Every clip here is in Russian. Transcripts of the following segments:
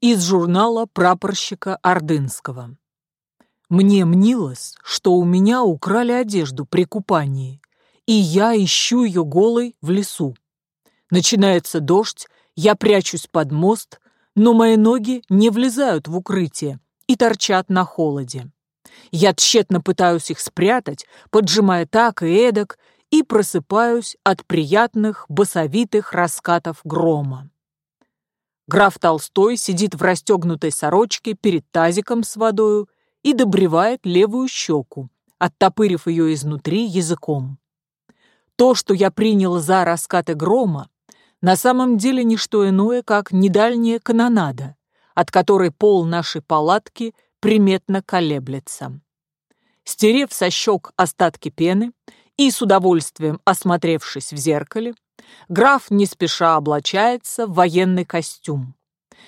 Из журнала прапорщика Ордынского. Мне мнилось, что у меня украли одежду при купании, и я ищу ее голой в лесу. Начинается дождь, я прячусь под мост, но мои ноги не влезают в укрытие и торчат на холоде. Я тщетно пытаюсь их спрятать, поджимая так и эдак, и просыпаюсь от приятных басовитых раскатов грома. Граф Толстой сидит в расстегнутой сорочке перед тазиком с водою и добривает левую щеку, оттопырив ее изнутри языком. То, что я принял за раскаты грома, на самом деле не что иное, как недальняя канонада, от которой пол нашей палатки приметно колеблется. Стерев со щек остатки пены и с удовольствием осмотревшись в зеркале, граф не спеша облачается в военный костюм.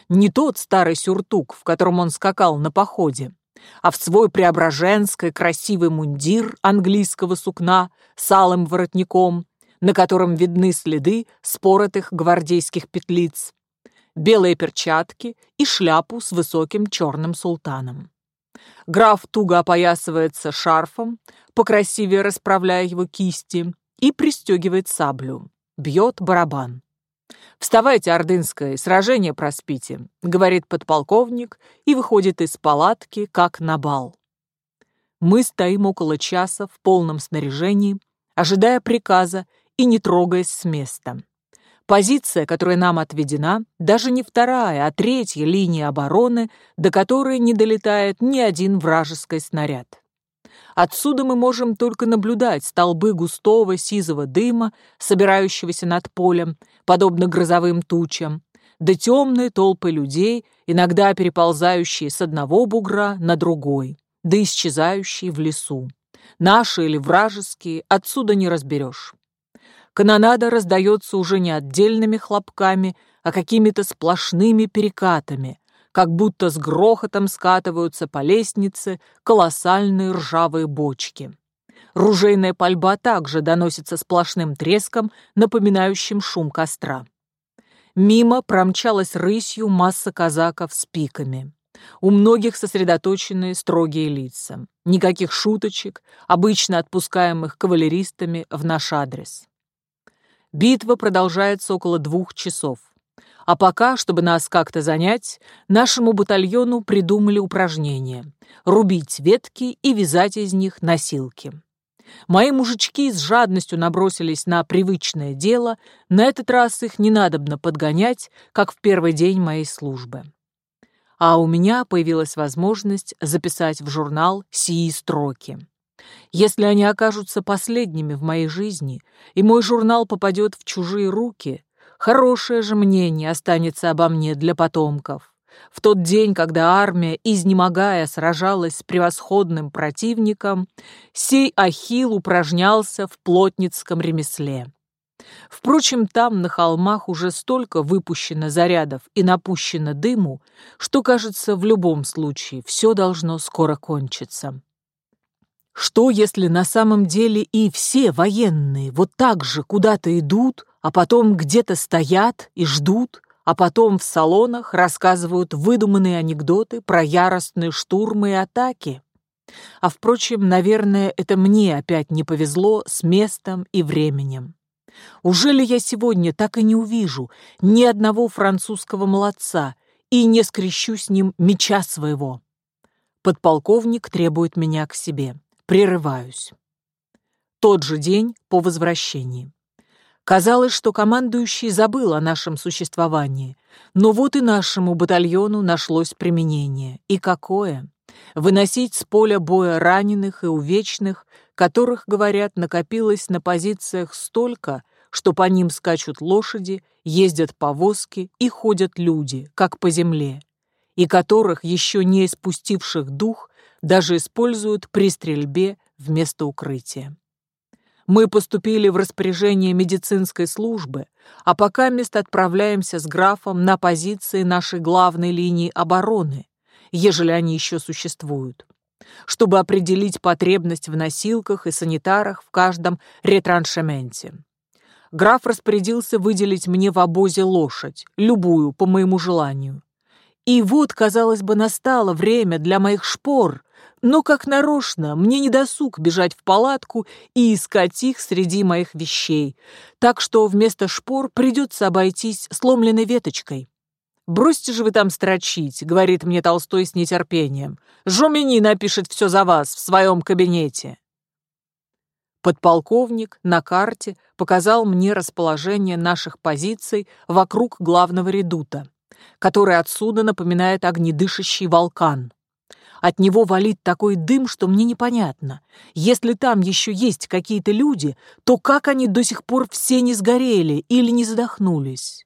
Не тот старый сюртук, в котором он скакал на походе, а в свой преображенский красивый мундир английского сукна с алым воротником, на котором видны следы споротых гвардейских петлиц, белые перчатки и шляпу с высоким черным султаном. Граф туго опоясывается шарфом, покрасивее расправляя его кисти, и пристегивает саблю бьет барабан. «Вставайте, Ордынская, сражение проспите», — говорит подполковник и выходит из палатки, как на бал. Мы стоим около часа в полном снаряжении, ожидая приказа и не трогаясь с места. Позиция, которая нам отведена, даже не вторая, а третья линия обороны, до которой не долетает ни один вражеский снаряд. Отсюда мы можем только наблюдать столбы густого сизого дыма, собирающегося над полем, подобно грозовым тучам, да темные толпы людей, иногда переползающие с одного бугра на другой, да исчезающие в лесу. Наши или вражеские, отсюда не разберешь. Канонада раздается уже не отдельными хлопками, а какими-то сплошными перекатами, как будто с грохотом скатываются по лестнице колоссальные ржавые бочки. Ружейная пальба также доносится сплошным треском, напоминающим шум костра. Мимо промчалась рысью масса казаков с пиками. У многих сосредоточенные строгие лица. Никаких шуточек, обычно отпускаемых кавалеристами в наш адрес. Битва продолжается около двух часов. А пока, чтобы нас как-то занять, нашему батальону придумали упражнение — рубить ветки и вязать из них носилки. Мои мужички с жадностью набросились на привычное дело, на этот раз их не надобно подгонять, как в первый день моей службы. А у меня появилась возможность записать в журнал сии строки. Если они окажутся последними в моей жизни, и мой журнал попадет в чужие руки, Хорошее же мнение останется обо мне для потомков. В тот день, когда армия, изнемогая, сражалась с превосходным противником, сей Ахилл упражнялся в плотницком ремесле. Впрочем, там, на холмах, уже столько выпущено зарядов и напущено дыму, что, кажется, в любом случае все должно скоро кончиться. Что, если на самом деле и все военные вот так же куда-то идут, а потом где-то стоят и ждут, а потом в салонах рассказывают выдуманные анекдоты про яростные штурмы и атаки. А впрочем, наверное, это мне опять не повезло с местом и временем. Уже ли я сегодня так и не увижу ни одного французского молодца и не скрещу с ним меча своего? Подполковник требует меня к себе. Прерываюсь. Тот же день по возвращении. Казалось, что командующий забыл о нашем существовании, но вот и нашему батальону нашлось применение. И какое? Выносить с поля боя раненых и увечных, которых, говорят, накопилось на позициях столько, что по ним скачут лошади, ездят повозки и ходят люди, как по земле, и которых, еще не испустивших дух, даже используют при стрельбе вместо укрытия. Мы поступили в распоряжение медицинской службы, а пока мест отправляемся с графом на позиции нашей главной линии обороны, ежели они еще существуют, чтобы определить потребность в носилках и санитарах в каждом ретраншементе. Граф распорядился выделить мне в обозе лошадь, любую, по моему желанию. И вот, казалось бы, настало время для моих шпор, но, как нарочно, мне не досуг бежать в палатку и искать их среди моих вещей, так что вместо шпор придется обойтись сломленной веточкой. «Бросьте же вы там строчить», — говорит мне Толстой с нетерпением. «Жумени напишет все за вас в своем кабинете». Подполковник на карте показал мне расположение наших позиций вокруг главного редута, который отсюда напоминает огнедышащий вулкан. От него валит такой дым, что мне непонятно. Если там еще есть какие-то люди, то как они до сих пор все не сгорели или не задохнулись?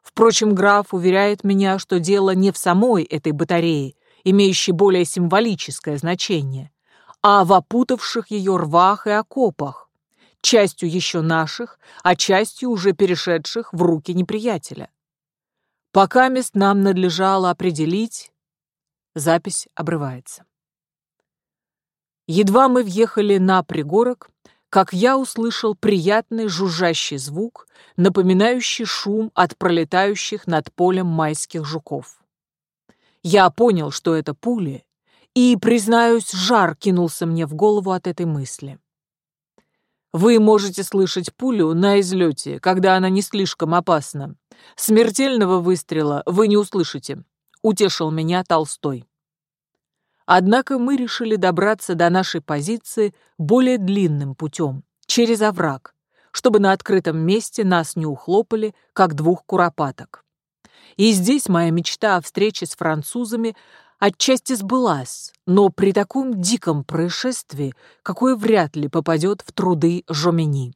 Впрочем, граф уверяет меня, что дело не в самой этой батарее, имеющей более символическое значение, а в опутавших ее рвах и окопах, частью еще наших, а частью уже перешедших в руки неприятеля. Пока мест нам надлежало определить, Запись обрывается. Едва мы въехали на пригорок, как я услышал приятный жужжащий звук, напоминающий шум от пролетающих над полем майских жуков. Я понял, что это пули, и, признаюсь, жар кинулся мне в голову от этой мысли. Вы можете слышать пулю на излете, когда она не слишком опасна. Смертельного выстрела вы не услышите, утешил меня Толстой. Однако мы решили добраться до нашей позиции более длинным путем, через овраг, чтобы на открытом месте нас не ухлопали, как двух куропаток. И здесь моя мечта о встрече с французами отчасти сбылась, но при таком диком происшествии, какое вряд ли попадет в труды Жомени.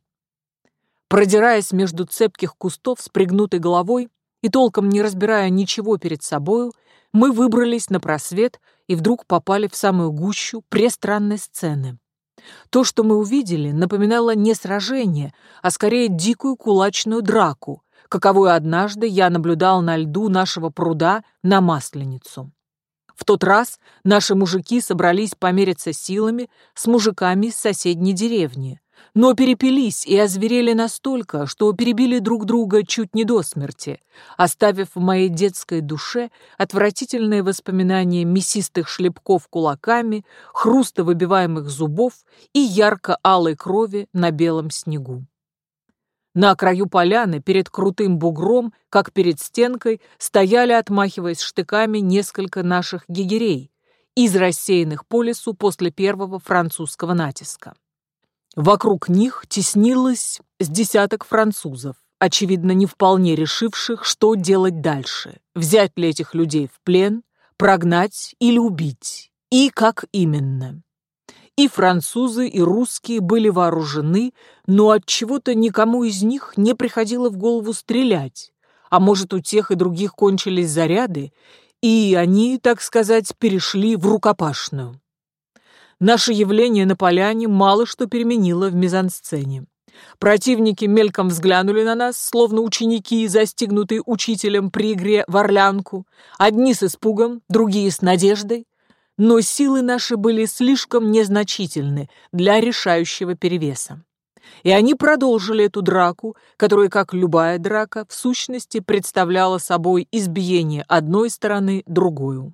Продираясь между цепких кустов с пригнутой головой, и толком не разбирая ничего перед собою, мы выбрались на просвет и вдруг попали в самую гущу престранной сцены. То, что мы увидели, напоминало не сражение, а скорее дикую кулачную драку, каковую однажды я наблюдал на льду нашего пруда на Масленицу. В тот раз наши мужики собрались помериться силами с мужиками из соседней деревни, но перепились и озверели настолько, что перебили друг друга чуть не до смерти, оставив в моей детской душе отвратительные воспоминания мясистых шлепков кулаками, хруста выбиваемых зубов и ярко-алой крови на белом снегу. На краю поляны, перед крутым бугром, как перед стенкой, стояли, отмахиваясь штыками, несколько наших гигерей, из рассеянных по лесу после первого французского натиска. Вокруг них теснилось с десяток французов, очевидно, не вполне решивших, что делать дальше, взять ли этих людей в плен, прогнать или убить, и как именно. И французы, и русские были вооружены, но от чего-то никому из них не приходило в голову стрелять. А может, у тех и других кончились заряды, и они, так сказать, перешли в рукопашную. Наше явление на поляне мало что переменило в мизансцене. Противники мельком взглянули на нас, словно ученики, застигнутые учителем при игре в орлянку, одни с испугом, другие с надеждой. Но силы наши были слишком незначительны для решающего перевеса. И они продолжили эту драку, которая, как любая драка, в сущности представляла собой избиение одной стороны другую.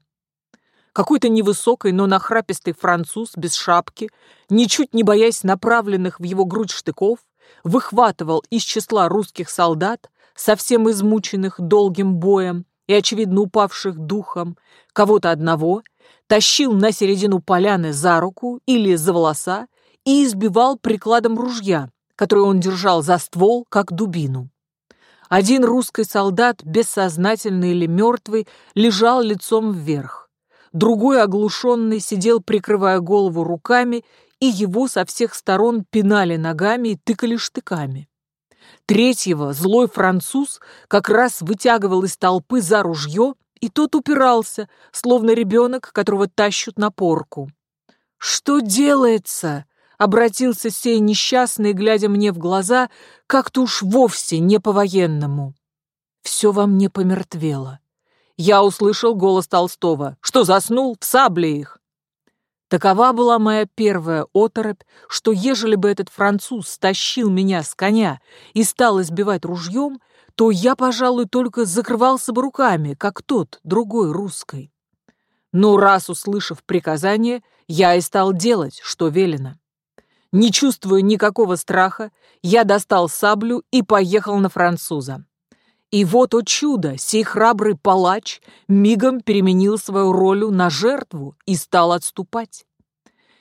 Какой-то невысокий, но нахрапистый француз без шапки, ничуть не боясь направленных в его грудь штыков, выхватывал из числа русских солдат, совсем измученных долгим боем и, очевидно, упавших духом, кого-то одного, тащил на середину поляны за руку или за волоса и избивал прикладом ружья, который он держал за ствол, как дубину. Один русский солдат, бессознательный или мертвый, лежал лицом вверх другой оглушенный сидел, прикрывая голову руками, и его со всех сторон пинали ногами и тыкали штыками. Третьего, злой француз, как раз вытягивал из толпы за ружье, и тот упирался, словно ребенок, которого тащут на порку. «Что делается?» — обратился сей несчастный, глядя мне в глаза, как-то уж вовсе не по-военному. Все во мне помертвело я услышал голос Толстого. «Что, заснул? В сабле их!» Такова была моя первая оторопь, что ежели бы этот француз стащил меня с коня и стал избивать ружьем, то я, пожалуй, только закрывался бы руками, как тот, другой русской. Но раз услышав приказание, я и стал делать, что велено. Не чувствуя никакого страха, я достал саблю и поехал на француза. И вот, о чудо, сей храбрый палач мигом переменил свою роль на жертву и стал отступать.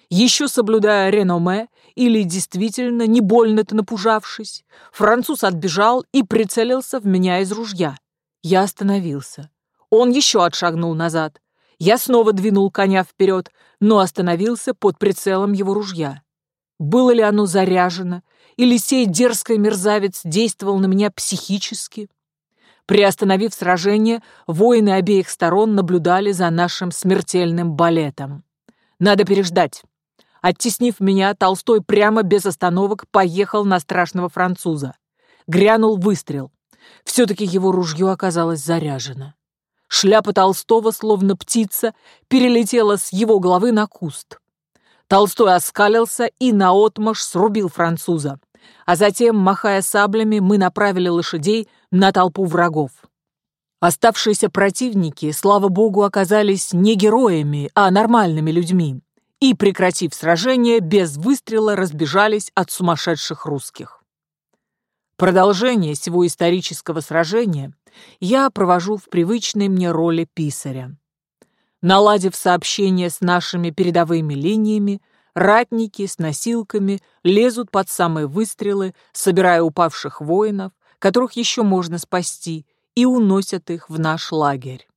Еще соблюдая реноме, или действительно, не больно-то напужавшись, француз отбежал и прицелился в меня из ружья. Я остановился. Он еще отшагнул назад. Я снова двинул коня вперед, но остановился под прицелом его ружья. Было ли оно заряжено, или сей дерзкий мерзавец действовал на меня психически? Приостановив сражение, воины обеих сторон наблюдали за нашим смертельным балетом. Надо переждать. Оттеснив меня, Толстой прямо без остановок поехал на страшного француза. Грянул выстрел. Все-таки его ружье оказалось заряжено. Шляпа Толстого, словно птица, перелетела с его головы на куст. Толстой оскалился и наотмашь срубил француза. А затем, махая саблями, мы направили лошадей на толпу врагов. Оставшиеся противники, слава богу, оказались не героями, а нормальными людьми, и, прекратив сражение, без выстрела разбежались от сумасшедших русских. Продолжение всего исторического сражения я провожу в привычной мне роли писаря. Наладив сообщение с нашими передовыми линиями, ратники с носилками лезут под самые выстрелы, собирая упавших воинов, которых еще можно спасти, и уносят их в наш лагерь.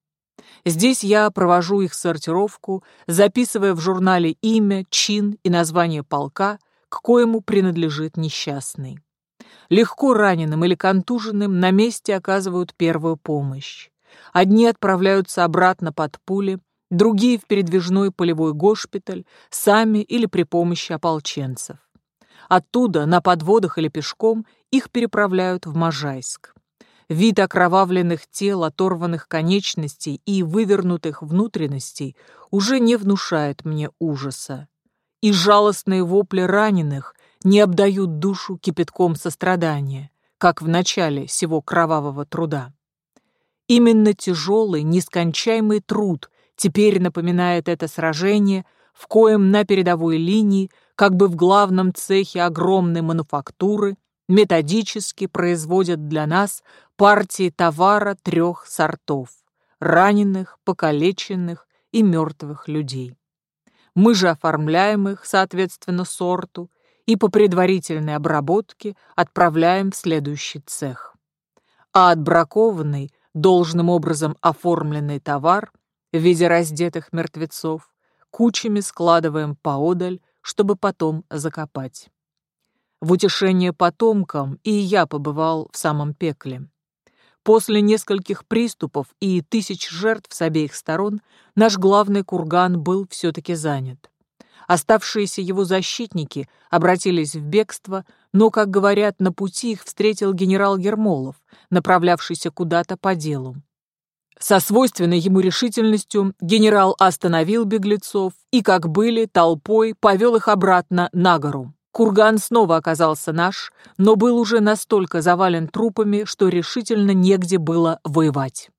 Здесь я провожу их сортировку, записывая в журнале имя, чин и название полка, к коему принадлежит несчастный. Легко раненым или контуженным на месте оказывают первую помощь. Одни отправляются обратно под пули, другие в передвижной полевой госпиталь, сами или при помощи ополченцев. Оттуда, на подводах или пешком, их переправляют в Можайск. Вид окровавленных тел, оторванных конечностей и вывернутых внутренностей уже не внушает мне ужаса. И жалостные вопли раненых не обдают душу кипятком сострадания, как в начале всего кровавого труда. Именно тяжелый, нескончаемый труд теперь напоминает это сражение, в коем на передовой линии, как бы в главном цехе огромной мануфактуры, методически производят для нас партии товара трех сортов – раненых, покалеченных и мертвых людей. Мы же оформляем их, соответственно, сорту и по предварительной обработке отправляем в следующий цех. А отбракованный, должным образом оформленный товар в виде раздетых мертвецов кучами складываем поодаль, чтобы потом закопать. В утешение потомкам и я побывал в самом пекле. После нескольких приступов и тысяч жертв с обеих сторон наш главный курган был все-таки занят. Оставшиеся его защитники обратились в бегство, но, как говорят, на пути их встретил генерал Гермолов, направлявшийся куда-то по делу. Со свойственной ему решительностью генерал остановил беглецов и, как были, толпой повел их обратно на гору. Курган снова оказался наш, но был уже настолько завален трупами, что решительно негде было воевать.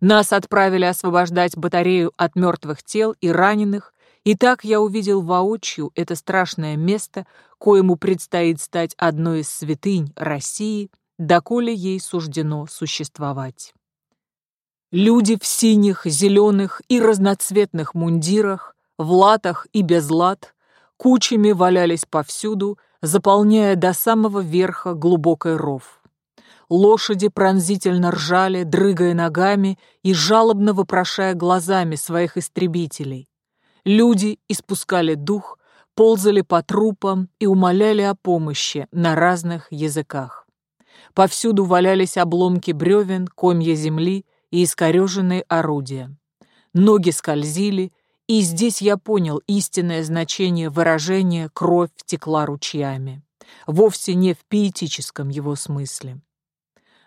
Нас отправили освобождать батарею от мертвых тел и раненых, и так я увидел воочию это страшное место, коему предстоит стать одной из святынь России, доколе ей суждено существовать. Люди в синих, зеленых и разноцветных мундирах, в латах и без лат, кучами валялись повсюду, заполняя до самого верха глубокий ров. Лошади пронзительно ржали, дрыгая ногами и жалобно вопрошая глазами своих истребителей. Люди испускали дух, ползали по трупам и умоляли о помощи на разных языках. Повсюду валялись обломки бревен, комья земли и искореженные орудия. Ноги скользили, и здесь я понял истинное значение выражения «кровь текла ручьями», вовсе не в пиетическом его смысле.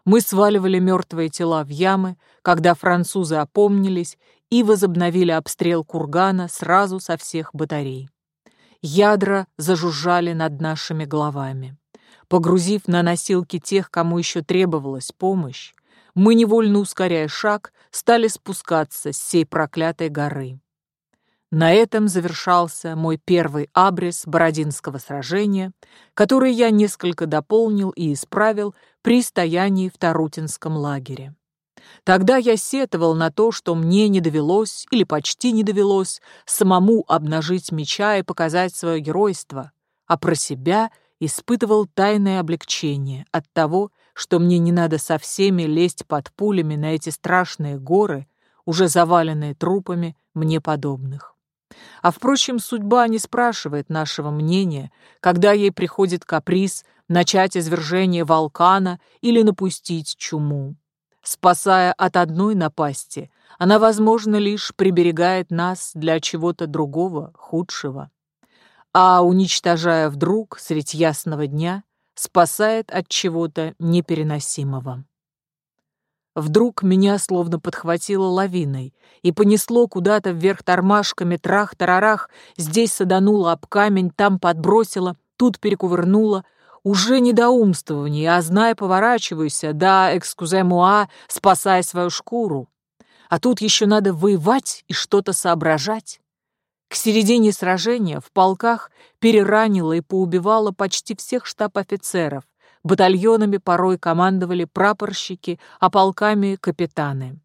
Мы сваливали мертвые тела в ямы, когда французы опомнились и возобновили обстрел кургана сразу со всех батарей. Ядра зажужжали над нашими головами. Погрузив на носилки тех, кому еще требовалась помощь, мы, невольно ускоряя шаг, стали спускаться с сей проклятой горы. На этом завершался мой первый абрис Бородинского сражения, который я несколько дополнил и исправил при стоянии в Тарутинском лагере. Тогда я сетовал на то, что мне не довелось, или почти не довелось, самому обнажить меча и показать свое геройство, а про себя испытывал тайное облегчение от того, что мне не надо со всеми лезть под пулями на эти страшные горы, уже заваленные трупами мне подобных. А впрочем, судьба не спрашивает нашего мнения, когда ей приходит каприз начать извержение вулкана или напустить чуму. Спасая от одной напасти, она, возможно, лишь приберегает нас для чего-то другого, худшего. А уничтожая вдруг средь ясного дня, спасает от чего-то непереносимого. Вдруг меня словно подхватило лавиной и понесло куда-то вверх тормашками, трах-тарарах, здесь садануло об камень, там подбросило, тут перекувырнуло. Уже не до умствования, а зная поворачивайся, да, экскузе муа, спасай свою шкуру. А тут еще надо воевать и что-то соображать. К середине сражения в полках переранило и поубивало почти всех штаб-офицеров, Батальонами порой командовали прапорщики, а полками — капитаны.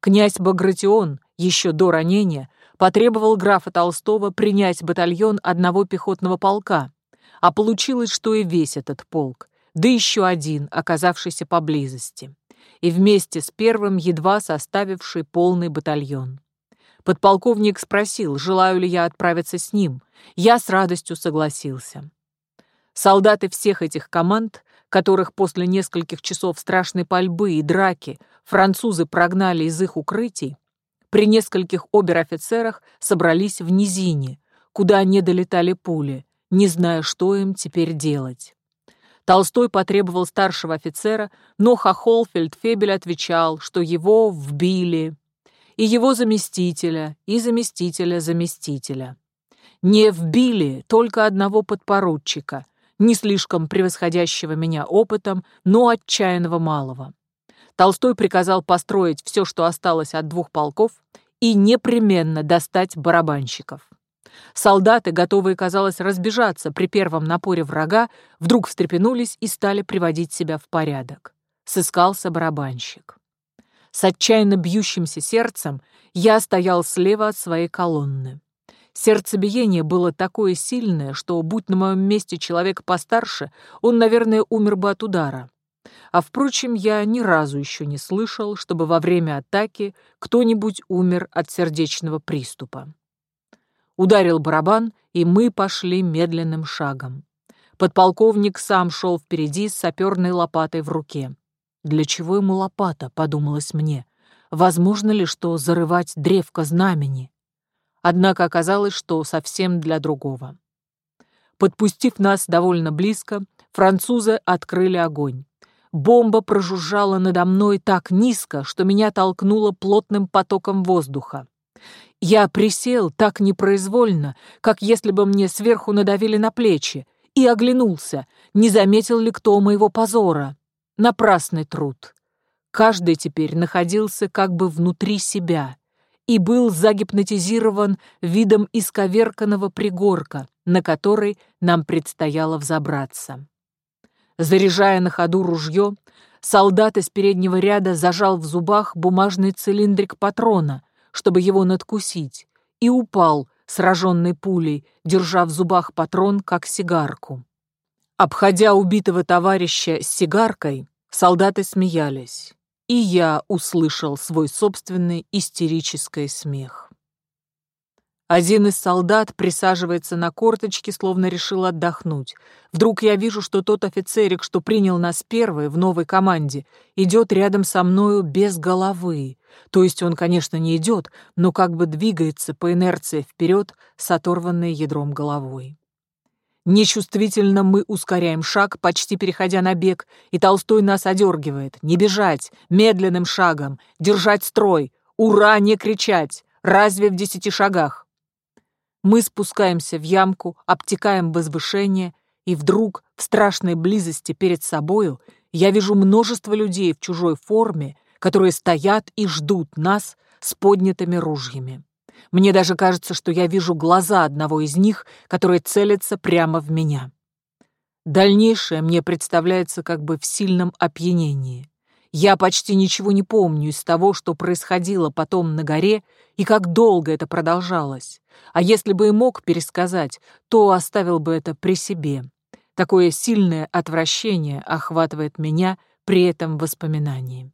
Князь Багратион еще до ранения потребовал графа Толстого принять батальон одного пехотного полка, а получилось, что и весь этот полк, да еще один, оказавшийся поблизости, и вместе с первым едва составивший полный батальон. Подполковник спросил, желаю ли я отправиться с ним. Я с радостью согласился. Солдаты всех этих команд которых после нескольких часов страшной пальбы и драки французы прогнали из их укрытий, при нескольких обер-офицерах собрались в низине, куда не долетали пули, не зная, что им теперь делать. Толстой потребовал старшего офицера, но Хохол Фельдфебель отвечал, что его вбили, и его заместителя, и заместителя заместителя. Не вбили только одного подпоручика — не слишком превосходящего меня опытом, но отчаянного малого. Толстой приказал построить все, что осталось от двух полков, и непременно достать барабанщиков. Солдаты, готовые, казалось, разбежаться при первом напоре врага, вдруг встрепенулись и стали приводить себя в порядок. Сыскался барабанщик. С отчаянно бьющимся сердцем я стоял слева от своей колонны. Сердцебиение было такое сильное, что, будь на моем месте человек постарше, он, наверное, умер бы от удара. А, впрочем, я ни разу еще не слышал, чтобы во время атаки кто-нибудь умер от сердечного приступа. Ударил барабан, и мы пошли медленным шагом. Подполковник сам шел впереди с саперной лопатой в руке. «Для чего ему лопата?» — подумалось мне. «Возможно ли, что зарывать древко знамени?» Однако оказалось, что совсем для другого. Подпустив нас довольно близко, французы открыли огонь. Бомба прожужжала надо мной так низко, что меня толкнуло плотным потоком воздуха. Я присел так непроизвольно, как если бы мне сверху надавили на плечи, и оглянулся, не заметил ли кто моего позора. Напрасный труд. Каждый теперь находился как бы внутри себя и был загипнотизирован видом исковерканного пригорка, на который нам предстояло взобраться. Заряжая на ходу ружье, солдат из переднего ряда зажал в зубах бумажный цилиндрик патрона, чтобы его надкусить, и упал, сраженный пулей, держа в зубах патрон, как сигарку. Обходя убитого товарища с сигаркой, солдаты смеялись и я услышал свой собственный истерический смех. Один из солдат присаживается на корточки, словно решил отдохнуть. Вдруг я вижу, что тот офицерик, что принял нас первый в новой команде, идет рядом со мною без головы. То есть он, конечно, не идет, но как бы двигается по инерции вперед с оторванной ядром головой. Нечувствительно мы ускоряем шаг, почти переходя на бег, и Толстой нас одергивает. Не бежать, медленным шагом, держать строй, ура, не кричать, разве в десяти шагах? Мы спускаемся в ямку, обтекаем возвышение, И вдруг, в страшной близости перед собою, я вижу множество людей в чужой форме, которые стоят и ждут нас с поднятыми ружьями. Мне даже кажется, что я вижу глаза одного из них, который целится прямо в меня. Дальнейшее мне представляется как бы в сильном опьянении. Я почти ничего не помню из того, что происходило потом на горе и как долго это продолжалось. А если бы и мог пересказать, то оставил бы это при себе. Такое сильное отвращение охватывает меня при этом воспоминании.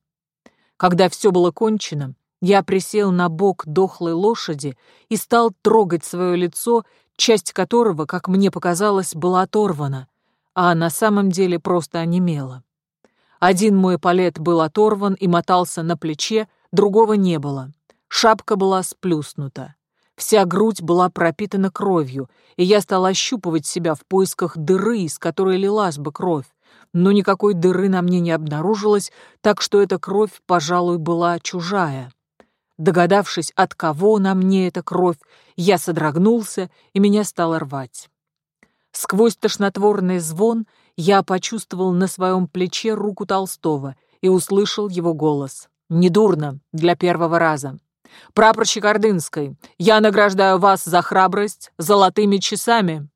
Когда все было кончено, я присел на бок дохлой лошади и стал трогать свое лицо, часть которого, как мне показалось, была оторвана, а на самом деле просто онемела. Один мой палет был оторван и мотался на плече, другого не было. Шапка была сплюснута. Вся грудь была пропитана кровью, и я стал ощупывать себя в поисках дыры, из которой лилась бы кровь. Но никакой дыры на мне не обнаружилось, так что эта кровь, пожалуй, была чужая. Догадавшись, от кого на мне эта кровь, я содрогнулся, и меня стало рвать. Сквозь тошнотворный звон я почувствовал на своем плече руку Толстого и услышал его голос. «Недурно для первого раза. Прапорщик Ордынской, я награждаю вас за храбрость золотыми часами».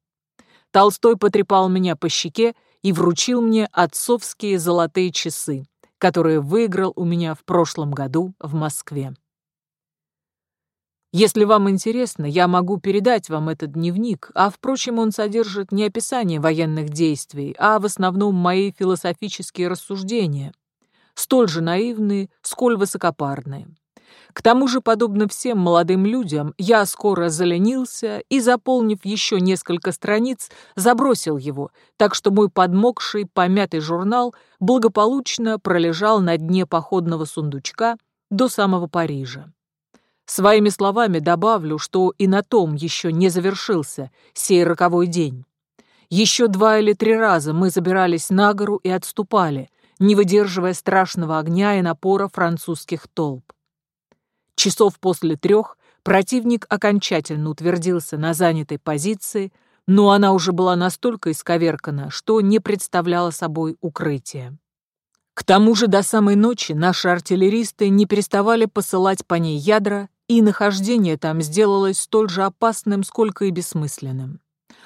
Толстой потрепал меня по щеке и вручил мне отцовские золотые часы, которые выиграл у меня в прошлом году в Москве. Если вам интересно, я могу передать вам этот дневник, а, впрочем, он содержит не описание военных действий, а в основном мои философические рассуждения, столь же наивные, сколь высокопарные. К тому же, подобно всем молодым людям, я скоро заленился и, заполнив еще несколько страниц, забросил его, так что мой подмокший, помятый журнал благополучно пролежал на дне походного сундучка до самого Парижа. Своими словами добавлю, что и на том еще не завершился сей роковой день. Еще два или три раза мы забирались на гору и отступали, не выдерживая страшного огня и напора французских толп. Часов после трех противник окончательно утвердился на занятой позиции, но она уже была настолько исковеркана, что не представляла собой укрытия. К тому же до самой ночи наши артиллеристы не переставали посылать по ней ядра и нахождение там сделалось столь же опасным, сколько и бессмысленным.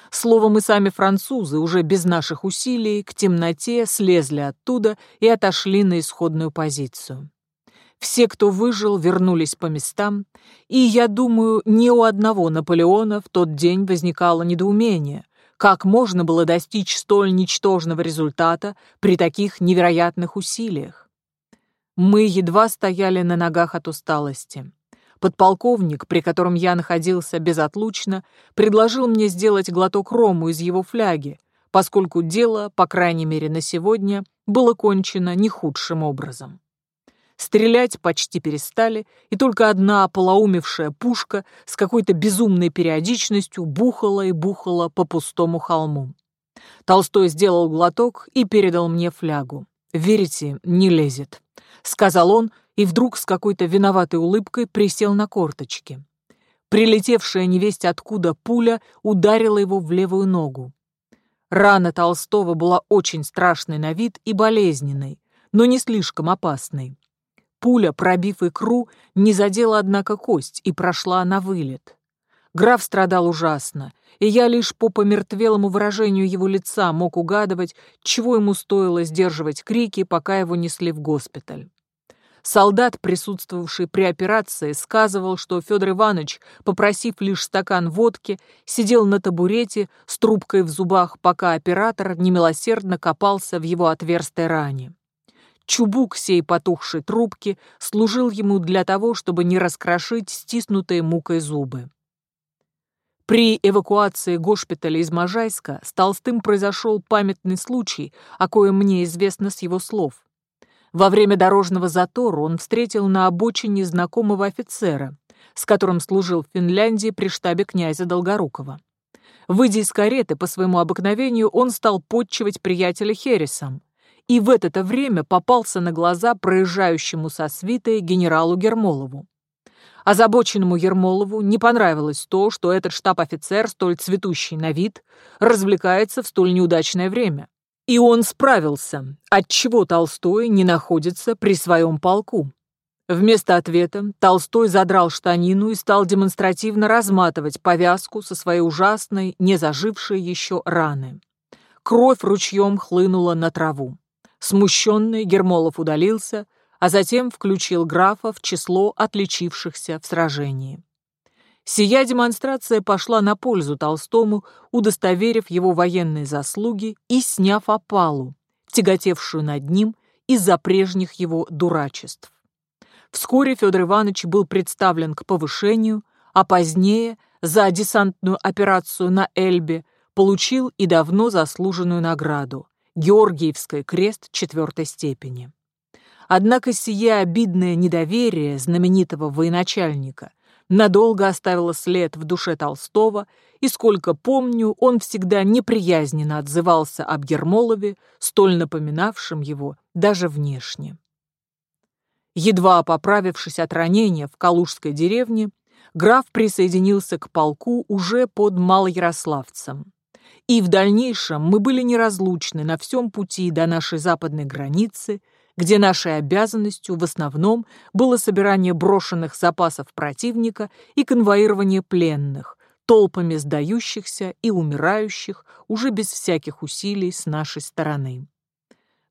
Словом, мы сами французы уже без наших усилий к темноте слезли оттуда и отошли на исходную позицию. Все, кто выжил, вернулись по местам, и, я думаю, ни у одного Наполеона в тот день возникало недоумение, как можно было достичь столь ничтожного результата при таких невероятных усилиях. Мы едва стояли на ногах от усталости. Подполковник, при котором я находился безотлучно, предложил мне сделать глоток рому из его фляги, поскольку дело, по крайней мере на сегодня, было кончено не худшим образом. Стрелять почти перестали, и только одна полоумевшая пушка с какой-то безумной периодичностью бухала и бухала по пустому холму. Толстой сделал глоток и передал мне флягу. «Верите, не лезет», — сказал он, и вдруг с какой-то виноватой улыбкой присел на корточки. Прилетевшая невесть откуда пуля ударила его в левую ногу. Рана Толстого была очень страшной на вид и болезненной, но не слишком опасной. Пуля, пробив икру, не задела, однако, кость и прошла на вылет. Граф страдал ужасно, и я лишь по помертвелому выражению его лица мог угадывать, чего ему стоило сдерживать крики, пока его несли в госпиталь. Солдат, присутствовавший при операции, сказывал, что Федор Иванович, попросив лишь стакан водки, сидел на табурете с трубкой в зубах, пока оператор немилосердно копался в его отверстой ране. Чубук сей потухшей трубки служил ему для того, чтобы не раскрошить стиснутые мукой зубы. При эвакуации госпиталя из Можайска с Толстым произошел памятный случай, о коем мне известно с его слов. Во время дорожного затора он встретил на обочине знакомого офицера, с которым служил в Финляндии при штабе князя Долгорукова. Выйдя из кареты по своему обыкновению, он стал подчивать приятеля Хересом, и в это время попался на глаза проезжающему со свитой генералу Гермолову. Озабоченному Ермолову не понравилось то, что этот штаб-офицер, столь цветущий на вид, развлекается в столь неудачное время. И он справился, отчего Толстой не находится при своем полку. Вместо ответа Толстой задрал штанину и стал демонстративно разматывать повязку со своей ужасной, не зажившей еще раны. Кровь ручьем хлынула на траву. Смущенный Гермолов удалился, а затем включил графа в число отличившихся в сражении. Сия демонстрация пошла на пользу Толстому, удостоверив его военные заслуги и сняв опалу, тяготевшую над ним из-за прежних его дурачеств. Вскоре Федор Иванович был представлен к повышению, а позднее за десантную операцию на Эльбе получил и давно заслуженную награду – Георгиевский крест четвертой степени. Однако сие обидное недоверие знаменитого военачальника надолго оставило след в душе Толстого, и, сколько помню, он всегда неприязненно отзывался об Ермолове, столь напоминавшем его даже внешне. Едва поправившись от ранения в Калужской деревне, граф присоединился к полку уже под Малоярославцем. И в дальнейшем мы были неразлучны на всем пути до нашей западной границы, где нашей обязанностью в основном было собирание брошенных запасов противника и конвоирование пленных, толпами сдающихся и умирающих уже без всяких усилий с нашей стороны.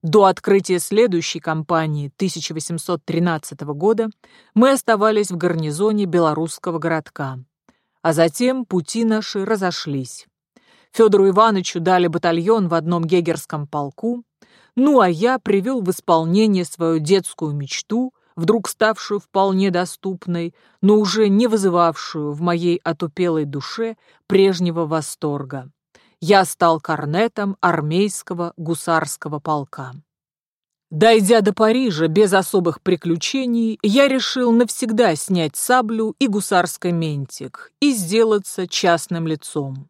До открытия следующей кампании 1813 года мы оставались в гарнизоне белорусского городка, а затем пути наши разошлись. Федору Ивановичу дали батальон в одном гегерском полку, ну а я привел в исполнение свою детскую мечту, вдруг ставшую вполне доступной, но уже не вызывавшую в моей отупелой душе прежнего восторга я стал корнетом армейского гусарского полка. Дойдя до Парижа без особых приключений, я решил навсегда снять саблю и гусарский ментик и сделаться частным лицом.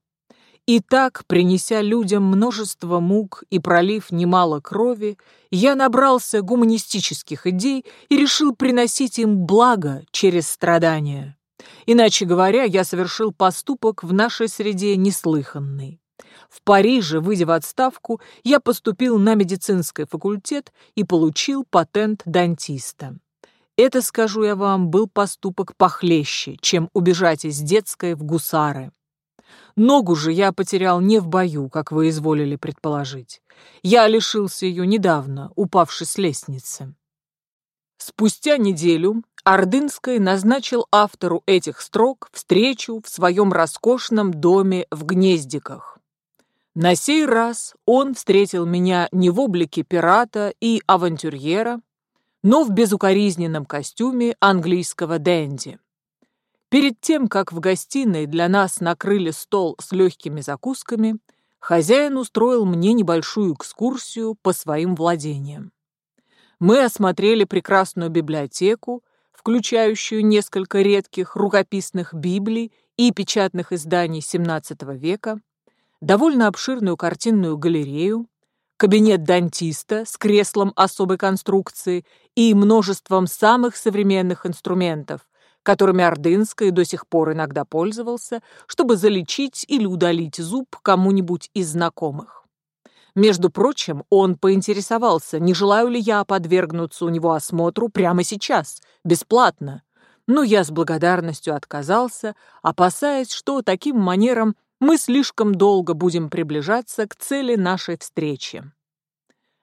И так, принеся людям множество мук и пролив немало крови, я набрался гуманистических идей и решил приносить им благо через страдания. Иначе говоря, я совершил поступок в нашей среде неслыханный. В Париже, выйдя в отставку, я поступил на медицинский факультет и получил патент дантиста. Это, скажу я вам, был поступок похлеще, чем убежать из детской в гусары. Ногу же я потерял не в бою, как вы изволили предположить. Я лишился ее недавно, упавши с лестницы. Спустя неделю Ордынский назначил автору этих строк встречу в своем роскошном доме в Гнездиках. На сей раз он встретил меня не в облике пирата и авантюрьера, но в безукоризненном костюме английского денди. Перед тем, как в гостиной для нас накрыли стол с легкими закусками, хозяин устроил мне небольшую экскурсию по своим владениям. Мы осмотрели прекрасную библиотеку, включающую несколько редких рукописных библий и печатных изданий XVII века, довольно обширную картинную галерею, кабинет дантиста с креслом особой конструкции и множеством самых современных инструментов, которыми Ордынский до сих пор иногда пользовался, чтобы залечить или удалить зуб кому-нибудь из знакомых. Между прочим, он поинтересовался, не желаю ли я подвергнуться у него осмотру прямо сейчас, бесплатно. Но я с благодарностью отказался, опасаясь, что таким манером мы слишком долго будем приближаться к цели нашей встречи.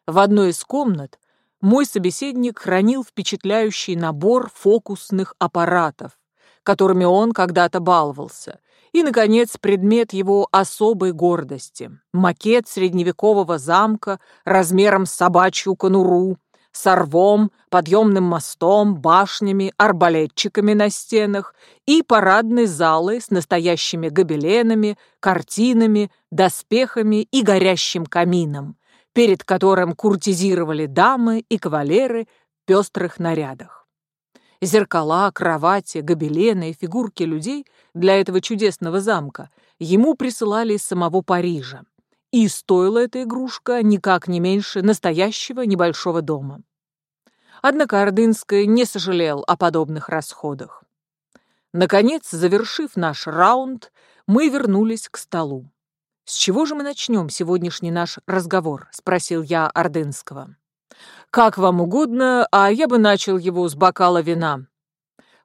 В одной из комнат мой собеседник хранил впечатляющий набор фокусных аппаратов, которыми он когда-то баловался, и, наконец, предмет его особой гордости – макет средневекового замка размером с собачью конуру, с рвом, подъемным мостом, башнями, арбалетчиками на стенах и парадной залой с настоящими гобеленами, картинами, доспехами и горящим камином, перед которым куртизировали дамы и кавалеры в пестрых нарядах. Зеркала, кровати, гобелены и фигурки людей для этого чудесного замка ему присылали из самого Парижа, и стоила эта игрушка никак не меньше настоящего небольшого дома. Однако Ордынский не сожалел о подобных расходах. Наконец, завершив наш раунд, мы вернулись к столу. «С чего же мы начнем сегодняшний наш разговор?» — спросил я Ордынского. «Как вам угодно, а я бы начал его с бокала вина.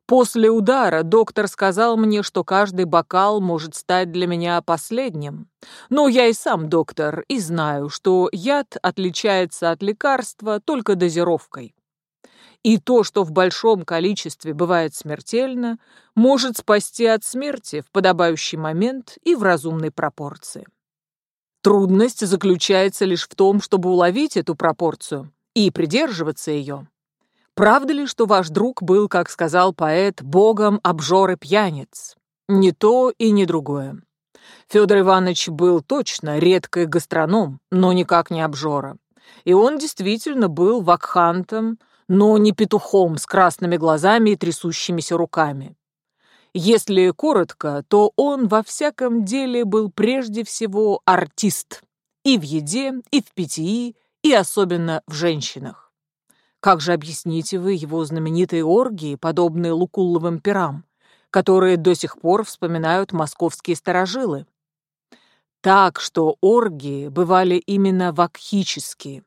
После удара доктор сказал мне, что каждый бокал может стать для меня последним. Но я и сам доктор, и знаю, что яд отличается от лекарства только дозировкой. И то, что в большом количестве бывает смертельно, может спасти от смерти в подобающий момент и в разумной пропорции. Трудность заключается лишь в том, чтобы уловить эту пропорцию и придерживаться ее. Правда ли, что ваш друг был, как сказал поэт, богом обжор и пьяниц? Не то и не другое. Федор Иванович был точно редкий гастроном, но никак не обжора. И он действительно был вакхантом, но не петухом с красными глазами и трясущимися руками. Если коротко, то он во всяком деле был прежде всего артист. И в еде, и в питьи, и особенно в женщинах. Как же объясните вы его знаменитые оргии, подобные лукулловым пирам, которые до сих пор вспоминают московские старожилы? Так что оргии бывали именно вакхические.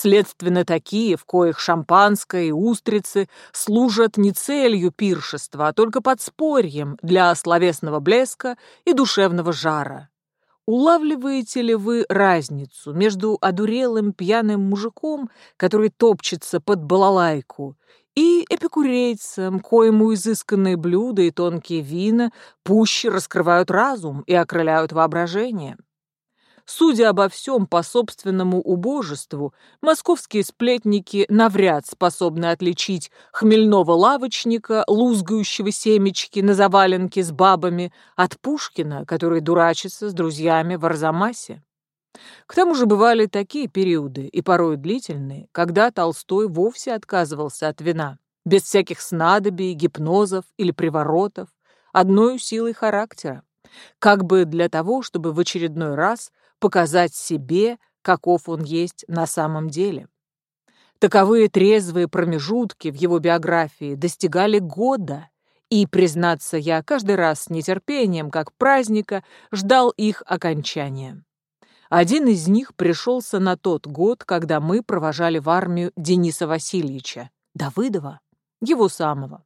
Следственно, такие, в коих шампанское и устрицы служат не целью пиршества, а только подспорьем для словесного блеска и душевного жара. Улавливаете ли вы разницу между одурелым пьяным мужиком, который топчется под балалайку, и эпикурейцем, коему изысканные блюда и тонкие вина пуще раскрывают разум и окрыляют воображение? Судя обо всем по собственному убожеству, московские сплетники навряд способны отличить хмельного лавочника, лузгающего семечки на заваленке с бабами, от Пушкина, который дурачится с друзьями в Арзамасе. К тому же бывали такие периоды, и порой длительные, когда Толстой вовсе отказывался от вина, без всяких снадобий, гипнозов или приворотов, одной силой характера, как бы для того, чтобы в очередной раз показать себе, каков он есть на самом деле. Таковые трезвые промежутки в его биографии достигали года, и, признаться, я каждый раз с нетерпением, как праздника, ждал их окончания. Один из них пришелся на тот год, когда мы провожали в армию Дениса Васильевича, Давыдова, его самого.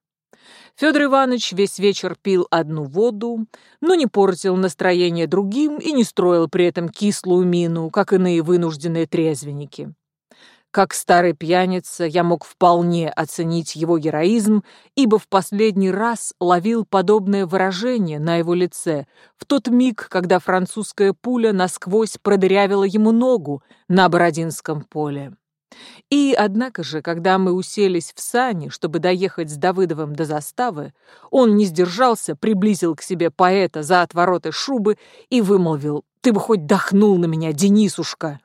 Федор Иванович весь вечер пил одну воду, но не портил настроение другим и не строил при этом кислую мину, как иные вынужденные трезвенники. Как старый пьяница я мог вполне оценить его героизм, ибо в последний раз ловил подобное выражение на его лице в тот миг, когда французская пуля насквозь продырявила ему ногу на Бородинском поле. И, однако же, когда мы уселись в сани, чтобы доехать с Давыдовым до заставы, он не сдержался, приблизил к себе поэта за отвороты шубы и вымолвил «Ты бы хоть дохнул на меня, Денисушка!»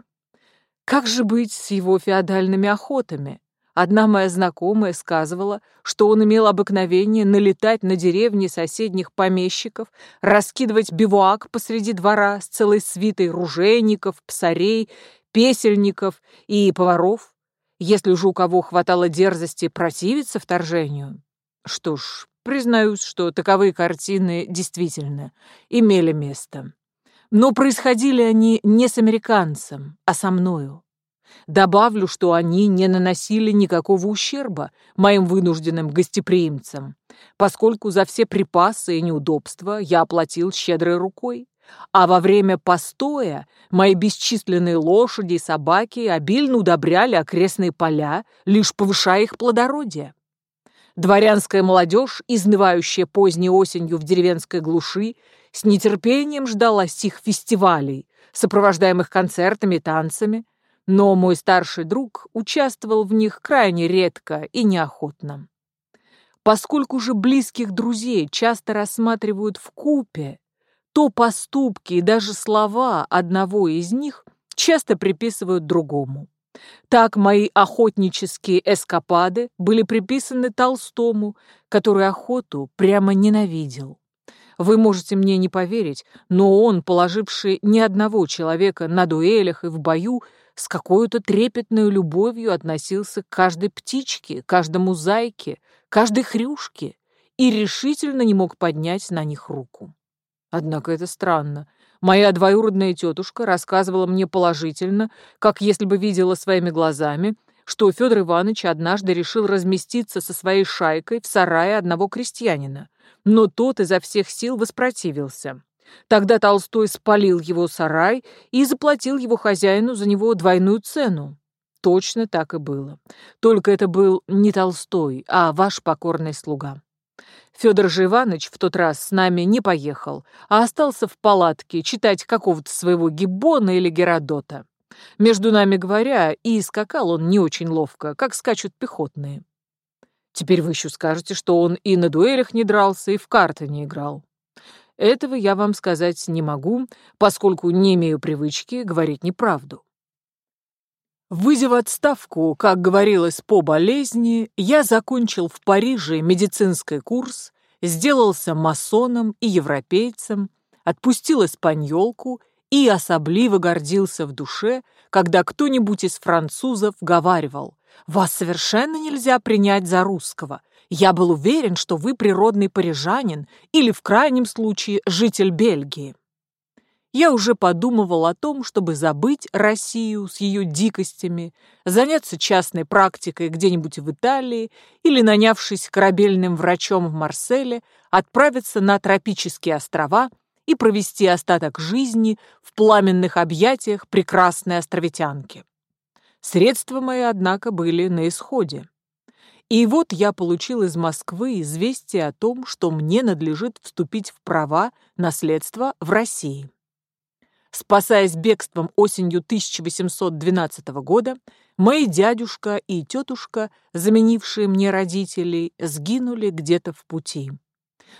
Как же быть с его феодальными охотами? Одна моя знакомая сказывала, что он имел обыкновение налетать на деревни соседних помещиков, раскидывать бивуак посреди двора с целой свитой ружейников, псарей песельников и поваров, если же у кого хватало дерзости противиться вторжению. Что ж, признаюсь, что таковые картины действительно имели место. Но происходили они не с американцем, а со мною. Добавлю, что они не наносили никакого ущерба моим вынужденным гостеприимцам, поскольку за все припасы и неудобства я оплатил щедрой рукой. А во время постоя мои бесчисленные лошади и собаки обильно удобряли окрестные поля, лишь повышая их плодородие. Дворянская молодежь, изнывающая поздней осенью в деревенской глуши, с нетерпением ждала сих фестивалей, сопровождаемых концертами и танцами, но мой старший друг участвовал в них крайне редко и неохотно. Поскольку же близких друзей часто рассматривают в купе, то поступки и даже слова одного из них часто приписывают другому. Так мои охотнические эскапады были приписаны Толстому, который охоту прямо ненавидел. Вы можете мне не поверить, но он, положивший ни одного человека на дуэлях и в бою, с какой-то трепетной любовью относился к каждой птичке, каждому зайке, каждой хрюшке и решительно не мог поднять на них руку. Однако это странно. Моя двоюродная тетушка рассказывала мне положительно, как если бы видела своими глазами, что Федор Иванович однажды решил разместиться со своей шайкой в сарае одного крестьянина, но тот изо всех сил воспротивился. Тогда Толстой спалил его сарай и заплатил его хозяину за него двойную цену. Точно так и было. Только это был не Толстой, а ваш покорный слуга. Федор же Иванович в тот раз с нами не поехал, а остался в палатке читать какого-то своего Гиббона или Геродота. Между нами говоря, и скакал он не очень ловко, как скачут пехотные. Теперь вы еще скажете, что он и на дуэлях не дрался, и в карты не играл. Этого я вам сказать не могу, поскольку не имею привычки говорить неправду. Выйдя в отставку, как говорилось, по болезни, я закончил в Париже медицинский курс, сделался масоном и европейцем, отпустил испаньолку и особливо гордился в душе, когда кто-нибудь из французов говаривал «Вас совершенно нельзя принять за русского. Я был уверен, что вы природный парижанин или, в крайнем случае, житель Бельгии» я уже подумывал о том, чтобы забыть Россию с ее дикостями, заняться частной практикой где-нибудь в Италии или, нанявшись корабельным врачом в Марселе, отправиться на тропические острова и провести остаток жизни в пламенных объятиях прекрасной островитянки. Средства мои, однако, были на исходе. И вот я получил из Москвы известие о том, что мне надлежит вступить в права наследства в России. Спасаясь бегством осенью 1812 года, мои дядюшка и тетушка, заменившие мне родителей, сгинули где-то в пути.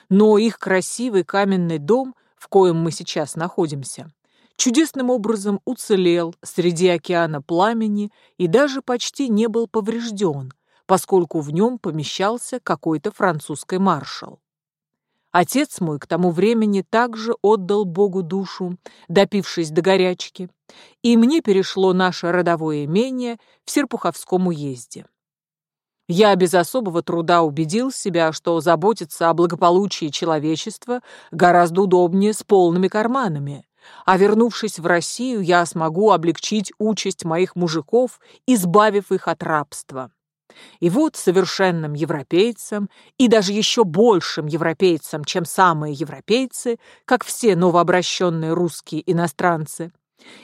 Но их красивый каменный дом, в коем мы сейчас находимся, чудесным образом уцелел среди океана пламени и даже почти не был поврежден, поскольку в нем помещался какой-то французский маршал. Отец мой к тому времени также отдал Богу душу, допившись до горячки, и мне перешло наше родовое имение в Серпуховском уезде. Я без особого труда убедил себя, что заботиться о благополучии человечества гораздо удобнее с полными карманами, а вернувшись в Россию, я смогу облегчить участь моих мужиков, избавив их от рабства. И вот совершенным европейцам и даже еще большим европейцам, чем самые европейцы, как все новообращенные русские иностранцы,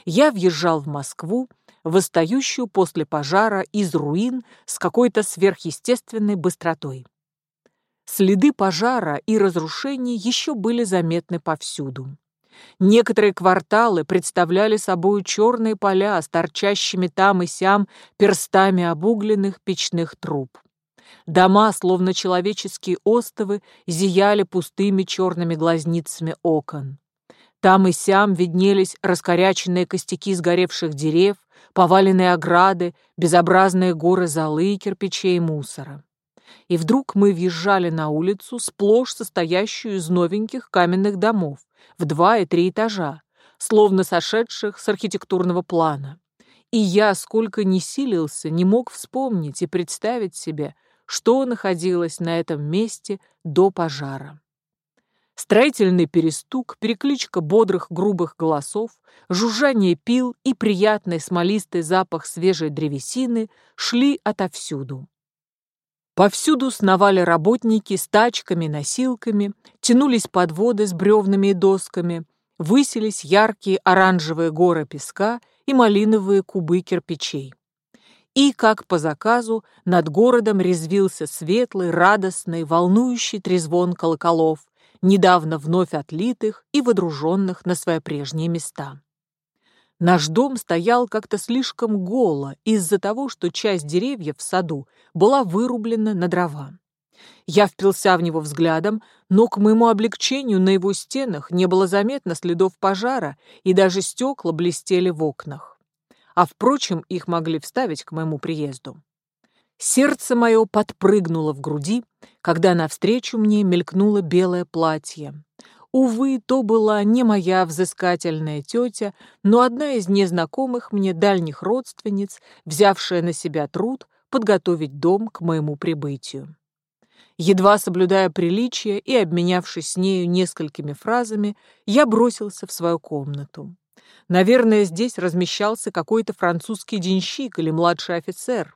я въезжал в Москву, восстающую после пожара из руин с какой-то сверхъестественной быстротой. Следы пожара и разрушений еще были заметны повсюду. Некоторые кварталы представляли собой черные поля с торчащими там и сям перстами обугленных печных труб. Дома, словно человеческие остовы, зияли пустыми черными глазницами окон. Там и сям виднелись раскоряченные костяки сгоревших дерев, поваленные ограды, безобразные горы золы, кирпичей и мусора. И вдруг мы въезжали на улицу, сплошь состоящую из новеньких каменных домов, в два и три этажа, словно сошедших с архитектурного плана. И я, сколько ни силился, не мог вспомнить и представить себе, что находилось на этом месте до пожара. Строительный перестук, перекличка бодрых грубых голосов, жужжание пил и приятный смолистый запах свежей древесины шли отовсюду. Повсюду сновали работники с тачками, носилками, тянулись подводы с бревнами и досками, высились яркие оранжевые горы песка и малиновые кубы кирпичей. И, как по заказу, над городом резвился светлый, радостный, волнующий трезвон колоколов, недавно вновь отлитых и водруженных на свои прежние места. Наш дом стоял как-то слишком голо из-за того, что часть деревьев в саду была вырублена на дрова. Я впился в него взглядом, но к моему облегчению на его стенах не было заметно следов пожара, и даже стекла блестели в окнах. А, впрочем, их могли вставить к моему приезду. Сердце мое подпрыгнуло в груди, когда навстречу мне мелькнуло белое платье. Увы, то была не моя взыскательная тетя, но одна из незнакомых мне дальних родственниц, взявшая на себя труд подготовить дом к моему прибытию. Едва соблюдая приличие и обменявшись с нею несколькими фразами, я бросился в свою комнату. Наверное, здесь размещался какой-то французский денщик или младший офицер.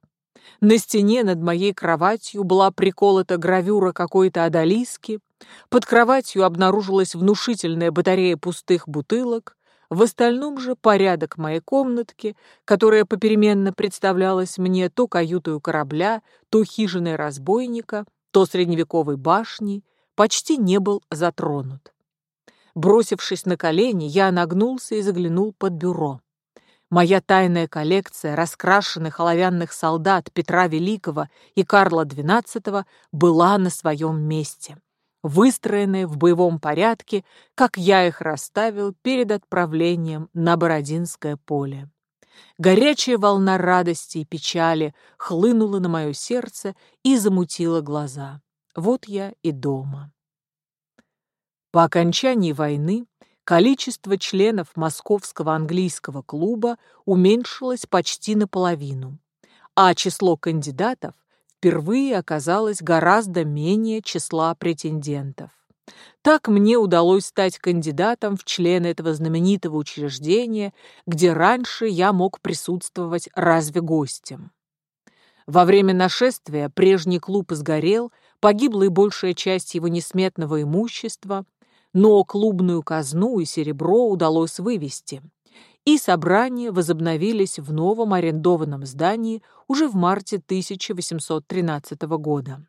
На стене над моей кроватью была приколота гравюра какой-то одолиски, под кроватью обнаружилась внушительная батарея пустых бутылок, в остальном же порядок моей комнатки, которая попеременно представлялась мне то каютою корабля, то хижиной разбойника, то средневековой башней, почти не был затронут. Бросившись на колени, я нагнулся и заглянул под бюро. Моя тайная коллекция раскрашенных оловянных солдат Петра Великого и Карла XII была на своем месте, выстроенная в боевом порядке, как я их расставил перед отправлением на Бородинское поле. Горячая волна радости и печали хлынула на мое сердце и замутила глаза. Вот я и дома. По окончании войны количество членов Московского английского клуба уменьшилось почти наполовину, а число кандидатов впервые оказалось гораздо менее числа претендентов. Так мне удалось стать кандидатом в члены этого знаменитого учреждения, где раньше я мог присутствовать разве гостем. Во время нашествия прежний клуб сгорел, погибла и большая часть его несметного имущества, но клубную казну и серебро удалось вывести, и собрания возобновились в новом арендованном здании уже в марте 1813 года.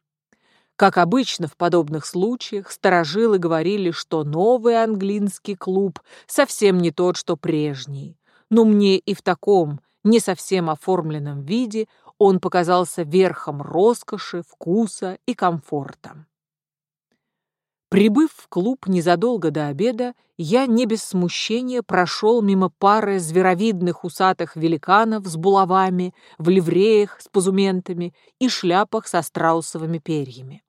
Как обычно в подобных случаях, старожилы говорили, что новый английский клуб совсем не тот, что прежний. Но мне и в таком, не совсем оформленном виде он показался верхом роскоши, вкуса и комфорта. Прибыв в клуб незадолго до обеда, я не без смущения прошел мимо пары зверовидных усатых великанов с булавами, в ливреях с пузументами и шляпах со страусовыми перьями.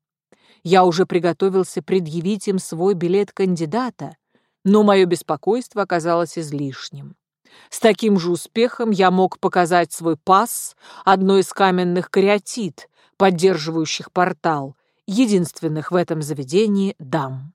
Я уже приготовился предъявить им свой билет кандидата, но мое беспокойство оказалось излишним. С таким же успехом я мог показать свой пас одной из каменных кариатид, поддерживающих портал, единственных в этом заведении дам.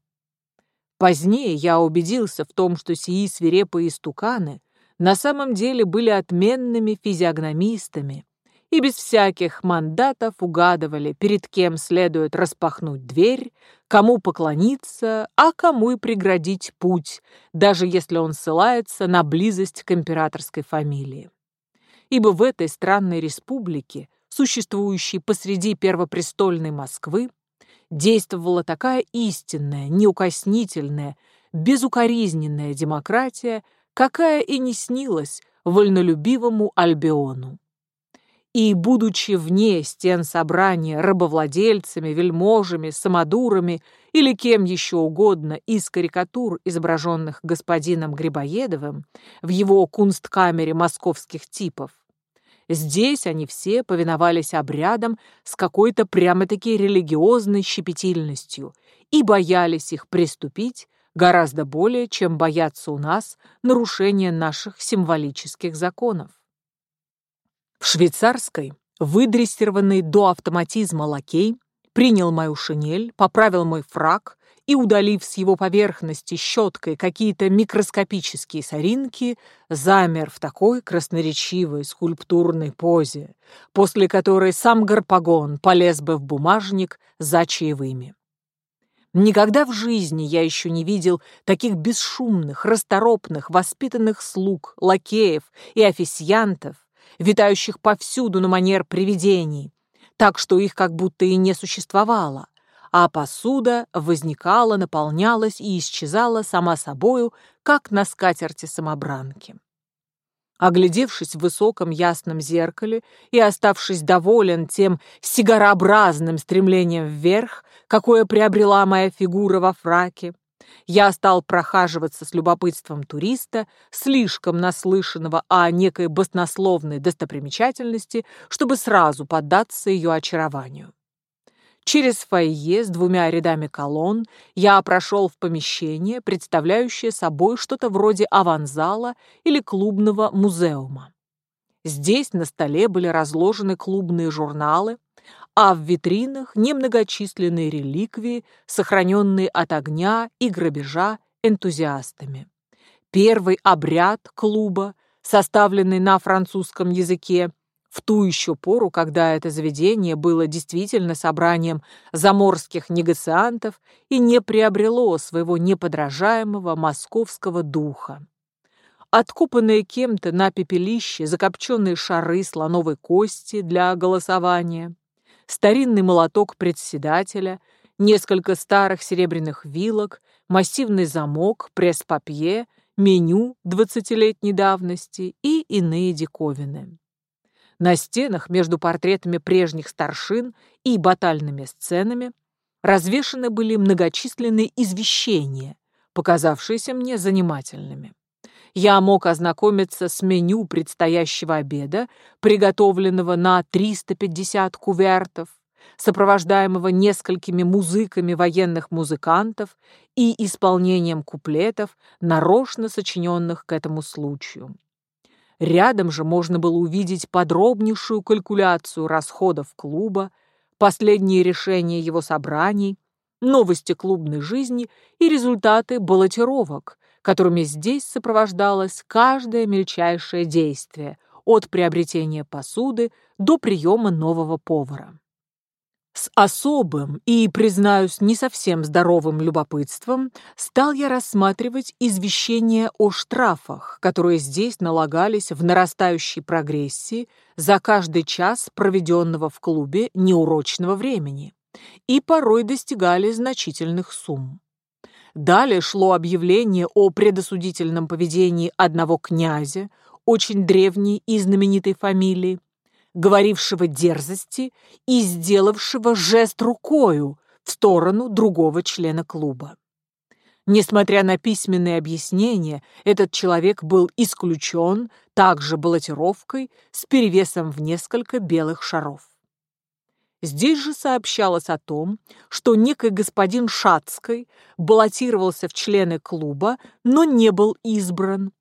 Позднее я убедился в том, что сии свирепые истуканы на самом деле были отменными физиогномистами и без всяких мандатов угадывали, перед кем следует распахнуть дверь, кому поклониться, а кому и преградить путь, даже если он ссылается на близость к императорской фамилии. Ибо в этой странной республике, существующей посреди первопрестольной Москвы, действовала такая истинная, неукоснительная, безукоризненная демократия, какая и не снилась вольнолюбивому Альбиону. И, будучи вне стен собрания рабовладельцами, вельможами, самодурами или кем еще угодно из карикатур, изображенных господином Грибоедовым в его кунсткамере московских типов, Здесь они все повиновались обрядам с какой-то прямо-таки религиозной щепетильностью и боялись их приступить гораздо более, чем боятся у нас нарушения наших символических законов. В швейцарской, выдрессированный до автоматизма лакей, принял мою шинель, поправил мой фраг и, удалив с его поверхности щеткой какие-то микроскопические соринки, замер в такой красноречивой скульптурной позе, после которой сам Гарпагон полез бы в бумажник за чаевыми. Никогда в жизни я еще не видел таких бесшумных, расторопных, воспитанных слуг, лакеев и официантов, витающих повсюду на манер привидений, так что их как будто и не существовало, а посуда возникала, наполнялась и исчезала сама собою, как на скатерти самобранки. Оглядевшись в высоком ясном зеркале и оставшись доволен тем сигарообразным стремлением вверх, какое приобрела моя фигура во фраке, я стал прохаживаться с любопытством туриста, слишком наслышанного о некой баснословной достопримечательности, чтобы сразу поддаться ее очарованию. Через фойе с двумя рядами колонн я прошел в помещение, представляющее собой что-то вроде аванзала или клубного музеума. Здесь на столе были разложены клубные журналы, а в витринах немногочисленные реликвии, сохраненные от огня и грабежа энтузиастами. Первый обряд клуба, составленный на французском языке, в ту еще пору, когда это заведение было действительно собранием заморских негациантов и не приобрело своего неподражаемого московского духа. Откупанные кем-то на пепелище закопченные шары слоновой кости для голосования, старинный молоток председателя, несколько старых серебряных вилок, массивный замок, пресс-папье, меню двадцатилетней давности и иные диковины. На стенах между портретами прежних старшин и батальными сценами развешаны были многочисленные извещения, показавшиеся мне занимательными. Я мог ознакомиться с меню предстоящего обеда, приготовленного на 350 кувертов, сопровождаемого несколькими музыками военных музыкантов и исполнением куплетов, нарочно сочиненных к этому случаю. Рядом же можно было увидеть подробнейшую калькуляцию расходов клуба, последние решения его собраний, новости клубной жизни и результаты баллотировок, которыми здесь сопровождалось каждое мельчайшее действие, от приобретения посуды до приема нового повара. С особым и, признаюсь, не совсем здоровым любопытством стал я рассматривать извещения о штрафах, которые здесь налагались в нарастающей прогрессии за каждый час проведенного в клубе неурочного времени и порой достигали значительных сумм. Далее шло объявление о предосудительном поведении одного князя, очень древней и знаменитой фамилии, говорившего дерзости и сделавшего жест рукою в сторону другого члена клуба. Несмотря на письменные объяснения, этот человек был исключен также баллотировкой с перевесом в несколько белых шаров. Здесь же сообщалось о том, что некий господин Шацкой баллотировался в члены клуба, но не был избран.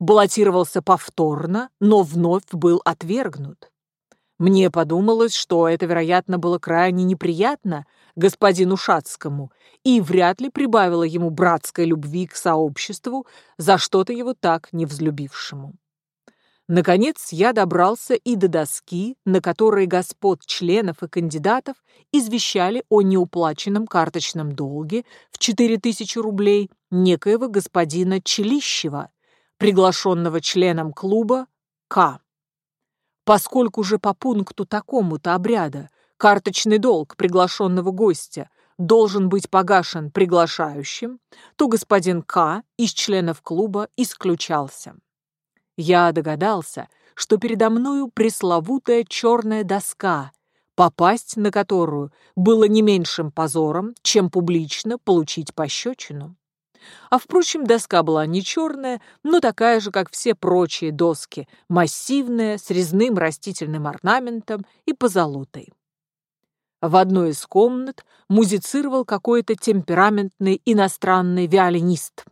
Баллотировался повторно, но вновь был отвергнут. Мне подумалось, что это, вероятно, было крайне неприятно господину Шацкому и вряд ли прибавило ему братской любви к сообществу за что-то его так не взлюбившему. Наконец я добрался и до доски, на которой господ членов и кандидатов извещали о неуплаченном карточном долге в 4000 рублей некоего господина Челищева, приглашенного членом клуба К поскольку же по пункту такому-то обряда карточный долг приглашенного гостя должен быть погашен приглашающим, то господин К. из членов клуба исключался. Я догадался, что передо мною пресловутая черная доска, попасть на которую было не меньшим позором, чем публично получить пощечину. А впрочем, доска была не черная, но такая же, как все прочие доски, массивная, с резным растительным орнаментом и позолотой. В одной из комнат музицировал какой-то темпераментный иностранный виолинист.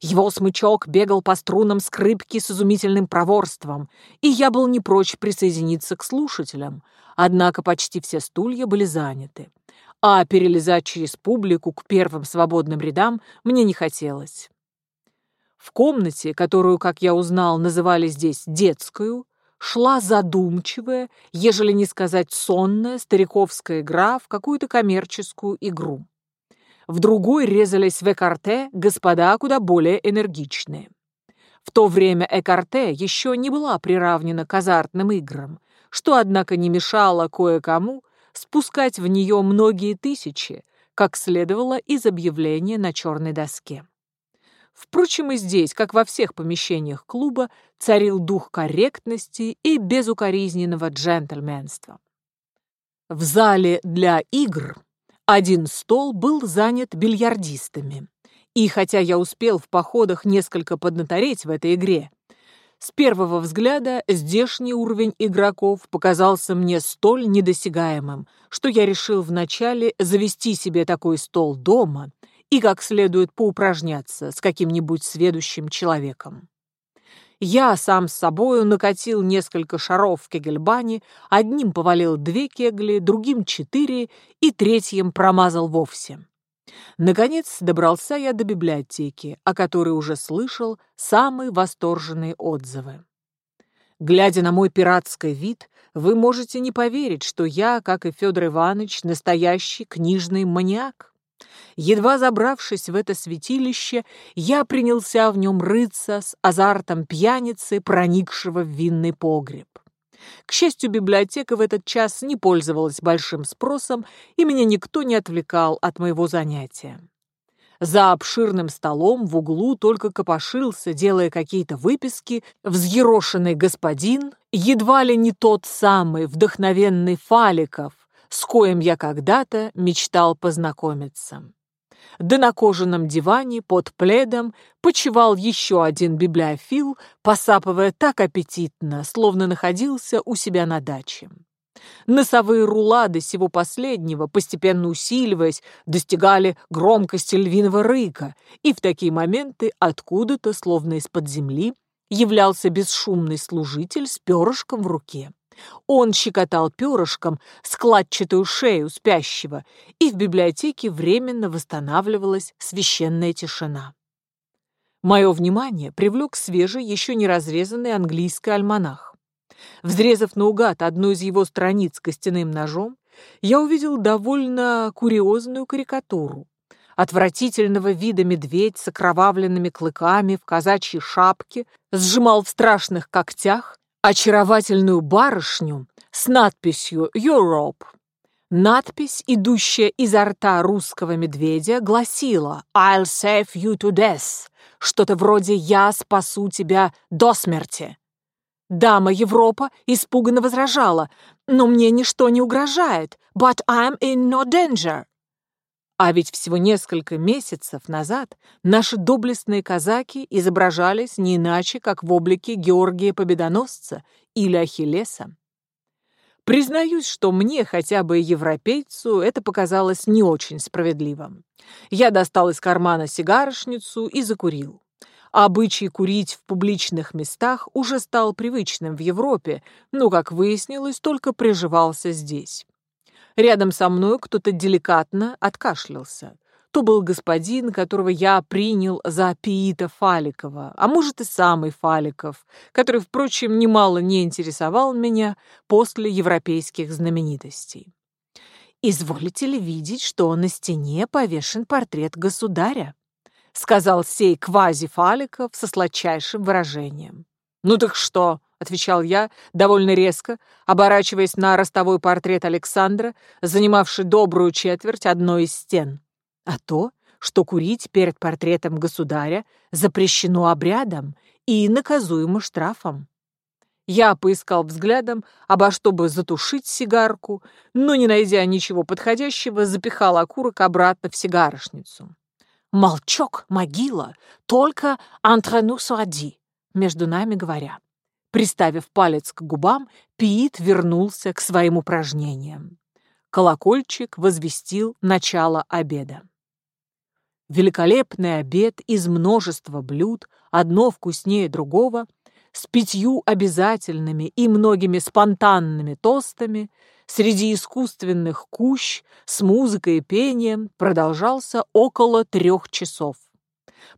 Его смычок бегал по струнам скрипки с изумительным проворством, и я был не прочь присоединиться к слушателям, однако почти все стулья были заняты а перелезать через публику к первым свободным рядам мне не хотелось. В комнате, которую, как я узнал, называли здесь детскую, шла задумчивая, ежели не сказать сонная, стариковская игра в какую-то коммерческую игру. В другой резались в экарте господа куда более энергичные. В то время экарте еще не была приравнена к азартным играм, что, однако, не мешало кое-кому спускать в нее многие тысячи, как следовало из объявления на черной доске. Впрочем, и здесь, как во всех помещениях клуба, царил дух корректности и безукоризненного джентльменства. В зале для игр один стол был занят бильярдистами. И хотя я успел в походах несколько поднатореть в этой игре, с первого взгляда здешний уровень игроков показался мне столь недосягаемым, что я решил вначале завести себе такой стол дома и как следует поупражняться с каким-нибудь сведущим человеком. Я сам с собою накатил несколько шаров в кегельбане, одним повалил две кегли, другим четыре и третьим промазал вовсе. Наконец добрался я до библиотеки, о которой уже слышал самые восторженные отзывы. Глядя на мой пиратский вид, вы можете не поверить, что я, как и Федор Иванович, настоящий книжный маньяк. Едва забравшись в это святилище, я принялся в нем рыться с азартом пьяницы, проникшего в винный погреб. К счастью, библиотека в этот час не пользовалась большим спросом, и меня никто не отвлекал от моего занятия. За обширным столом в углу только копошился, делая какие-то выписки, взъерошенный господин, едва ли не тот самый вдохновенный Фаликов, с коим я когда-то мечтал познакомиться. Да на кожаном диване под пледом почевал еще один библиофил, посапывая так аппетитно, словно находился у себя на даче. Носовые рулады сего последнего, постепенно усиливаясь, достигали громкости львиного рыка, и в такие моменты откуда-то, словно из-под земли, являлся бесшумный служитель с перышком в руке. Он щекотал перышком складчатую шею спящего, и в библиотеке временно восстанавливалась священная тишина. Мое внимание привлек свежий, еще не разрезанный английский альманах. Взрезав наугад одну из его страниц костяным ножом, я увидел довольно курьезную карикатуру. Отвратительного вида медведь с окровавленными клыками в казачьей шапке сжимал в страшных когтях очаровательную барышню с надписью «Europe». Надпись, идущая изо рта русского медведя, гласила «I'll save you to death», что-то вроде «Я спасу тебя до смерти». Дама Европа испуганно возражала «Но мне ничто не угрожает, but I'm in no danger». А ведь всего несколько месяцев назад наши доблестные казаки изображались не иначе, как в облике Георгия Победоносца или Ахиллеса. Признаюсь, что мне, хотя бы европейцу, это показалось не очень справедливым. Я достал из кармана сигарошницу и закурил. Обычай курить в публичных местах уже стал привычным в Европе, но, как выяснилось, только приживался здесь. Рядом со мной кто-то деликатно откашлялся. То был господин, которого я принял за Пиита Фаликова, а может и самый Фаликов, который, впрочем, немало не интересовал меня после европейских знаменитостей. «Изволите ли видеть, что на стене повешен портрет государя?» сказал сей квази-Фаликов со сладчайшим выражением. «Ну так что?» — отвечал я, довольно резко, оборачиваясь на ростовой портрет Александра, занимавший добрую четверть одной из стен. А то, что курить перед портретом государя запрещено обрядом и наказуемо штрафом. Я поискал взглядом, обо что бы затушить сигарку, но, не найдя ничего подходящего, запихал окурок обратно в сигарошницу. «Молчок, могила, только entre nous между нами говоря. Приставив палец к губам, Пиит вернулся к своим упражнениям. Колокольчик возвестил начало обеда. Великолепный обед из множества блюд, одно вкуснее другого, с пятью обязательными и многими спонтанными тостами, среди искусственных кущ, с музыкой и пением, продолжался около трех часов.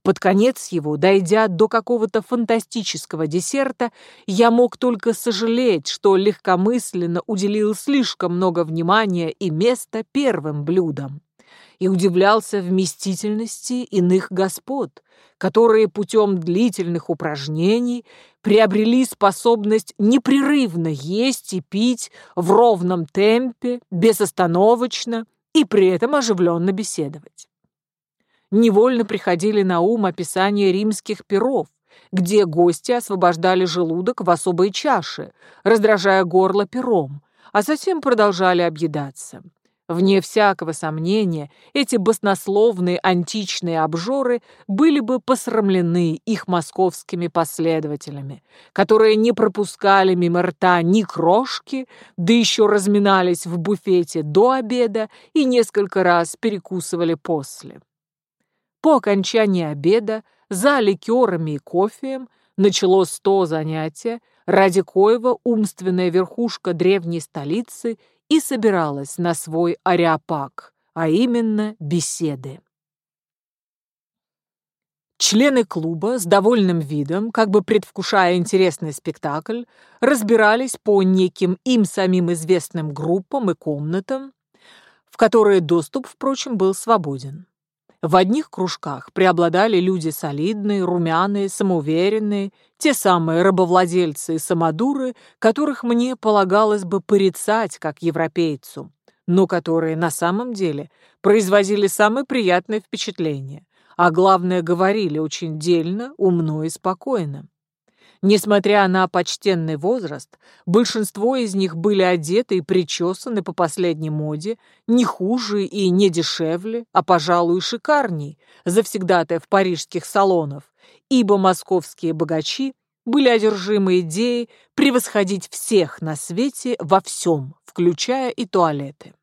Под конец его, дойдя до какого-то фантастического десерта, я мог только сожалеть, что легкомысленно уделил слишком много внимания и места первым блюдам и удивлялся вместительности иных господ, которые путем длительных упражнений приобрели способность непрерывно есть и пить в ровном темпе, безостановочно и при этом оживленно беседовать невольно приходили на ум описания римских перов, где гости освобождали желудок в особой чаше, раздражая горло пером, а затем продолжали объедаться. Вне всякого сомнения, эти баснословные античные обжоры были бы посрамлены их московскими последователями, которые не пропускали мимо рта ни крошки, да еще разминались в буфете до обеда и несколько раз перекусывали после. По окончании обеда, за ликерами и кофеем, началось то занятие, ради коего умственная верхушка древней столицы и собиралась на свой ареопаг, а именно беседы. Члены клуба с довольным видом, как бы предвкушая интересный спектакль, разбирались по неким им самим известным группам и комнатам, в которые доступ, впрочем, был свободен. В одних кружках преобладали люди солидные, румяные, самоуверенные, те самые рабовладельцы и самодуры, которых мне полагалось бы порицать как европейцу, но которые на самом деле производили самое приятное впечатление, а главное, говорили очень дельно, умно и спокойно. Несмотря на почтенный возраст, большинство из них были одеты и причесаны по последней моде, не хуже и не дешевле, а, пожалуй, шикарней, завсегдатая в парижских салонов, ибо московские богачи были одержимы идеей превосходить всех на свете во всем, включая и туалеты.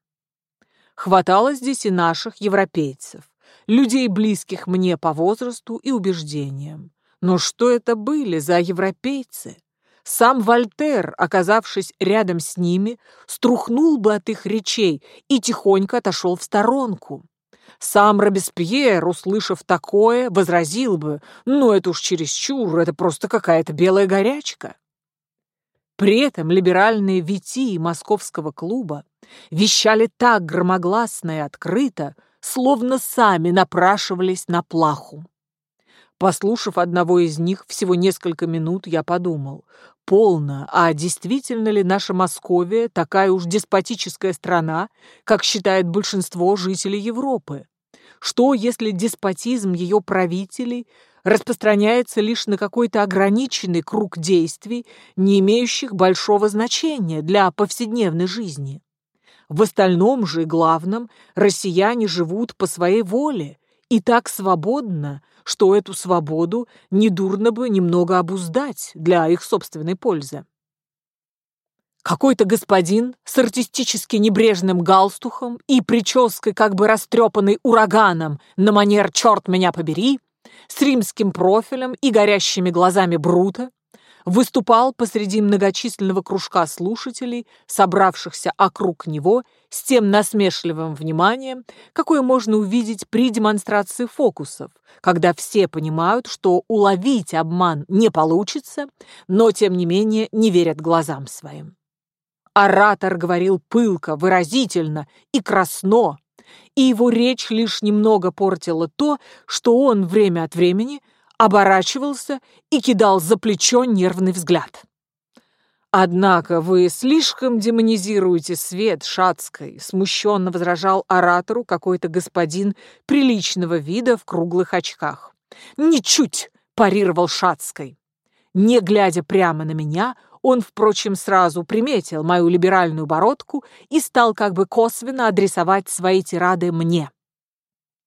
Хватало здесь и наших европейцев, людей, близких мне по возрасту и убеждениям. Но что это были за европейцы? Сам Вольтер, оказавшись рядом с ними, струхнул бы от их речей и тихонько отошел в сторонку. Сам Робеспьер, услышав такое, возразил бы, ну это уж чересчур, это просто какая-то белая горячка. При этом либеральные витии московского клуба вещали так громогласно и открыто, словно сами напрашивались на плаху. Послушав одного из них всего несколько минут, я подумал, полно, а действительно ли наша Московия такая уж деспотическая страна, как считает большинство жителей Европы? Что, если деспотизм ее правителей распространяется лишь на какой-то ограниченный круг действий, не имеющих большого значения для повседневной жизни? В остальном же и главном россияне живут по своей воле и так свободно, что эту свободу недурно бы немного обуздать для их собственной пользы. Какой-то господин с артистически небрежным галстухом и прической, как бы растрепанной ураганом, на манер «черт меня побери», с римским профилем и горящими глазами Брута, выступал посреди многочисленного кружка слушателей, собравшихся округ него с тем насмешливым вниманием, какое можно увидеть при демонстрации фокусов, когда все понимают, что уловить обман не получится, но тем не менее не верят глазам своим. Оратор говорил пылко, выразительно и красно, и его речь лишь немного портила то, что он время от времени – оборачивался и кидал за плечо нервный взгляд. «Однако вы слишком демонизируете свет, Шацкой», смущенно возражал оратору какой-то господин приличного вида в круглых очках. «Ничуть!» – парировал Шацкой. Не глядя прямо на меня, он, впрочем, сразу приметил мою либеральную бородку и стал как бы косвенно адресовать свои тирады мне.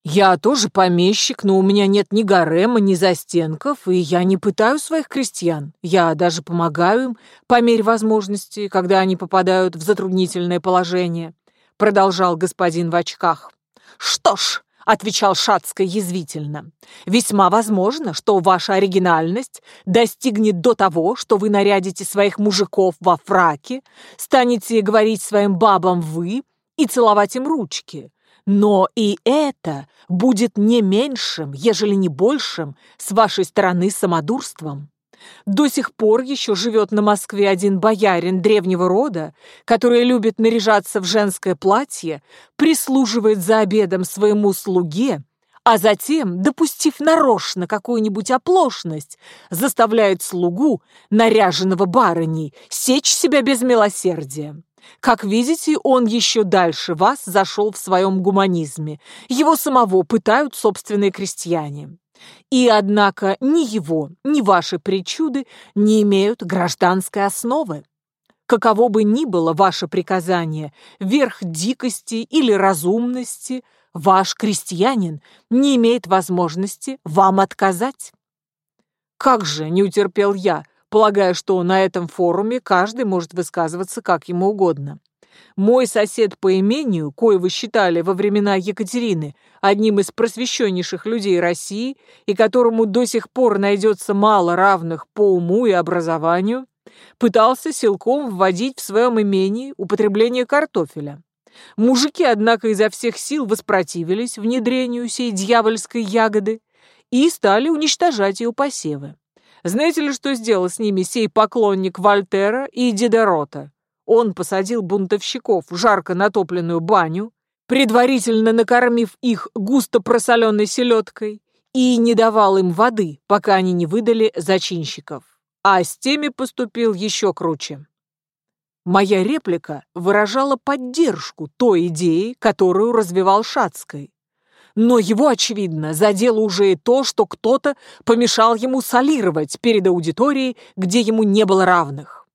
Я тоже помещик, но у меня нет ни гарема, ни застенков, и я не пытаю своих крестьян. Я даже помогаю им по мере возможности, когда они попадают в затруднительное положение», — продолжал господин в очках. «Что ж», — отвечал Шацкая язвительно, «весьма возможно, что ваша оригинальность достигнет до того, что вы нарядите своих мужиков во фраке, станете говорить своим бабам «вы» и целовать им ручки, но и это будет не меньшим, ежели не большим, с вашей стороны самодурством. До сих пор еще живет на Москве один боярин древнего рода, который любит наряжаться в женское платье, прислуживает за обедом своему слуге, а затем, допустив нарочно какую-нибудь оплошность, заставляет слугу, наряженного барыней, сечь себя без милосердия. Как видите, он еще дальше вас зашел в своем гуманизме. Его самого пытают собственные крестьяне. И, однако, ни его, ни ваши причуды не имеют гражданской основы. Каково бы ни было ваше приказание, верх дикости или разумности, ваш крестьянин не имеет возможности вам отказать. Как же, не утерпел я, полагая, что на этом форуме каждый может высказываться как ему угодно. Мой сосед по имению, кое вы считали во времена Екатерины одним из просвещеннейших людей России и которому до сих пор найдется мало равных по уму и образованию, пытался силком вводить в своем имении употребление картофеля. Мужики, однако, изо всех сил воспротивились внедрению сей дьявольской ягоды и стали уничтожать ее посевы. Знаете ли, что сделал с ними сей поклонник Вольтера и Дидерота? Он посадил бунтовщиков в жарко натопленную баню, предварительно накормив их густо просоленной селедкой, и не давал им воды, пока они не выдали зачинщиков. А с теми поступил еще круче. Моя реплика выражала поддержку той идеи, которую развивал Шацкой. Но его, очевидно, задело уже и то, что кто-то помешал ему солировать перед аудиторией, где ему не было равных.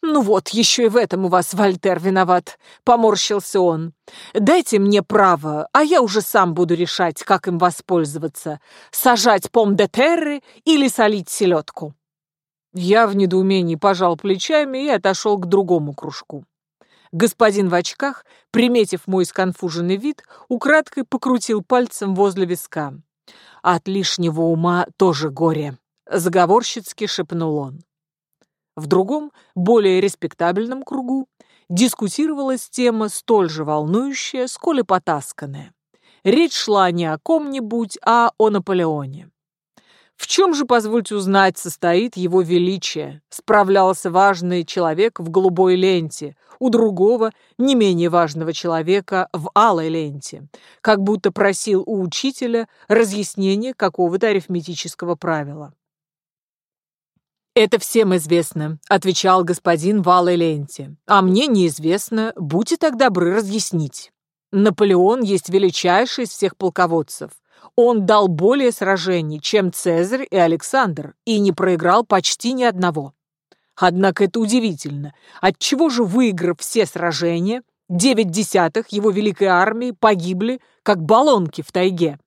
«Ну вот, еще и в этом у вас Вольтер виноват», — поморщился он. «Дайте мне право, а я уже сам буду решать, как им воспользоваться. Сажать пом-де-терры или солить селедку». Я в недоумении пожал плечами и отошел к другому кружку. Господин в очках, приметив мой сконфуженный вид, украдкой покрутил пальцем возле виска. «От лишнего ума тоже горе», — заговорщицки шепнул он. В другом, более респектабельном кругу дискутировалась тема столь же волнующая, сколь и потасканная. Речь шла не о ком-нибудь, а о Наполеоне. В чем же, позвольте узнать, состоит его величие? Справлялся важный человек в голубой ленте, у другого, не менее важного человека, в алой ленте, как будто просил у учителя разъяснение какого-то арифметического правила. «Это всем известно», — отвечал господин в алой ленте. «А мне неизвестно, будьте так добры разъяснить. Наполеон есть величайший из всех полководцев. Он дал более сражений, чем Цезарь и Александр, и не проиграл почти ни одного. Однако это удивительно. Отчего же, выиграв все сражения, девять десятых его великой армии погибли, как баллонки в тайге?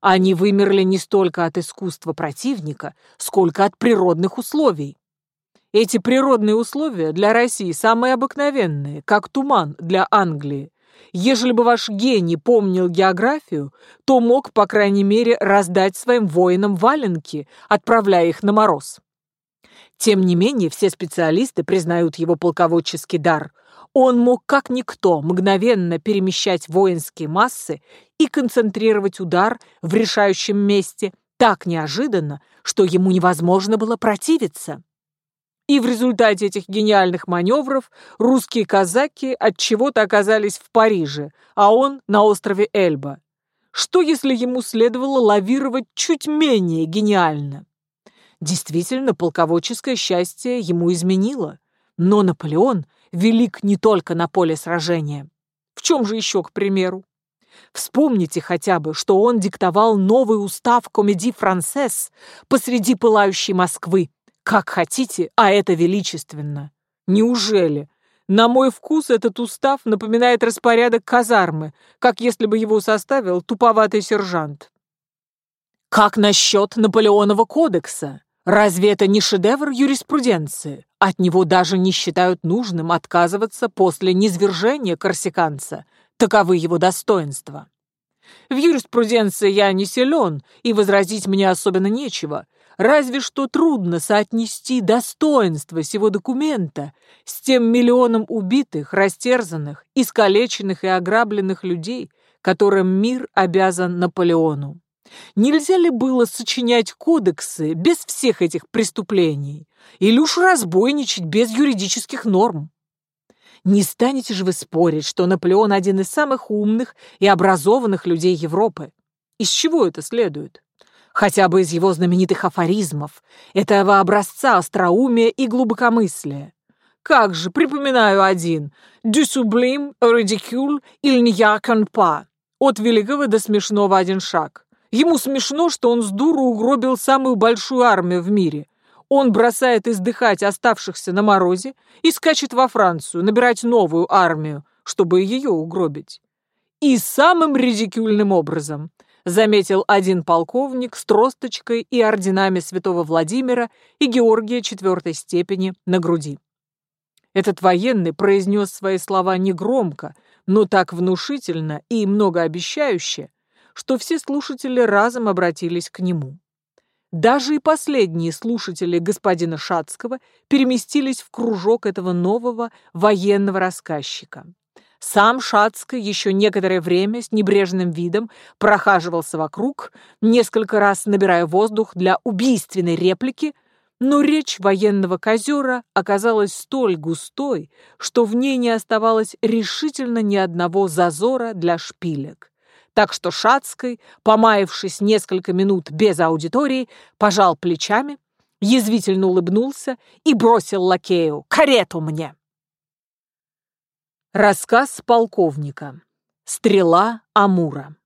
Они вымерли не столько от искусства противника, сколько от природных условий. Эти природные условия для России самые обыкновенные, как туман для Англии, Ежели бы ваш гений помнил географию, то мог, по крайней мере, раздать своим воинам валенки, отправляя их на мороз. Тем не менее, все специалисты признают его полководческий дар. Он мог, как никто, мгновенно перемещать воинские массы и концентрировать удар в решающем месте так неожиданно, что ему невозможно было противиться. И в результате этих гениальных маневров русские казаки от чего-то оказались в Париже, а он на острове Эльба. Что, если ему следовало лавировать чуть менее гениально? Действительно, полководческое счастье ему изменило. Но Наполеон велик не только на поле сражения. В чем же еще, к примеру? Вспомните хотя бы, что он диктовал новый устав комедий францесс посреди пылающей Москвы, как хотите, а это величественно. Неужели? На мой вкус этот устав напоминает распорядок казармы, как если бы его составил туповатый сержант. Как насчет Наполеонова кодекса? Разве это не шедевр юриспруденции? От него даже не считают нужным отказываться после низвержения корсиканца. Таковы его достоинства. В юриспруденции я не силен, и возразить мне особенно нечего. Разве что трудно соотнести достоинство сего документа с тем миллионом убитых, растерзанных, искалеченных и ограбленных людей, которым мир обязан Наполеону. Нельзя ли было сочинять кодексы без всех этих преступлений? Или уж разбойничать без юридических норм? Не станете же вы спорить, что Наполеон один из самых умных и образованных людей Европы? Из чего это следует? Хотя бы из его знаменитых афоризмов, этого образца остроумия и глубокомыслия. Как же, припоминаю один. «Du sublime, ridicule, il n'y a qu'un pas». От великого до смешного один шаг. Ему смешно, что он с дуру угробил самую большую армию в мире. Он бросает издыхать оставшихся на морозе и скачет во Францию набирать новую армию, чтобы ее угробить. И самым редикюльным образом – заметил один полковник с тросточкой и орденами святого Владимира и Георгия четвертой степени на груди. Этот военный произнес свои слова негромко, но так внушительно и многообещающе, что все слушатели разом обратились к нему. Даже и последние слушатели господина Шацкого переместились в кружок этого нового военного рассказчика. Сам Шацкий еще некоторое время с небрежным видом прохаживался вокруг, несколько раз набирая воздух для убийственной реплики, но речь военного козера оказалась столь густой, что в ней не оставалось решительно ни одного зазора для шпилек. Так что Шацкий, помаявшись несколько минут без аудитории, пожал плечами, язвительно улыбнулся и бросил лакею «Карету мне!». Рассказ полковника. Стрела Амура.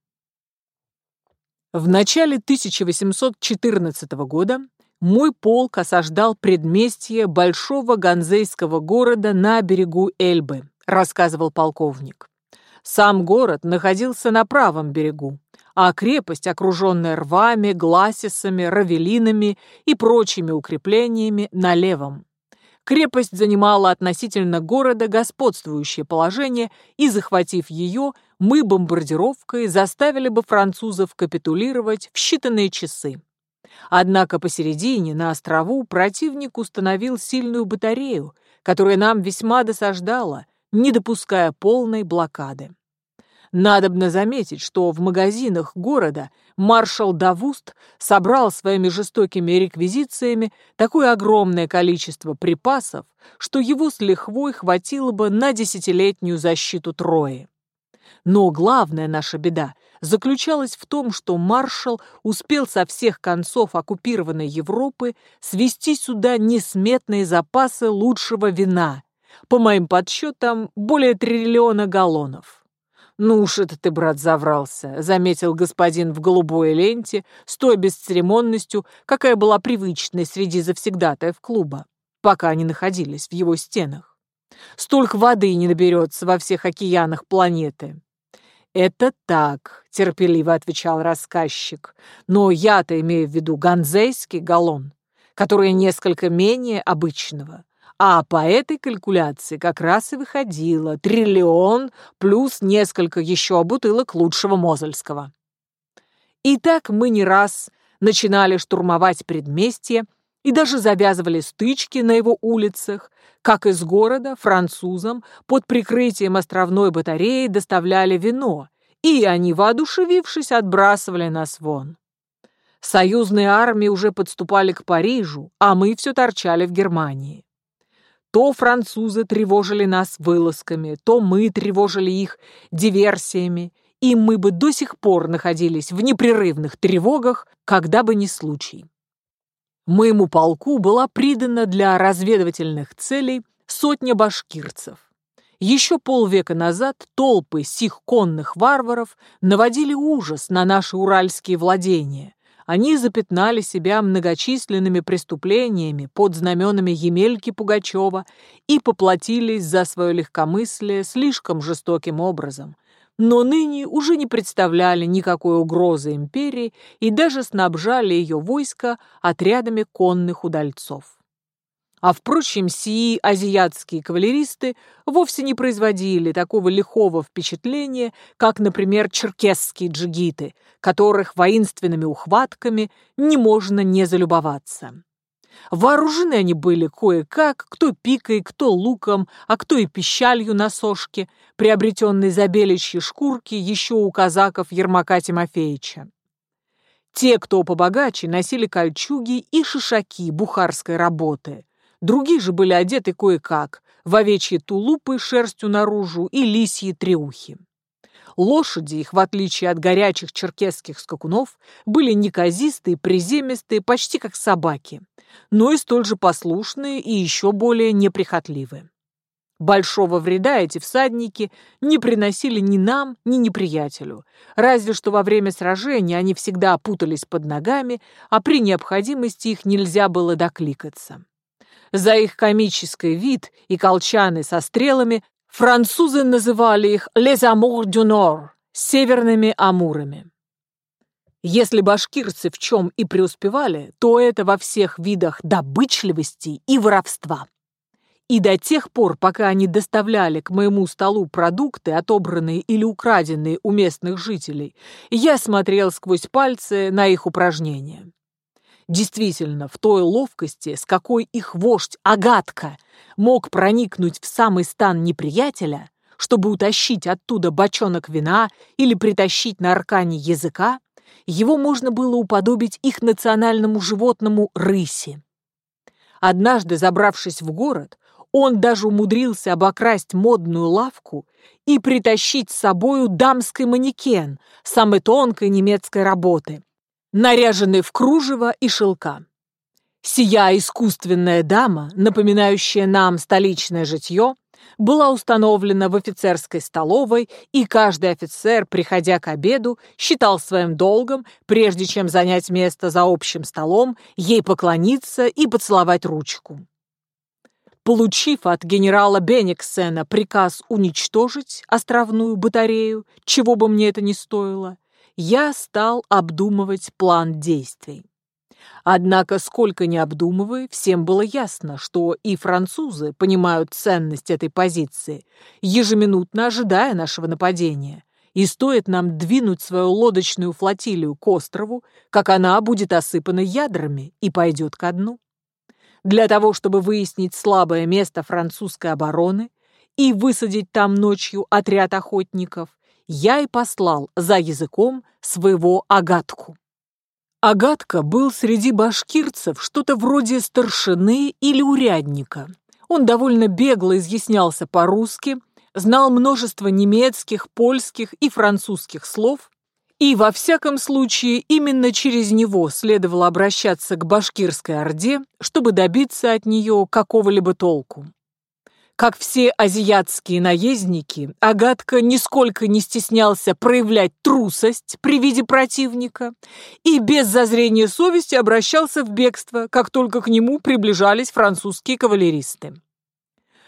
В начале 1814 года мой полк осаждал предместье большого ганзейского города на берегу Эльбы, рассказывал полковник. Сам город находился на правом берегу, а крепость, окруженная рвами, гласисами, равелинами и прочими укреплениями, на левом. Крепость занимала относительно города господствующее положение, и, захватив ее, мы бомбардировкой заставили бы французов капитулировать в считанные часы. Однако посередине, на острову, противник установил сильную батарею, которая нам весьма досаждала, не допуская полной блокады. Надобно заметить, что в магазинах города маршал Давуст собрал своими жестокими реквизициями такое огромное количество припасов, что его с лихвой хватило бы на десятилетнюю защиту Трои. Но главная наша беда заключалась в том, что маршал успел со всех концов оккупированной Европы свести сюда несметные запасы лучшего вина, по моим подсчетам, более триллиона галлонов. «Ну уж это ты, брат, заврался», — заметил господин в голубой ленте с той бесцеремонностью, какая была привычной среди завсегдатаев клуба, пока они находились в его стенах. «Столько воды не наберется во всех океанах планеты». «Это так», — терпеливо отвечал рассказчик, «но я-то имею в виду ганзейский галлон, который несколько менее обычного». А по этой калькуляции как раз и выходило триллион плюс несколько еще бутылок лучшего Мозельского. И так мы не раз начинали штурмовать предместье и даже завязывали стычки на его улицах, как из города французам под прикрытием островной батареи доставляли вино, и они, воодушевившись, отбрасывали нас вон. Союзные армии уже подступали к Парижу, а мы все торчали в Германии. То французы тревожили нас вылазками, то мы тревожили их диверсиями, и мы бы до сих пор находились в непрерывных тревогах, когда бы ни случай. Моему полку была придана для разведывательных целей сотня башкирцев. Еще полвека назад толпы сих конных варваров наводили ужас на наши уральские владения, они запятнали себя многочисленными преступлениями под знаменами Емельки Пугачева и поплатились за свое легкомыслие слишком жестоким образом. Но ныне уже не представляли никакой угрозы империи и даже снабжали ее войско отрядами конных удальцов. А, впрочем, сии азиатские кавалеристы вовсе не производили такого лихого впечатления, как, например, черкесские джигиты, которых воинственными ухватками не можно не залюбоваться. Вооружены они были кое-как, кто пикой, кто луком, а кто и пищалью на сошке, приобретенной за беличьи шкурки еще у казаков Ермака Тимофеевича. Те, кто побогаче, носили кольчуги и шишаки бухарской работы – Другие же были одеты кое-как, в овечьи тулупы шерстью наружу и лисьи треухи. Лошади их, в отличие от горячих черкесских скакунов, были неказистые, приземистые, почти как собаки, но и столь же послушные и еще более неприхотливые. Большого вреда эти всадники не приносили ни нам, ни неприятелю, разве что во время сражения они всегда опутались под ногами, а при необходимости их нельзя было докликаться. За их комический вид и колчаны со стрелами французы называли их «les amours du nord» — «северными амурами». Если башкирцы в чем и преуспевали, то это во всех видах добычливости и воровства. И до тех пор, пока они доставляли к моему столу продукты, отобранные или украденные у местных жителей, я смотрел сквозь пальцы на их упражнения. Действительно, в той ловкости, с какой их вождь Агатка мог проникнуть в самый стан неприятеля, чтобы утащить оттуда бочонок вина или притащить на аркане языка, его можно было уподобить их национальному животному рыси. Однажды, забравшись в город, он даже умудрился обокрасть модную лавку и притащить с собою дамский манекен самой тонкой немецкой работы, наряженный в кружево и шелка. Сия искусственная дама, напоминающая нам столичное житье, была установлена в офицерской столовой, и каждый офицер, приходя к обеду, считал своим долгом, прежде чем занять место за общим столом, ей поклониться и поцеловать ручку. Получив от генерала Бениксена приказ уничтожить островную батарею, чего бы мне это ни стоило, я стал обдумывать план действий. Однако, сколько ни обдумывая, всем было ясно, что и французы понимают ценность этой позиции, ежеминутно ожидая нашего нападения. И стоит нам двинуть свою лодочную флотилию к острову, как она будет осыпана ядрами и пойдет ко дну. Для того, чтобы выяснить слабое место французской обороны и высадить там ночью отряд охотников, я и послал за языком своего агатку. Агатка был среди башкирцев что-то вроде старшины или урядника. Он довольно бегло изъяснялся по-русски, знал множество немецких, польских и французских слов, и во всяком случае именно через него следовало обращаться к башкирской орде, чтобы добиться от нее какого-либо толку. Как все азиатские наездники, Агатка нисколько не стеснялся проявлять трусость при виде противника и без зазрения совести обращался в бегство, как только к нему приближались французские кавалеристы.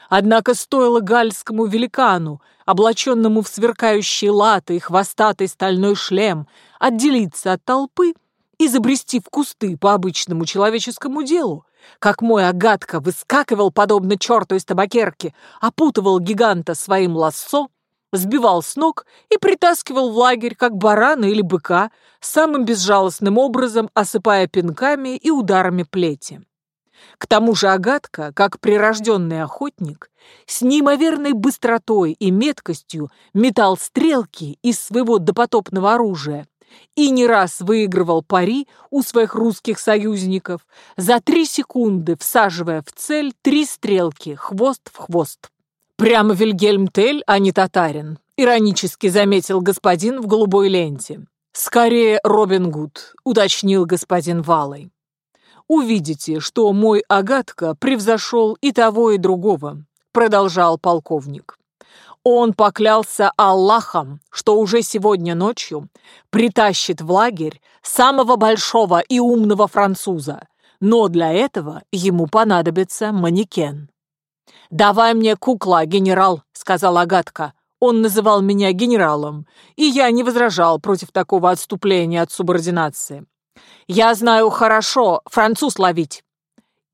Однако стоило гальскому великану, облаченному в сверкающие латы и хвостатый стальной шлем, отделиться от толпы и забрести в кусты по обычному человеческому делу, как мой Агатка выскакивал, подобно черту из табакерки, опутывал гиганта своим лассо, сбивал с ног и притаскивал в лагерь, как барана или быка, самым безжалостным образом осыпая пинками и ударами плети. К тому же Агатка, как прирожденный охотник, с неимоверной быстротой и меткостью метал стрелки из своего допотопного оружия, и не раз выигрывал пари у своих русских союзников, за три секунды всаживая в цель три стрелки, хвост в хвост. «Прямо Вильгельм Тель, а не татарин», — иронически заметил господин в голубой ленте. «Скорее Робин Гуд», — уточнил господин Валой. «Увидите, что мой Агатка превзошел и того, и другого», — продолжал полковник. Он поклялся Аллахом, что уже сегодня ночью притащит в лагерь самого большого и умного француза, но для этого ему понадобится манекен. «Давай мне кукла, генерал», — сказала Агатка. Он называл меня генералом, и я не возражал против такого отступления от субординации. «Я знаю хорошо француз ловить».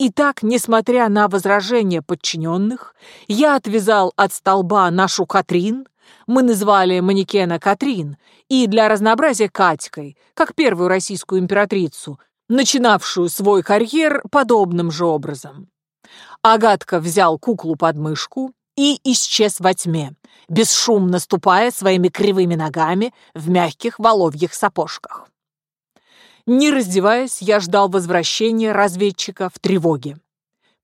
Итак, несмотря на возражения подчиненных, я отвязал от столба нашу Катрин, мы назвали манекена Катрин, и для разнообразия Катькой, как первую российскую императрицу, начинавшую свой карьер подобным же образом. Агатка взял куклу под мышку и исчез во тьме, бесшумно ступая своими кривыми ногами в мягких воловьих сапожках. Не раздеваясь, я ждал возвращения разведчика в тревоге.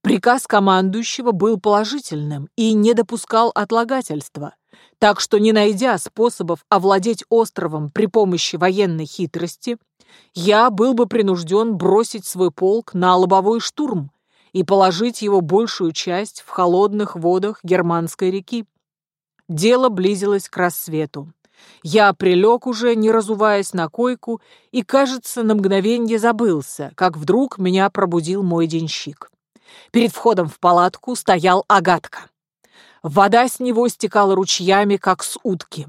Приказ командующего был положительным и не допускал отлагательства, так что, не найдя способов овладеть островом при помощи военной хитрости, я был бы принужден бросить свой полк на лобовой штурм и положить его большую часть в холодных водах Германской реки. Дело близилось к рассвету. Я прилег уже, не разуваясь на койку, и, кажется, на мгновенье забылся, как вдруг меня пробудил мой денщик. Перед входом в палатку стоял Агатка. Вода с него стекала ручьями, как с утки.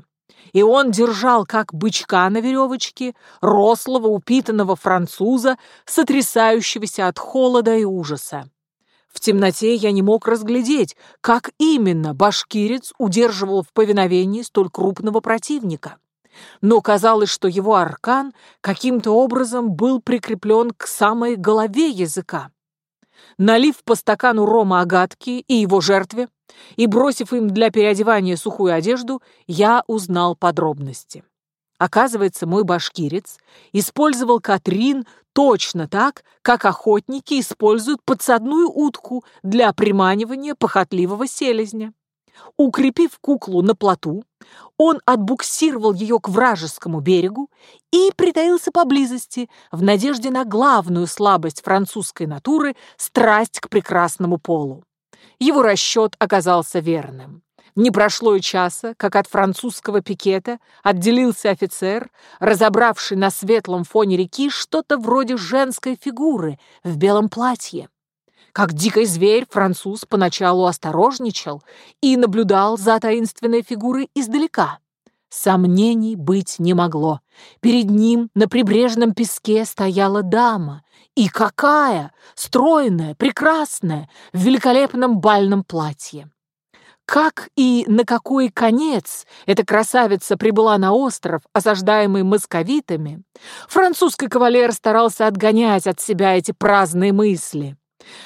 И он держал, как бычка на веревочке, рослого, упитанного француза, сотрясающегося от холода и ужаса. В темноте я не мог разглядеть, как именно башкирец удерживал в повиновении столь крупного противника. Но казалось, что его аркан каким-то образом был прикреплен к самой голове языка. Налив по стакану рома Агатки и его жертве, и бросив им для переодевания сухую одежду, я узнал подробности. Оказывается, мой башкирец использовал Катрин точно так, как охотники используют подсадную утку для приманивания похотливого селезня. Укрепив куклу на плоту, он отбуксировал ее к вражескому берегу и притаился поблизости в надежде на главную слабость французской натуры – страсть к прекрасному полу. Его расчет оказался верным. Не прошло и часа, как от французского пикета отделился офицер, разобравший на светлом фоне реки что-то вроде женской фигуры в белом платье. Как дикий зверь, француз поначалу осторожничал и наблюдал за таинственной фигурой издалека. Сомнений быть не могло. Перед ним на прибрежном песке стояла дама. И какая! Стройная, прекрасная, в великолепном бальном платье. Как и на какой конец эта красавица прибыла на остров, осаждаемый московитами, французский кавалер старался отгонять от себя эти праздные мысли.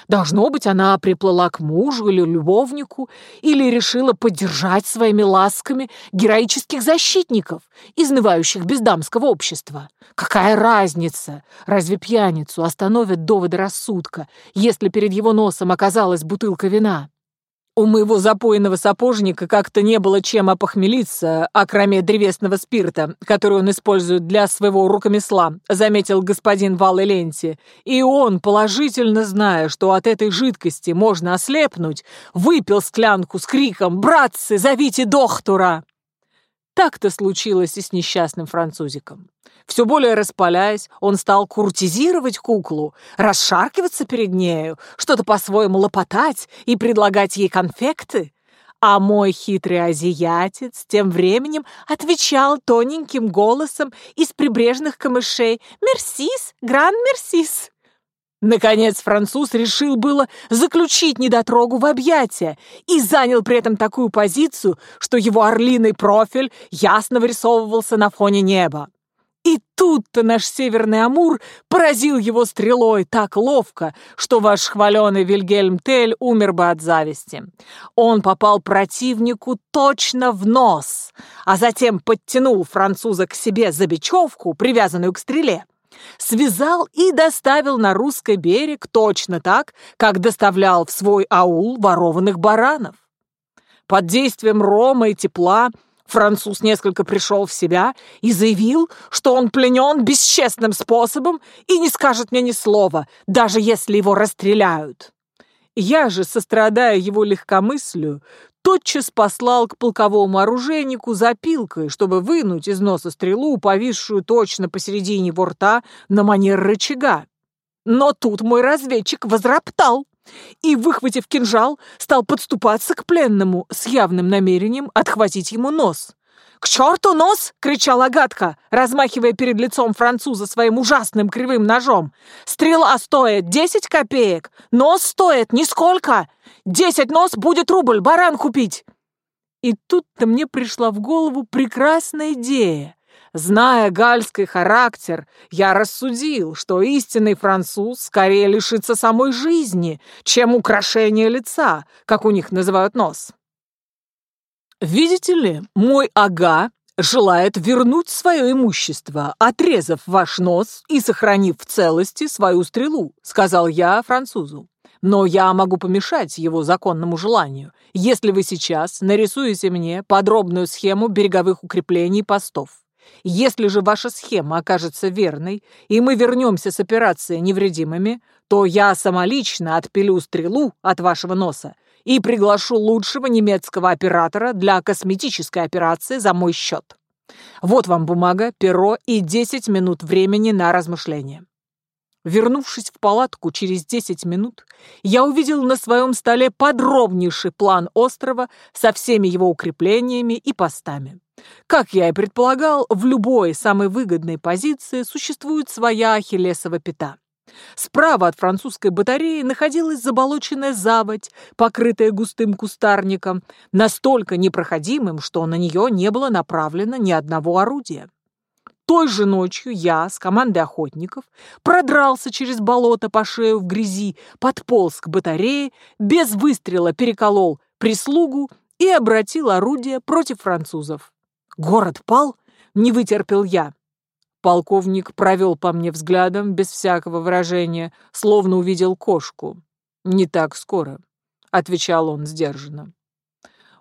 Должно быть, она приплыла к мужу или любовнику, или решила поддержать своими ласками героических защитников, изнывающих без дамского общества. Какая разница? Разве пьяницу остановят доводы рассудка, если перед его носом оказалась бутылка вина? У моего запойного сапожника как-то не было чем опохмелиться, а кроме древесного спирта, который он использует для своего рукомесла, заметил господин Валленти. И он, положительно зная, что от этой жидкости можно ослепнуть, выпил склянку с криком «Братцы, зовите доктора!» Так-то случилось и с несчастным французиком. Все более распаляясь, он стал куртизировать куклу, расшаркиваться перед нею, что-то по-своему лопотать и предлагать ей конфекты. А мой хитрый азиатец тем временем отвечал тоненьким голосом из прибрежных камышей «Мерсис, гран-мерсис». Наконец француз решил было заключить недотрогу в объятия и занял при этом такую позицию, что его орлиный профиль ясно вырисовывался на фоне неба. И тут-то наш северный Амур поразил его стрелой так ловко, что ваш хваленый Вильгельм Тель умер бы от зависти. Он попал противнику точно в нос, а затем подтянул француза к себе за бечевку, привязанную к стреле связал и доставил на русский берег точно так, как доставлял в свой аул ворованных баранов. Под действием рома и тепла француз несколько пришел в себя и заявил, что он пленен бесчестным способом и не скажет мне ни слова, даже если его расстреляют. Я же, сострадая его легкомыслию, тотчас послал к полковому оружейнику запилкой, чтобы вынуть из носа стрелу, повисшую точно посередине его рта на манер рычага. Но тут мой разведчик возроптал и, выхватив кинжал, стал подступаться к пленному с явным намерением отхватить ему нос. «К черту нос!» — кричала Агатка, размахивая перед лицом француза своим ужасным кривым ножом. «Стрела стоит десять копеек, нос стоит нисколько! Десять нос будет рубль, баран купить!» И тут-то мне пришла в голову прекрасная идея. Зная гальский характер, я рассудил, что истинный француз скорее лишится самой жизни, чем украшения лица, как у них называют нос. «Видите ли, мой ага желает вернуть свое имущество, отрезав ваш нос и сохранив в целости свою стрелу», сказал я французу. «Но я могу помешать его законному желанию, если вы сейчас нарисуете мне подробную схему береговых укреплений и постов. Если же ваша схема окажется верной, и мы вернемся с операцией невредимыми, то я самолично отпилю стрелу от вашего носа и приглашу лучшего немецкого оператора для косметической операции за мой счет. Вот вам бумага, перо и 10 минут времени на размышление. Вернувшись в палатку через 10 минут, я увидел на своем столе подробнейший план острова со всеми его укреплениями и постами. Как я и предполагал, в любой самой выгодной позиции существует своя ахиллесова пята. Справа от французской батареи находилась заболоченная заводь, покрытая густым кустарником, настолько непроходимым, что на нее не было направлено ни одного орудия. Той же ночью я с командой охотников продрался через болото по шею в грязи, подполз к батарее, без выстрела переколол прислугу и обратил орудие против французов. «Город пал?» — не вытерпел я. Полковник провел по мне взглядом, без всякого выражения, словно увидел кошку. «Не так скоро», — отвечал он сдержанно.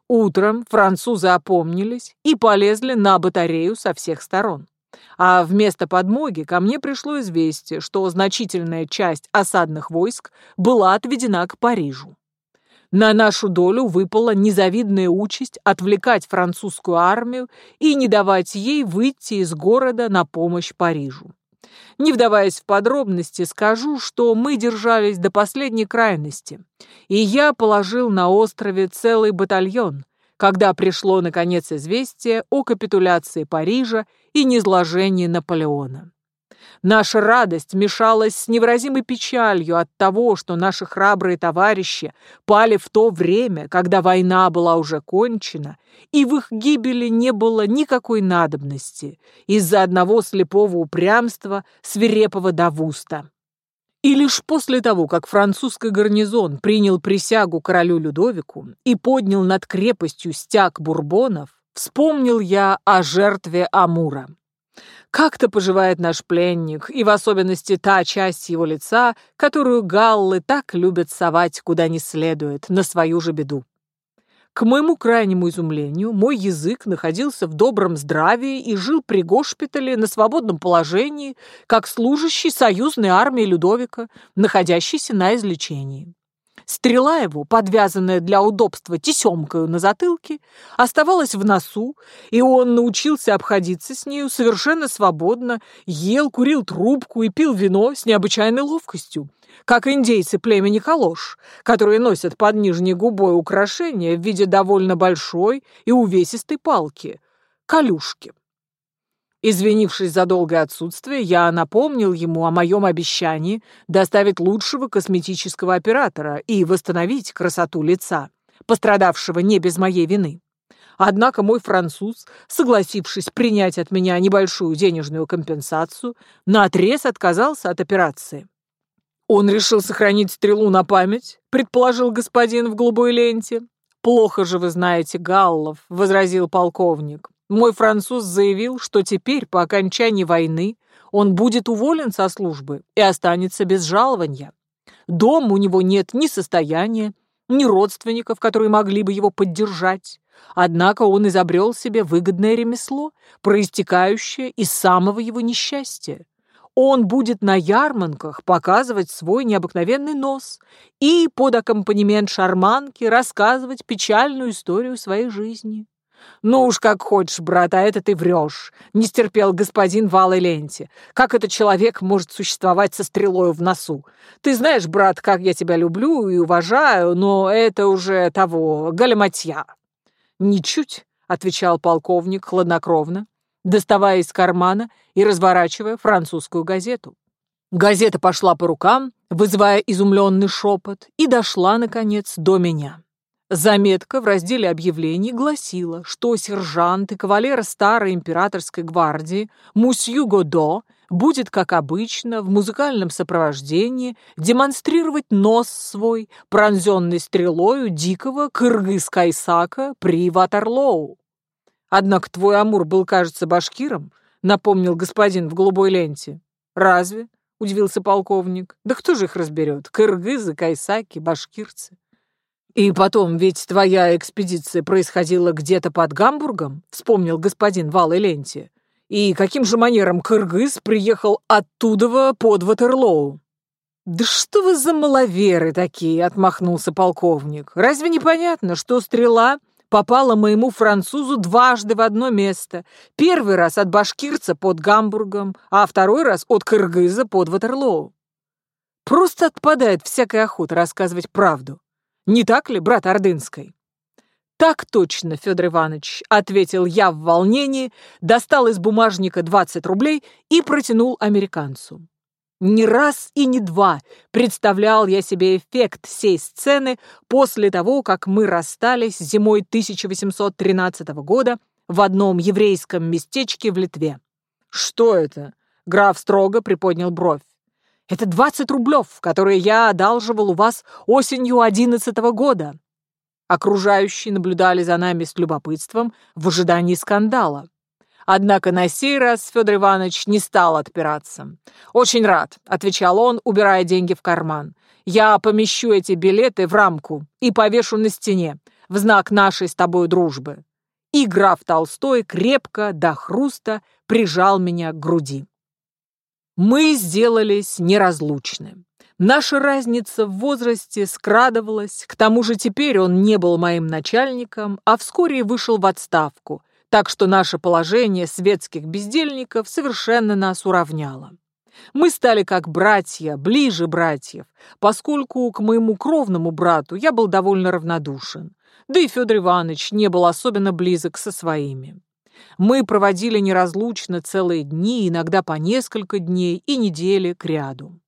Утром французы опомнились и полезли на батарею со всех сторон. А вместо подмоги ко мне пришло известие, что значительная часть осадных войск была отведена к Парижу. На нашу долю выпала незавидная участь отвлекать французскую армию и не давать ей выйти из города на помощь Парижу. Не вдаваясь в подробности, скажу, что мы держались до последней крайности, и я положил на острове целый батальон, когда пришло, наконец, известие о капитуляции Парижа и низложении Наполеона. Наша радость мешалась с невыразимой печалью от того, что наши храбрые товарищи пали в то время, когда война была уже кончена, и в их гибели не было никакой надобности из-за одного слепого упрямства свирепого Давуста. И лишь после того, как французский гарнизон принял присягу королю Людовику и поднял над крепостью стяг бурбонов, вспомнил я о жертве Амура. Как-то поживает наш пленник, и в особенности та часть его лица, которую галлы так любят совать куда не следует, на свою же беду. К моему крайнему изумлению, мой язык находился в добром здравии и жил при госпитале на свободном положении, как служащий союзной армии Людовика, находящийся на излечении. Стрела его, подвязанная для удобства тесемкою на затылке, оставалась в носу, и он научился обходиться с нею совершенно свободно, ел, курил трубку и пил вино с необычайной ловкостью, как индейцы племени Калош, которые носят под нижней губой украшения в виде довольно большой и увесистой палки – калюшки. Извинившись за долгое отсутствие, я напомнил ему о моем обещании доставить лучшего косметического оператора и восстановить красоту лица, пострадавшего не без моей вины. Однако мой француз, согласившись принять от меня небольшую денежную компенсацию, наотрез отказался от операции. «Он решил сохранить стрелу на память», — предположил господин в голубой ленте. «Плохо же вы знаете галлов», — возразил полковник. Мой француз заявил, что теперь, по окончании войны, он будет уволен со службы и останется без жалования. Дом у него нет ни состояния, ни родственников, которые могли бы его поддержать. Однако он изобрел себе выгодное ремесло, проистекающее из самого его несчастья. Он будет на ярмарках показывать свой необыкновенный нос и под аккомпанемент шарманки рассказывать печальную историю своей жизни. «Ну уж как хочешь, брат, а это ты врешь», — не стерпел господин в ленте. «Как этот человек может существовать со стрелою в носу? Ты знаешь, брат, как я тебя люблю и уважаю, но это уже того, галиматья». «Ничуть», — отвечал полковник хладнокровно, доставая из кармана и разворачивая французскую газету. Газета пошла по рукам, вызывая изумленный шепот, и дошла, наконец, до меня. Заметка в разделе объявлений гласила, что сержант и кавалер старой императорской гвардии Мусью Годо будет, как обычно, в музыкальном сопровождении демонстрировать нос свой, пронзенный стрелою дикого кыргыз-кайсака при Ватерлоу. Однако твой Амур был, кажется, башкиром, напомнил господин в голубой ленте. Разве? — удивился полковник. «Да кто же их разберет? Кыргызы, кайсаки, башкирцы?» «И потом, ведь твоя экспедиция происходила где-то под Гамбургом?» — вспомнил господин Вал Ленти. «И каким же манером Кыргыз приехал оттуда под Ватерлоу?» «Да что вы за маловеры такие!» — отмахнулся полковник. «Разве не понятно, что стрела попала моему французу дважды в одно место? Первый раз от башкирца под Гамбургом, а второй раз от Кыргыза под Ватерлоу. Просто отпадает всякая охота рассказывать правду. Не так ли, брат Ордынской?» «Так точно, Федор Иванович», — ответил я в волнении, достал из бумажника 20 рублей и протянул американцу. Не раз и не два представлял я себе эффект сей сцены после того, как мы расстались зимой 1813 года в одном еврейском местечке в Литве. «Что это?» — граф строго приподнял бровь. «Это 20 рублев, которые я одалживал у вас осенью одиннадцатого года». Окружающие наблюдали за нами с любопытством в ожидании скандала. Однако на сей раз Федор Иванович не стал отпираться. «Очень рад», — отвечал он, убирая деньги в карман. «Я помещу эти билеты в рамку и повешу на стене в знак нашей с тобой дружбы». И граф Толстой крепко, до хруста, прижал меня к груди. Мы сделались неразлучны. Наша разница в возрасте скрадывалась, к тому же теперь он не был моим начальником, а вскоре вышел в отставку — так что наше положение светских бездельников совершенно нас уравняло. Мы стали как братья, ближе братьев, поскольку к моему кровному брату я был довольно равнодушен, да и Федор Иванович не был особенно близок со своими. Мы проводили неразлучно целые дни, иногда по несколько дней и недели к ряду.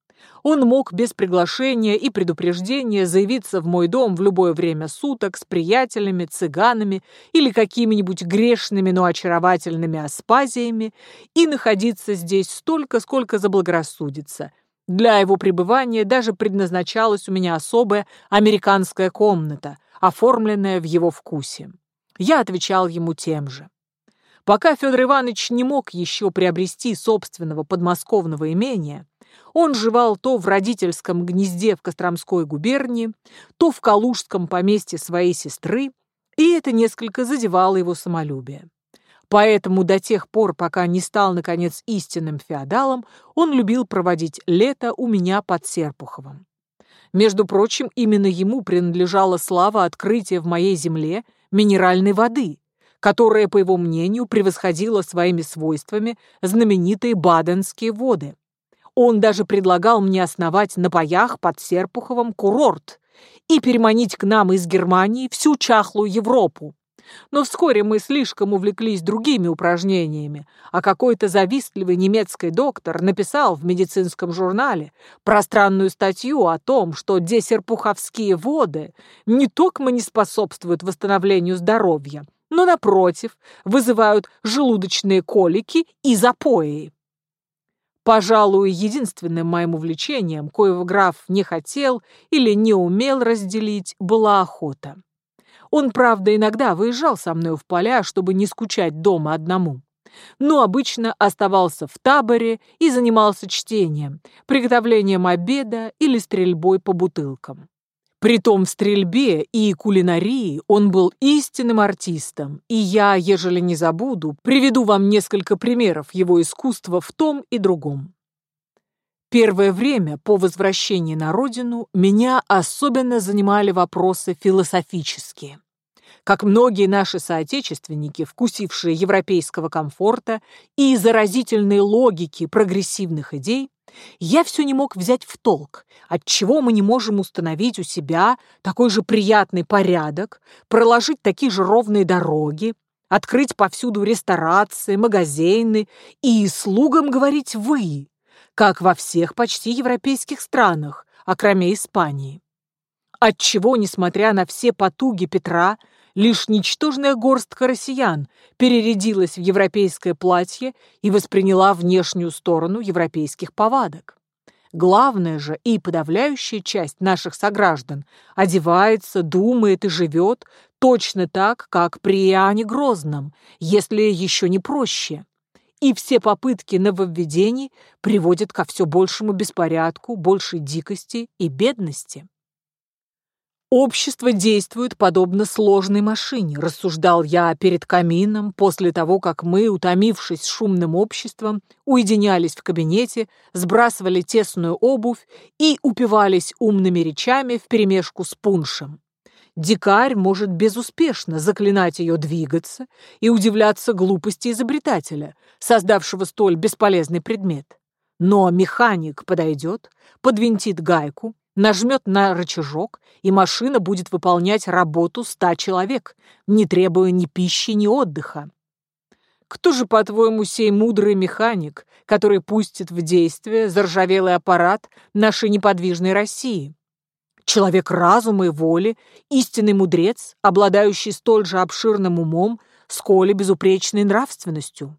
Он мог без приглашения и предупреждения заявиться в мой дом в любое время суток с приятелями, цыганами или какими-нибудь грешными, но очаровательными аспазиями и находиться здесь столько, сколько заблагорассудится. Для его пребывания даже предназначалась у меня особая американская комната, оформленная в его вкусе. Я отвечал ему тем же. Пока Федор Иванович не мог еще приобрести собственного подмосковного имения, он жевал то в родительском гнезде в Костромской губернии, то в Калужском поместье своей сестры, и это несколько задевало его самолюбие. Поэтому до тех пор, пока не стал, наконец, истинным феодалом, он любил проводить лето у меня под Серпуховым. Между прочим, именно ему принадлежала слава открытия в моей земле минеральной воды, которая, по его мнению, превосходила своими свойствами знаменитые баденские воды. Он даже предлагал мне основать на паях под Серпуховым курорт и переманить к нам из Германии всю чахлую Европу. Но вскоре мы слишком увлеклись другими упражнениями, а какой-то завистливый немецкий доктор написал в медицинском журнале пространную статью о том, что десерпуховские воды не только не способствуют восстановлению здоровья, но, напротив, вызывают желудочные колики и запои. Пожалуй, единственным моим увлечением, коего граф не хотел или не умел разделить, была охота. Он, правда, иногда выезжал со мной в поля, чтобы не скучать дома одному. Но обычно оставался в таборе и занимался чтением, приготовлением обеда или стрельбой по бутылкам. Притом в стрельбе и кулинарии он был истинным артистом, и я, ежели не забуду, приведу вам несколько примеров его искусства в том и другом. Первое время по возвращении на родину меня особенно занимали вопросы философические. Как многие наши соотечественники, вкусившие европейского комфорта и заразительной логики прогрессивных идей, я все не мог взять в толк, отчего мы не можем установить у себя такой же приятный порядок, проложить такие же ровные дороги, открыть повсюду ресторации, магазины и слугам говорить «вы», как во всех почти европейских странах, окромя Испании. Отчего, несмотря на все потуги Петра, лишь ничтожная горстка россиян перерядилась в европейское платье и восприняла внешнюю сторону европейских повадок. Главная же и подавляющая часть наших сограждан одевается, думает и живет точно так, как при Иоанне Грозном, если еще не проще. И все попытки нововведений приводят ко все большему беспорядку, большей дикости и бедности. Общество действует подобно сложной машине, рассуждал я перед камином после того, как мы, утомившись шумным обществом, уединялись в кабинете, сбрасывали тесную обувь и упивались умными речами вперемешку с пуншем. Дикарь может безуспешно заклинать ее двигаться и удивляться глупости изобретателя, создавшего столь бесполезный предмет. Но механик подойдет, подвинтит гайку, нажмет на рычажок, и машина будет выполнять работу ста человек, не требуя ни пищи, ни отдыха. Кто же, по-твоему, сей мудрый механик, который пустит в действие заржавелый аппарат нашей неподвижной России? Человек разума и воли, истинный мудрец, обладающий столь же обширным умом, сколь и безупречной нравственностью.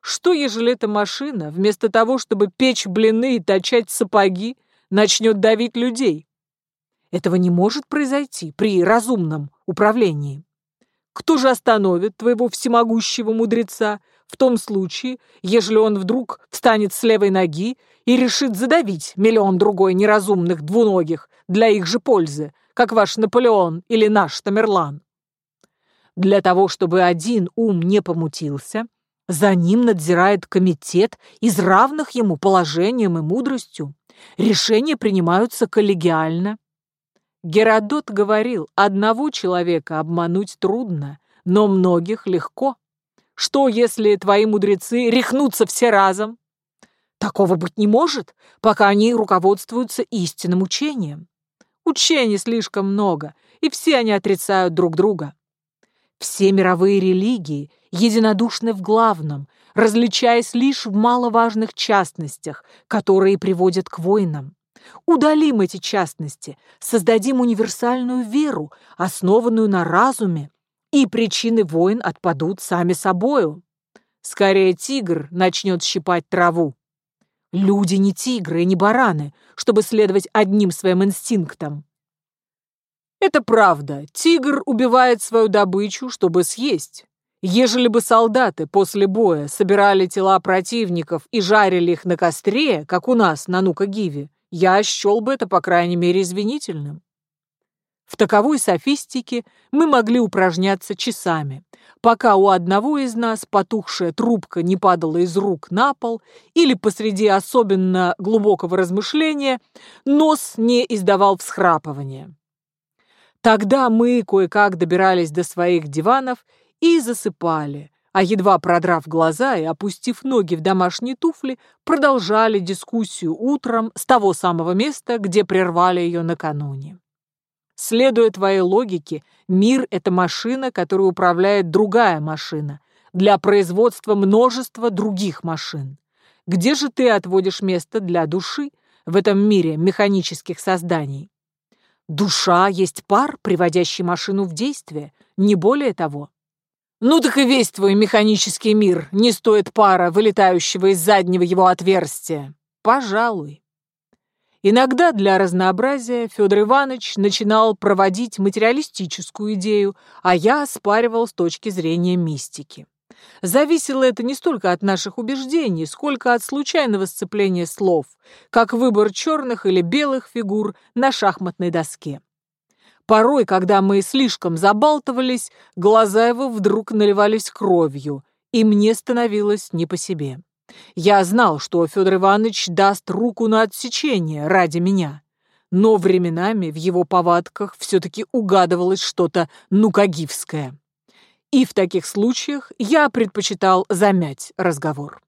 Что, ежели эта машина, вместо того, чтобы печь блины и точать сапоги, начнет давить людей? Этого не может произойти при разумном управлении. Кто же остановит твоего всемогущего мудреца в том случае, ежели он вдруг встанет с левой ноги и решит задавить миллион другой неразумных двуногих для их же пользы, как ваш Наполеон или наш Тамерлан? Для того, чтобы один ум не помутился, за ним надзирает комитет из равных ему положением и мудростью. Решения принимаются коллегиально, Геродот говорил, одного человека обмануть трудно, но многих легко. Что, если твои мудрецы рехнутся все разом? Такого быть не может, пока они руководствуются истинным учением. Учений слишком много, и все они отрицают друг друга. Все мировые религии единодушны в главном, различаясь лишь в маловажных частностях, которые приводят к войнам. Удалим эти частности, создадим универсальную веру, основанную на разуме, и причины войн отпадут сами собою. Скорее тигр начнет щипать траву. Люди не тигры и не бараны, чтобы следовать одним своим инстинктам. Это правда, тигр убивает свою добычу, чтобы съесть. Ежели бы солдаты после боя собирали тела противников и жарили их на костре, как у нас на Нука-Гиве, я счел бы это, по крайней мере, извинительным. В таковой софистике мы могли упражняться часами, пока у одного из нас потухшая трубка не падала из рук на пол или посреди особенно глубокого размышления нос не издавал всхрапывания. Тогда мы кое-как добирались до своих диванов и засыпали, а едва продрав глаза и опустив ноги в домашние туфли, продолжали дискуссию утром с того самого места, где прервали ее накануне. Следуя твоей логике, мир — это машина, которую управляет другая машина для производства множества других машин. Где же ты отводишь место для души в этом мире механических созданий? Душа есть пар, приводящий машину в действие, не более того. Ну так и весь твой механический мир не стоит пара, вылетающего из заднего его отверстия. Пожалуй. Иногда для разнообразия Федор Иванович начинал проводить материалистическую идею, а я оспаривал с точки зрения мистики. Зависело это не столько от наших убеждений, сколько от случайного сцепления слов, как выбор черных или белых фигур на шахматной доске. Порой, когда мы слишком забалтывались, глаза его вдруг наливались кровью, и мне становилось не по себе. Я знал, что Федор Иванович даст руку на отсечение ради меня, но временами в его повадках все-таки угадывалось что-то нукагивское. И в таких случаях я предпочитал замять разговор.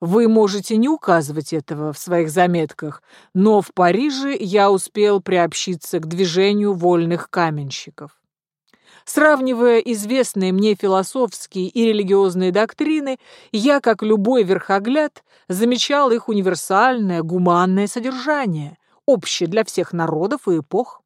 Вы можете не указывать этого в своих заметках, но в Париже я успел приобщиться к движению вольных каменщиков. Сравнивая известные мне философские и религиозные доктрины, я, как любой верхогляд, замечал их универсальное, гуманное содержание, общее для всех народов и эпох,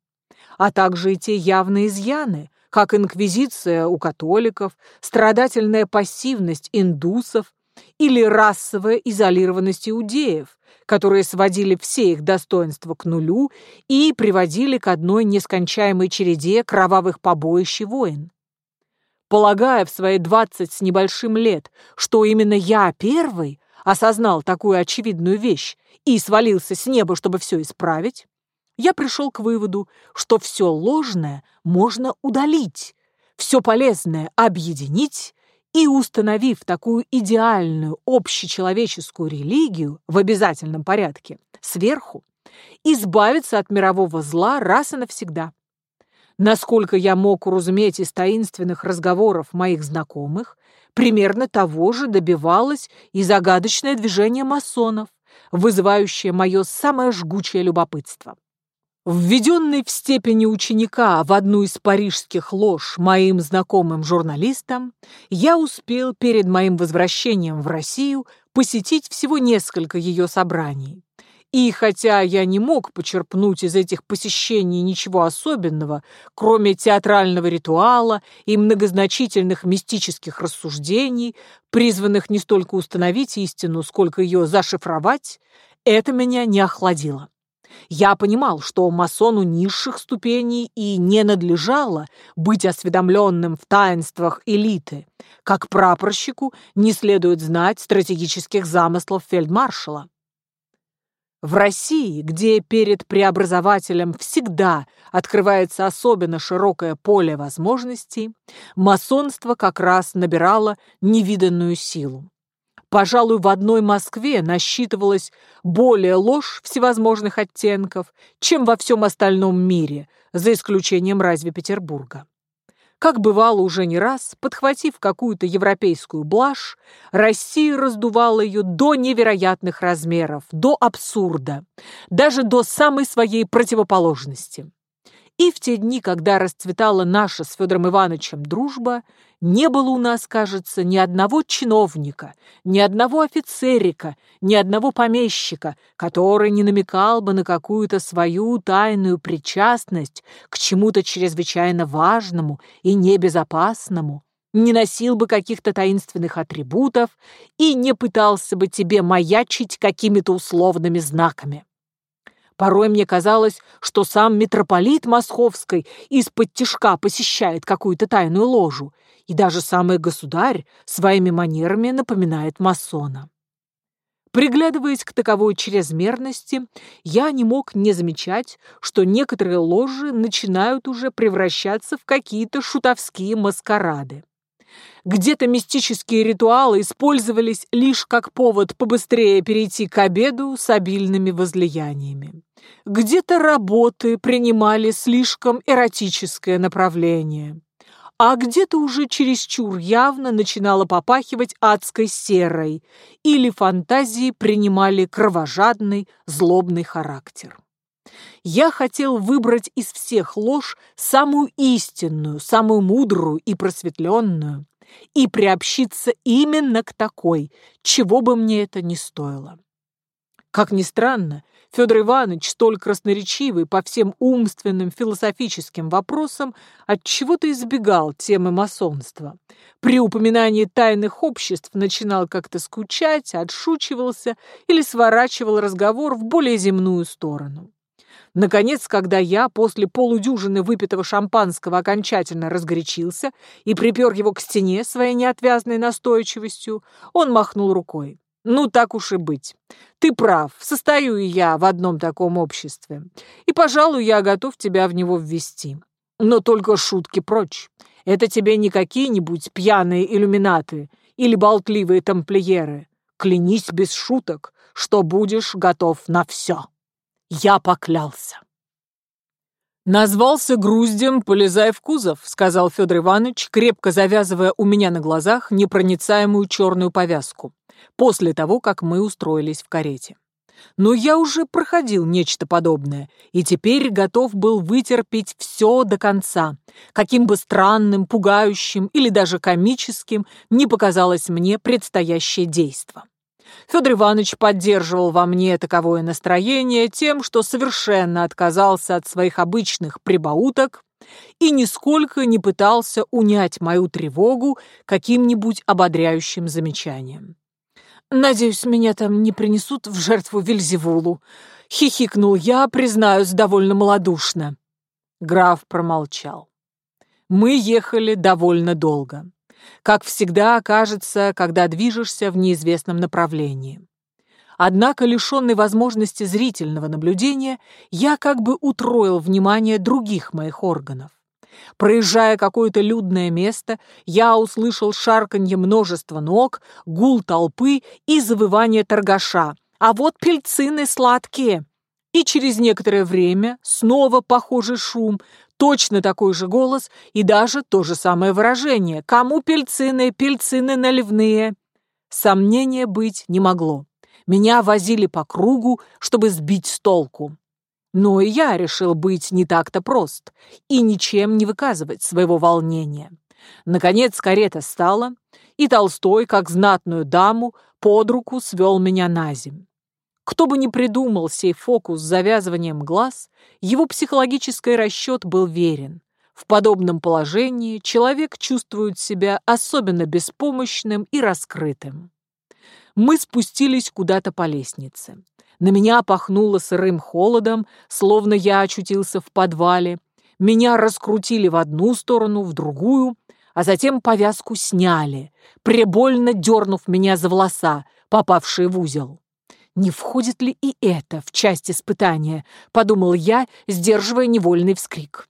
а также и те явные изъяны, как инквизиция у католиков, страдательная пассивность индусов, или расовая изолированность иудеев, которые сводили все их достоинства к нулю и приводили к одной нескончаемой череде кровавых побоищ и войн. Полагая в свои двадцать с небольшим лет, что именно я первый осознал такую очевидную вещь и свалился с неба, чтобы все исправить, я пришел к выводу, что все ложное можно удалить, все полезное объединить и установив такую идеальную общечеловеческую религию в обязательном порядке сверху, избавиться от мирового зла раз и навсегда. Насколько я мог уразуметь из таинственных разговоров моих знакомых, примерно того же добивалось и загадочное движение масонов, вызывающее мое самое жгучее любопытство. Введенный в степени ученика в одну из парижских лож моим знакомым журналистам, я успел перед моим возвращением в Россию посетить всего несколько ее собраний. И хотя я не мог почерпнуть из этих посещений ничего особенного, кроме театрального ритуала и многозначительных мистических рассуждений, призванных не столько установить истину, сколько ее зашифровать, это меня не охладило. Я понимал, что масону низших ступеней и не надлежало быть осведомленным в таинствах элиты, как прапорщику не следует знать стратегических замыслов фельдмаршала. В России, где перед преобразователем всегда открывается особенно широкое поле возможностей, масонство как раз набирало невиданную силу. Пожалуй, в одной Москве насчитывалось более ложь всевозможных оттенков, чем во всем остальном мире, за исключением разве Петербурга. Как бывало уже не раз, подхватив какую-то европейскую блажь, Россия раздувала ее до невероятных размеров, до абсурда, даже до самой своей противоположности. И в те дни, когда расцветала наша с Федором Ивановичем дружба, не было у нас, кажется, ни одного чиновника, ни одного офицерика, ни одного помещика, который не намекал бы на какую-то свою тайную причастность к чему-то чрезвычайно важному и небезопасному, не носил бы каких-то таинственных атрибутов и не пытался бы тебе маячить какими-то условными знаками. Порой мне казалось, что сам митрополит Московской из-под тишка посещает какую-то тайную ложу, и даже самый государь своими манерами напоминает масона. Приглядываясь к таковой чрезмерности, я не мог не замечать, что некоторые ложи начинают уже превращаться в какие-то шутовские маскарады. Где-то мистические ритуалы использовались лишь как повод побыстрее перейти к обеду с обильными возлияниями. Где-то работы принимали слишком эротическое направление. А где-то уже чересчур явно начинало попахивать адской серой, или фантазии принимали кровожадный, злобный характер. Я хотел выбрать из всех ложь самую истинную, самую мудрую и просветленную, и приобщиться именно к такой, чего бы мне это ни стоило. Как ни странно, Федор Иванович, столь красноречивый по всем умственным философическим вопросам, от чего то избегал темы масонства. При упоминании тайных обществ начинал как-то скучать, отшучивался или сворачивал разговор в более земную сторону. Наконец, когда я после полудюжины выпитого шампанского окончательно разгорячился и припер его к стене своей неотвязной настойчивостью, он махнул рукой. «Ну, так уж и быть. Ты прав, состою и я в одном таком обществе. И, пожалуй, я готов тебя в него ввести. Но только шутки прочь. Это тебе не какие-нибудь пьяные иллюминаты или болтливые тамплиеры. Клянись без шуток, что будешь готов на все». Я поклялся. «Назвался груздем, полезай в кузов», — сказал Федор Иванович, крепко завязывая у меня на глазах непроницаемую черную повязку, после того, как мы устроились в карете. Но я уже проходил нечто подобное, и теперь готов был вытерпеть все до конца, каким бы странным, пугающим или даже комическим не показалось мне предстоящее действо. Федор Иванович поддерживал во мне таковое настроение тем, что совершенно отказался от своих обычных прибауток и нисколько не пытался унять мою тревогу каким-нибудь ободряющим замечанием. «Надеюсь, меня там не принесут в жертву Вильзевулу», — хихикнул я, признаюсь, довольно малодушно. Граф промолчал. Мы ехали довольно долго как всегда окажется, когда движешься в неизвестном направлении. Однако, лишенный возможности зрительного наблюдения, я как бы утроил внимание других моих органов. Проезжая какое-то людное место, я услышал шарканье множества ног, гул толпы и завывание торгаша. А вот пельцины сладкие. И через некоторое время снова похожий шум, точно такой же голос и даже то же самое выражение. «Кому пельцины, пельцины наливные?» Сомнения быть не могло. Меня возили по кругу, чтобы сбить с толку. Но и я решил быть не так-то прост и ничем не выказывать своего волнения. Наконец карета стала, и Толстой, как знатную даму, под руку свел меня на земь. Кто бы ни придумал сей фокус с завязыванием глаз, его психологический расчет был верен. В подобном положении человек чувствует себя особенно беспомощным и раскрытым. Мы спустились куда-то по лестнице. На меня пахнуло сырым холодом, словно я очутился в подвале. Меня раскрутили в одну сторону, в другую, а затем повязку сняли, прибольно дернув меня за волоса, попавшие в узел. «Не входит ли и это в часть испытания?» — подумал я, сдерживая невольный вскрик.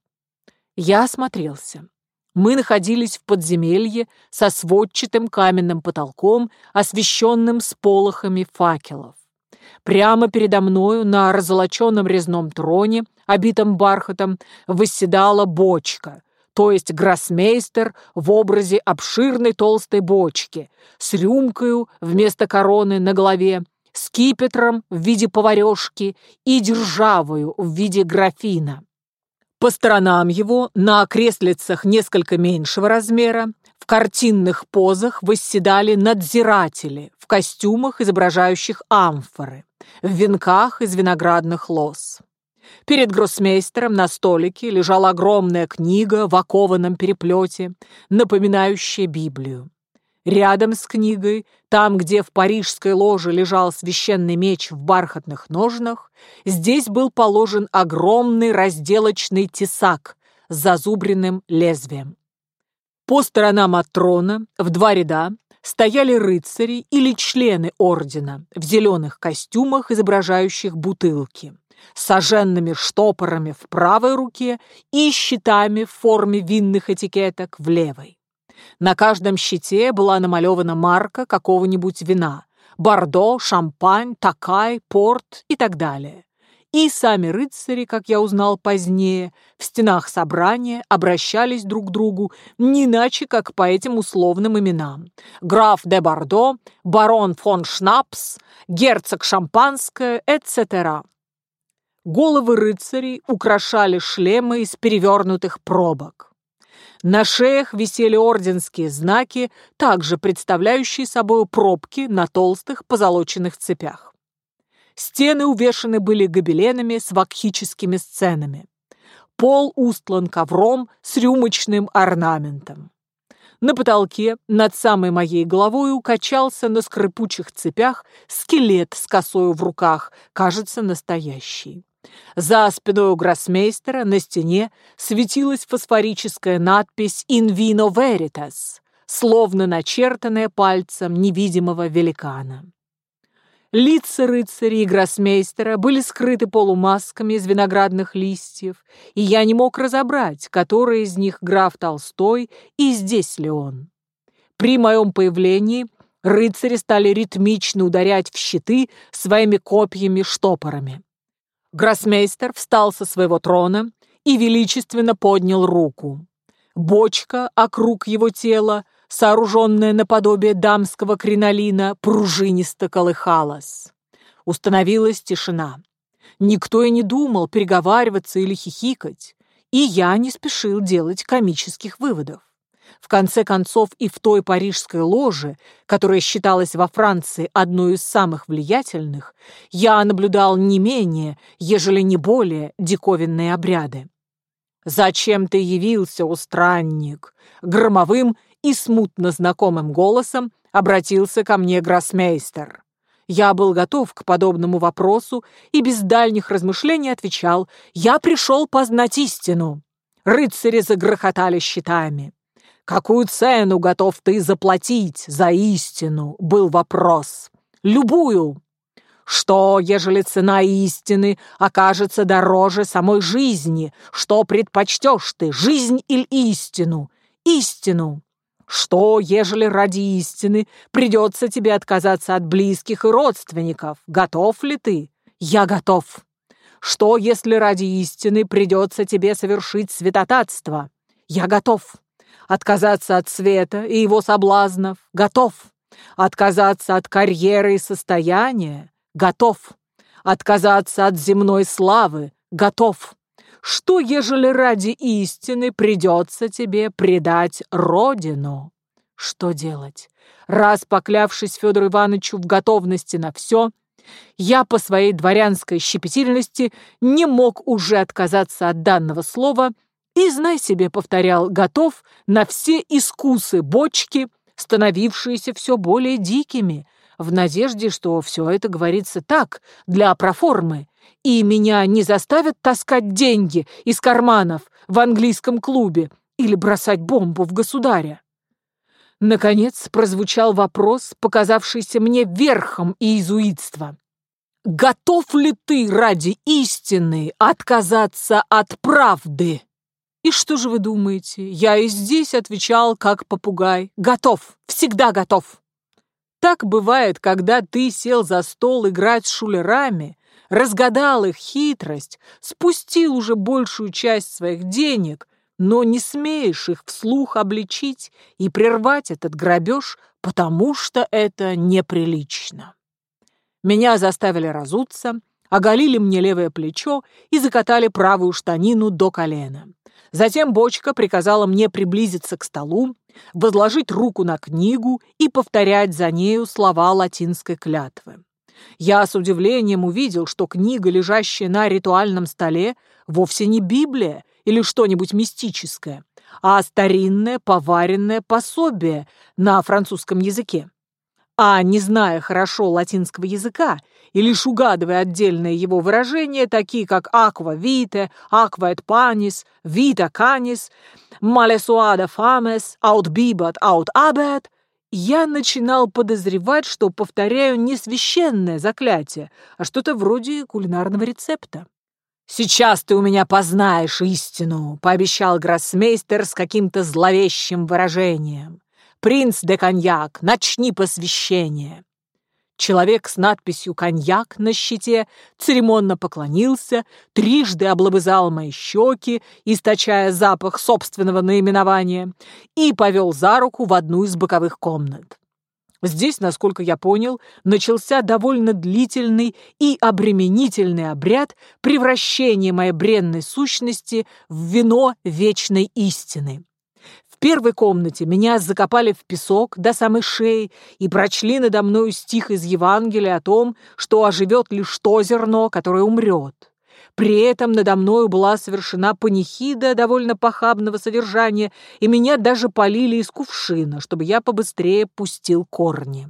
Я осмотрелся. Мы находились в подземелье со сводчатым каменным потолком, освещенным сполохами факелов. Прямо передо мною на разолоченном резном троне, обитом бархатом, восседала бочка, то есть гроссмейстер в образе обширной толстой бочки, с рюмкою вместо короны на голове, скипетром в виде поварешки и державою в виде графина. По сторонам его, на креслицах несколько меньшего размера, в картинных позах восседали надзиратели в костюмах, изображающих амфоры, в венках из виноградных лоз. Перед гроссмейстером на столике лежала огромная книга в окованном переплете, напоминающая Библию. Рядом с книгой, там, где в парижской ложе лежал священный меч в бархатных ножнах, здесь был положен огромный разделочный тесак с зазубренным лезвием. По сторонам от трона, в два ряда, стояли рыцари или члены ордена в зеленых костюмах, изображающих бутылки, с оженными штопорами в правой руке и щитами в форме винных этикеток в левой. На каждом щите была намалевана марка какого-нибудь вина – Бордо, Шампань, Такай, Порт и так далее. И сами рыцари, как я узнал позднее, в стенах собрания обращались друг к другу не иначе, как по этим условным именам. Граф де Бордо, барон фон Шнапс, герцог Шампанское, etc. Головы рыцарей украшали шлемы из перевернутых пробок. На шеях висели орденские знаки, также представляющие собой пробки на толстых позолоченных цепях. Стены увешаны были гобеленами с вакхическими сценами. Пол устлан ковром с рюмочным орнаментом. На потолке над самой моей головой качался на скрипучих цепях скелет с косою в руках, кажется, настоящий. За спиной у гроссмейстера на стене светилась фосфорическая надпись «In vino veritas», словно начертанная пальцем невидимого великана. Лица рыцаря и гроссмейстера были скрыты полумасками из виноградных листьев, и я не мог разобрать, который из них граф Толстой и здесь ли он. При моем появлении рыцари стали ритмично ударять в щиты своими копьями-штопорами. Гроссмейстер встал со своего трона и величественно поднял руку. Бочка округ его тела, сооруженная наподобие дамского кринолина, пружинисто колыхалась. Установилась тишина. Никто и не думал переговариваться или хихикать, и я не спешил делать комических выводов. В конце концов, и в той парижской ложе, которая считалась во Франции одной из самых влиятельных, я наблюдал не менее, ежели не более, диковинные обряды. «Зачем ты явился, устранник?» Громовым и смутно знакомым голосом обратился ко мне гроссмейстер. Я был готов к подобному вопросу и без дальних размышлений отвечал «Я пришел познать истину». Рыцари загрохотали щитами. «Какую цену готов ты заплатить за истину?» — был вопрос. «Любую». «Что, ежели цена истины окажется дороже самой жизни? Что предпочтешь ты, жизнь или истину?» «Истину». «Что, ежели ради истины придется тебе отказаться от близких и родственников? Готов ли ты?» «Я готов». «Что, если ради истины придется тебе совершить святотатство?» «Я готов». Отказаться от света и его соблазнов? Готов. Отказаться от карьеры и состояния? Готов. Отказаться от земной славы? готов. Что, ежели ради истины придется тебе предать родину? Что делать? Раз поклявшись Федору Ивановичу в готовности на все, я по своей дворянской щепетильности не мог уже отказаться от данного слова и, знай себе, повторял, готов на все искусы бочки, становившиеся все более дикими, в надежде, что все это говорится так, для проформы, и меня не заставят таскать деньги из карманов в английском клубе или бросать бомбу в государя. Наконец прозвучал вопрос, показавшийся мне верхом иезуитства. «Готов ли ты ради истины отказаться от правды?» И что же вы думаете? Я и здесь отвечал, как попугай. Готов, всегда готов. Так бывает, когда ты сел за стол играть с шулерами, разгадал их хитрость, спустил уже большую часть своих денег, но не смеешь их вслух обличить и прервать этот грабеж, потому что это неприлично. Меня заставили разуться, оголили мне левое плечо и закатали правую штанину до колена. Затем бочка приказала мне приблизиться к столу, возложить руку на книгу и повторять за нею слова латинской клятвы. Я с удивлением увидел, что книга, лежащая на ритуальном столе, вовсе не Библия или что-нибудь мистическое, а старинное поваренное пособие на французском языке. А не зная хорошо латинского языка и лишь угадывая отдельные его выражения, такие как «aqua vitae», «aqua et panis», «vita canis», «male suada fames», «aut bibat», «aut abet», я начинал подозревать, что повторяю не священное заклятие, а что-то вроде кулинарного рецепта. «Сейчас ты у меня познаешь истину», — пообещал гроссмейстер с каким-то зловещим выражением. «Принц де коньяк, начни посвящение». Человек с надписью «Коньяк» на щите церемонно поклонился, трижды облобызал мои щеки, источая запах собственного наименования, и повел за руку в одну из боковых комнат. Здесь, насколько я понял, начался довольно длительный и обременительный обряд превращения моей бренной сущности в вино вечной истины первой комнате меня закопали в песок до самой шеи и прочли надо мною стих из Евангелия о том, что оживет лишь то зерно, которое умрет. При этом надо мною была совершена панихида довольно похабного содержания, и меня даже полили из кувшина, чтобы я побыстрее пустил корни.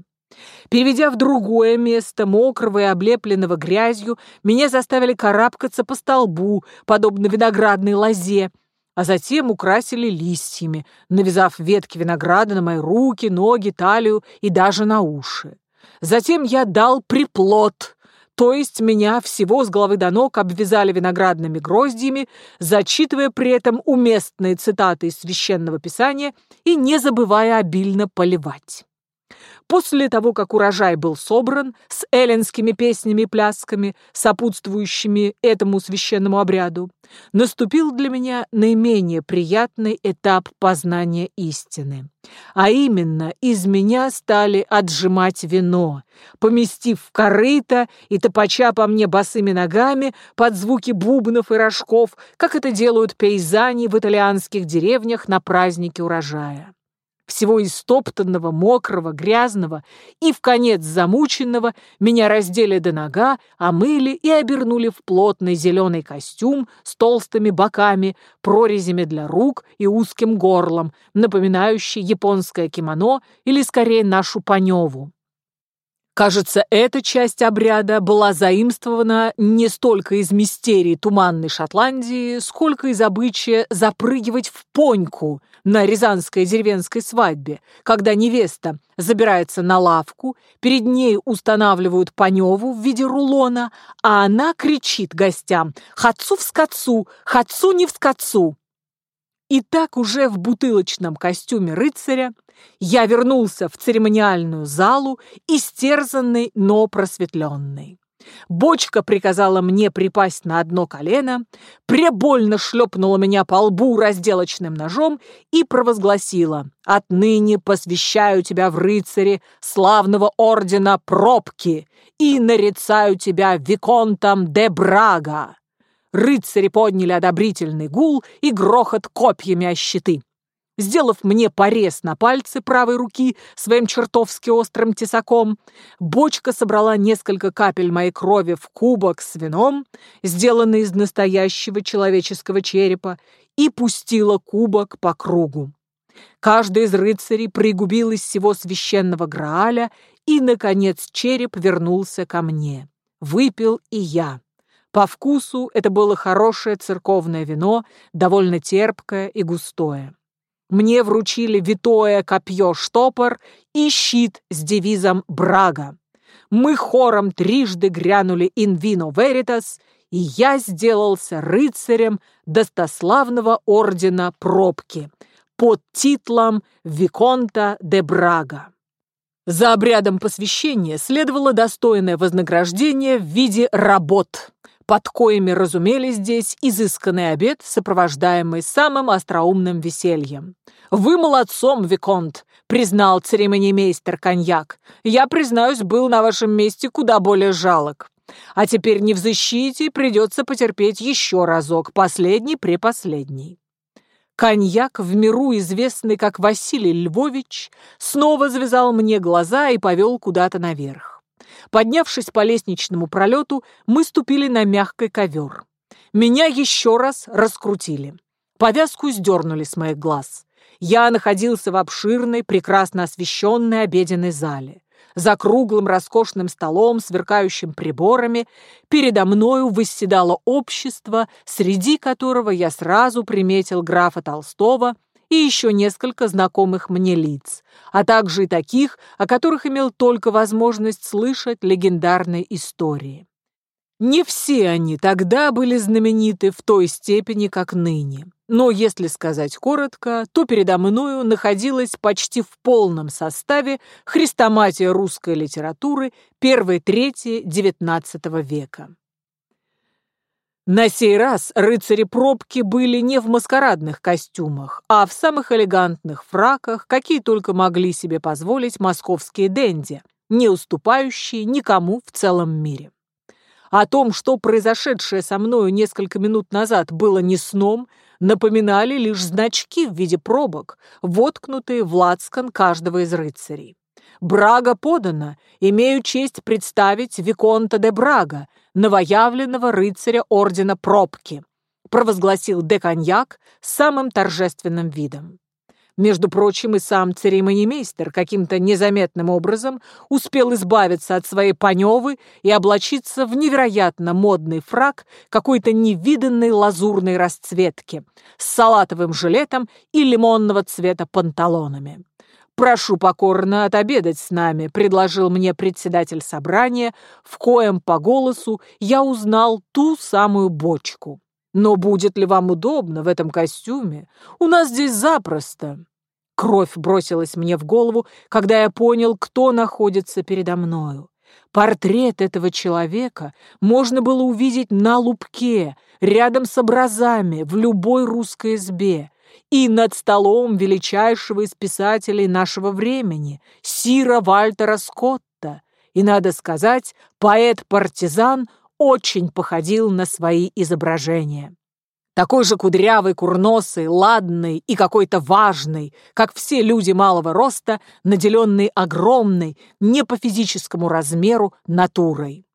Переведя в другое место, мокрого и облепленного грязью, меня заставили карабкаться по столбу, подобно виноградной лозе, а затем украсили листьями, навязав ветки винограда на мои руки, ноги, талию и даже на уши. Затем я дал приплод, то есть меня всего с головы до ног обвязали виноградными гроздьями, зачитывая при этом уместные цитаты из Священного Писания и не забывая обильно поливать. После того, как урожай был собран с эллинскими песнями и плясками, сопутствующими этому священному обряду, наступил для меня наименее приятный этап познания истины. А именно, из меня стали отжимать вино, поместив в корыто и топача по мне босыми ногами под звуки бубнов и рожков, как это делают пейзани в итальянских деревнях на празднике урожая всего истоптанного, мокрого, грязного и, в конец замученного, меня раздели до нога, омыли и обернули в плотный зеленый костюм с толстыми боками, прорезями для рук и узким горлом, напоминающий японское кимоно или, скорее, нашу паневу. Кажется, эта часть обряда была заимствована не столько из мистерии Туманной Шотландии, сколько из обычая запрыгивать в поньку на рязанской деревенской свадьбе, когда невеста забирается на лавку, перед ней устанавливают паневу в виде рулона, а она кричит гостям «Хацу в скотцу! Хацу не в скотцу!» И так уже в бутылочном костюме рыцаря я вернулся в церемониальную залу, истерзанный, но просветленный. Бочка приказала мне припасть на одно колено, пребольно шлепнула меня по лбу разделочным ножом и провозгласила «Отныне посвящаю тебя в рыцаре славного ордена Пробки и нарицаю тебя Виконтом де Брага». Рыцари подняли одобрительный гул и грохот копьями о щиты. Сделав мне порез на пальце правой руки своим чертовски острым тесаком, бочка собрала несколько капель моей крови в кубок с вином, сделанный из настоящего человеческого черепа, и пустила кубок по кругу. Каждый из рыцарей пригубил из всего священного Грааля, и, наконец, череп вернулся ко мне. Выпил и я. По вкусу это было хорошее церковное вино, довольно терпкое и густое. Мне вручили витое копье-штопор и щит с девизом «Брага». Мы хором трижды грянули «In vino veritas», и я сделался рыцарем достославного ордена пробки под титлом Виконта де Брага. За обрядом посвящения следовало достойное вознаграждение в виде работ, под коими разумели здесь изысканный обед, сопровождаемый самым остроумным весельем. «Вы молодцом, Виконт!» — признал церемонимейстер коньяк. «Я, признаюсь, был на вашем месте куда более жалок. А теперь не в защите, придется потерпеть еще разок, последний-препоследний». Коньяк, в миру известный как Василий Львович, снова завязал мне глаза и повел куда-то наверх. Поднявшись по лестничному пролету, мы ступили на мягкий ковер. Меня еще раз раскрутили. Повязку сдернули с моих глаз. Я находился в обширной, прекрасно освещенной обеденной зале. За круглым роскошным столом, сверкающим приборами, передо мною восседало общество, среди которого я сразу приметил графа Толстого и еще несколько знакомых мне лиц, а также и таких, о которых имел только возможность слышать легендарные истории. Не все они тогда были знамениты в той степени, как ныне. Но, если сказать коротко, то передо мною находилась почти в полном составе хрестоматия русской литературы первой трети XIX века. На сей раз рыцари-пробки были не в маскарадных костюмах, а в самых элегантных фраках, какие только могли себе позволить московские денди, не уступающие никому в целом мире. О том, что произошедшее со мною несколько минут назад было не сном, напоминали лишь значки в виде пробок, воткнутые в лацкан каждого из рыцарей. Брага подана, имею честь представить Виконта де Брага, новоявленного рыцаря ордена Пробки, провозгласил де Коньяк с самым торжественным видом. Между прочим, и сам церемонимейстер каким-то незаметным образом успел избавиться от своей паневы и облачиться в невероятно модный фраг какой-то невиданной лазурной расцветки с салатовым жилетом и лимонного цвета панталонами. «Прошу покорно отобедать с нами», — предложил мне председатель собрания, в коем по голосу я узнал ту самую бочку. «Но будет ли вам удобно в этом костюме? У нас здесь запросто». Кровь бросилась мне в голову, когда я понял, кто находится передо мною. Портрет этого человека можно было увидеть на лупке, рядом с образами, в любой русской избе и над столом величайшего из писателей нашего времени, Сира Вальтера Скотта. И, надо сказать, поэт-партизан очень походил на свои изображения. Такой же кудрявый, курносый, ладный и какой-то важный, как все люди малого роста, наделенный огромной, не по физическому размеру, натурой.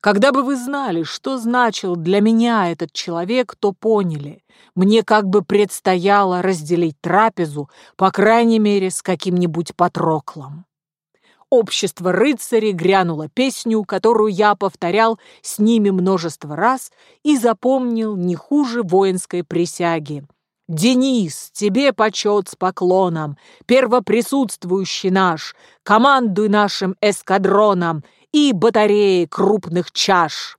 Когда бы вы знали, что значил для меня этот человек, то поняли. Мне как бы предстояло разделить трапезу, по крайней мере, с каким-нибудь Патроклом. Общество рыцарей грянуло песню, которую я повторял с ними множество раз и запомнил не хуже воинской присяги. «Денис, тебе почет с поклоном, первоприсутствующий наш, командуй нашим эскадроном и батареи крупных чаш».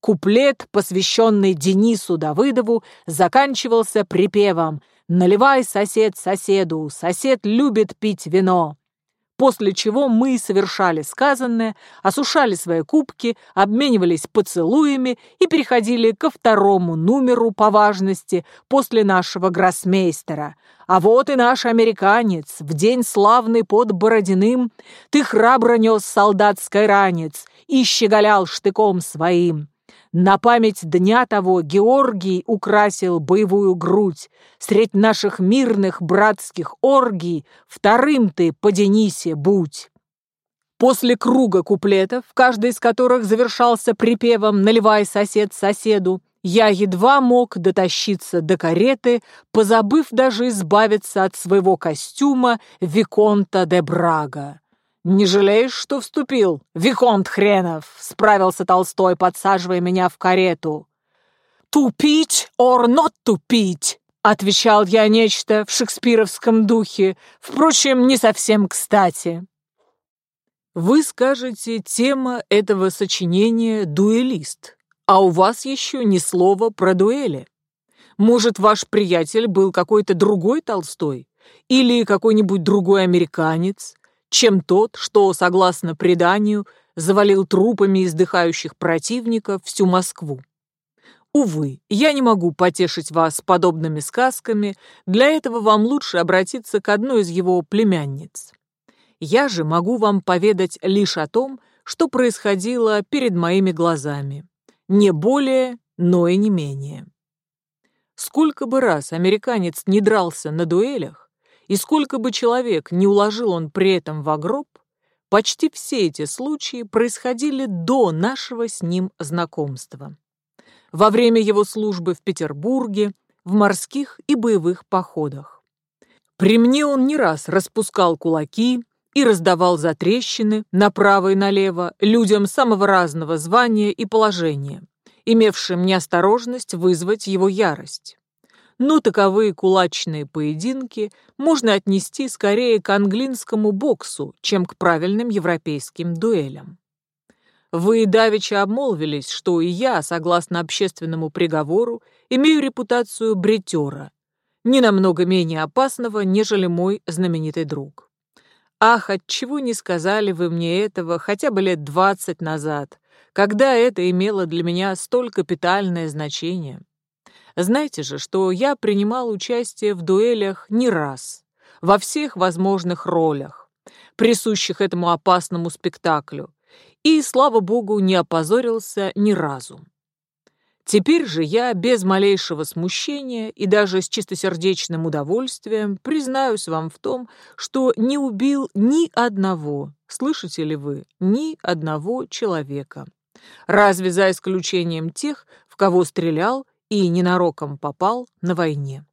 Куплет, посвященный Денису Давыдову, заканчивался припевом «Наливай, сосед, соседу, сосед любит пить вино» после чего мы совершали сказанное, осушали свои кубки, обменивались поцелуями и переходили ко второму номеру по важности после нашего гроссмейстера. А вот и наш американец, в день славный под Бородиным, ты храбро нес солдатский ранец и щеголял штыком своим. На память дня того Георгий украсил боевую грудь. Средь наших мирных братских оргий Вторым ты по Денисе будь. После круга куплетов, каждый из которых завершался припевом «Наливай сосед соседу», я едва мог дотащиться до кареты, позабыв даже избавиться от своего костюма Виконта де Брага. «Не жалеешь, что вступил? Виконт хренов!» — справился Толстой, подсаживая меня в карету. «Тупить or not тупить?» — отвечал я нечто в шекспировском духе, впрочем, не совсем кстати. Вы скажете, тема этого сочинения — дуэлист, а у вас еще ни слова про дуэли. Может, ваш приятель был какой-то другой Толстой? Или какой-нибудь другой американец? Чем тот, что, согласно преданию, завалил трупами издыхающих противников всю Москву. Увы, я не могу потешить вас подобными сказками, для этого вам лучше обратиться к одной из его племянниц. Я же могу вам поведать лишь о том, что происходило перед моими глазами. Не более, но и не менее. Сколько бы раз американец не дрался на дуэлях, и сколько бы человек не уложил он при этом в гроб, почти все эти случаи происходили до нашего с ним знакомства. Во время его службы в Петербурге, в морских и боевых походах. При мне он не раз распускал кулаки и раздавал затрещины направо и налево людям самого разного звания и положения, имевшим неосторожность вызвать его ярость но таковые кулачные поединки можно отнести скорее к английскому боксу, чем к правильным европейским дуэлям. Вы давеча обмолвились, что и я, согласно общественному приговору, имею репутацию бретера, не намного менее опасного, нежели мой знаменитый друг. Ах, отчего не сказали вы мне этого хотя бы лет двадцать назад, когда это имело для меня столь капитальное значение? Знаете же, что я принимал участие в дуэлях не раз, во всех возможных ролях, присущих этому опасному спектаклю, и, слава богу, не опозорился ни разу. Теперь же я без малейшего смущения и даже с чистосердечным удовольствием признаюсь вам в том, что не убил ни одного, слышите ли вы, ни одного человека. Разве за исключением тех, в кого стрелял и ненароком попал на войне.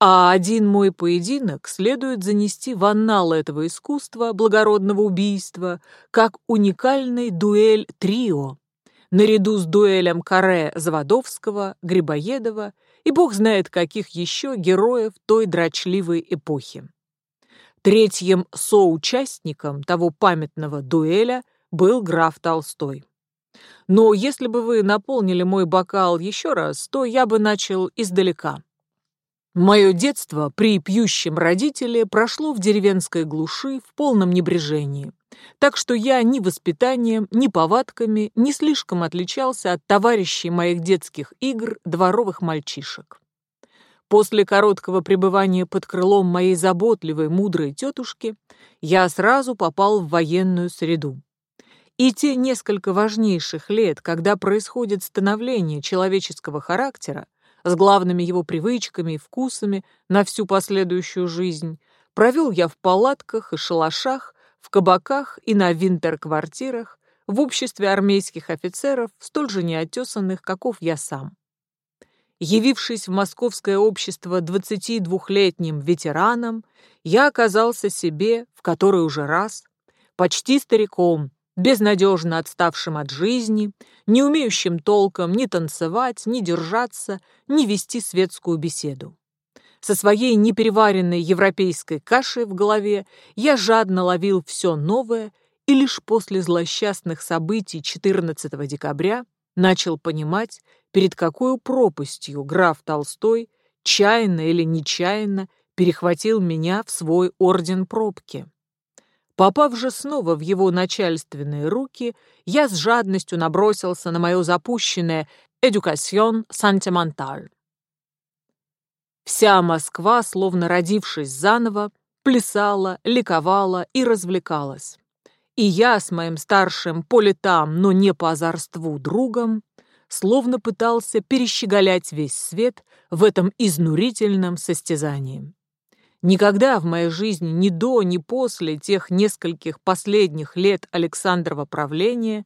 А один мой поединок следует занести в аннал этого искусства благородного убийства как уникальный дуэль-трио, наряду с дуэлем Каре Заводовского, Грибоедова и бог знает каких еще героев той дрочливой эпохи. Третьим соучастником того памятного дуэля был граф Толстой. Но если бы вы наполнили мой бокал еще раз, то я бы начал издалека. Мое детство при пьющем родителе прошло в деревенской глуши в полном небрежении, так что я ни воспитанием, ни повадками не слишком отличался от товарищей моих детских игр дворовых мальчишек. После короткого пребывания под крылом моей заботливой, мудрой тетушки я сразу попал в военную среду. И те несколько важнейших лет, когда происходит становление человеческого характера, с главными его привычками и вкусами на всю последующую жизнь, провел я в палатках и шалашах, в кабаках и на винтер-квартирах, в обществе армейских офицеров, столь же неотесанных, каков я сам. Явившись в московское общество 22-летним ветераном, я оказался себе, в который уже раз, почти стариком, безнадежно отставшим от жизни, не умеющим толком ни танцевать, ни держаться, ни вести светскую беседу. Со своей непереваренной европейской кашей в голове я жадно ловил все новое и лишь после злосчастных событий 14 декабря начал понимать, перед какой пропастью граф Толстой, чаянно или нечаянно, перехватил меня в свой орден пробки. Попав же снова в его начальственные руки, я с жадностью набросился на мое запущенное «Эдюкасьон сантименталь». Вся Москва, словно родившись заново, плясала, ликовала и развлекалась. И я с моим старшим по летам, но не по озорству другом, словно пытался перещеголять весь свет в этом изнурительном состязании. Никогда в моей жизни ни до, ни после тех нескольких последних лет Александрова правления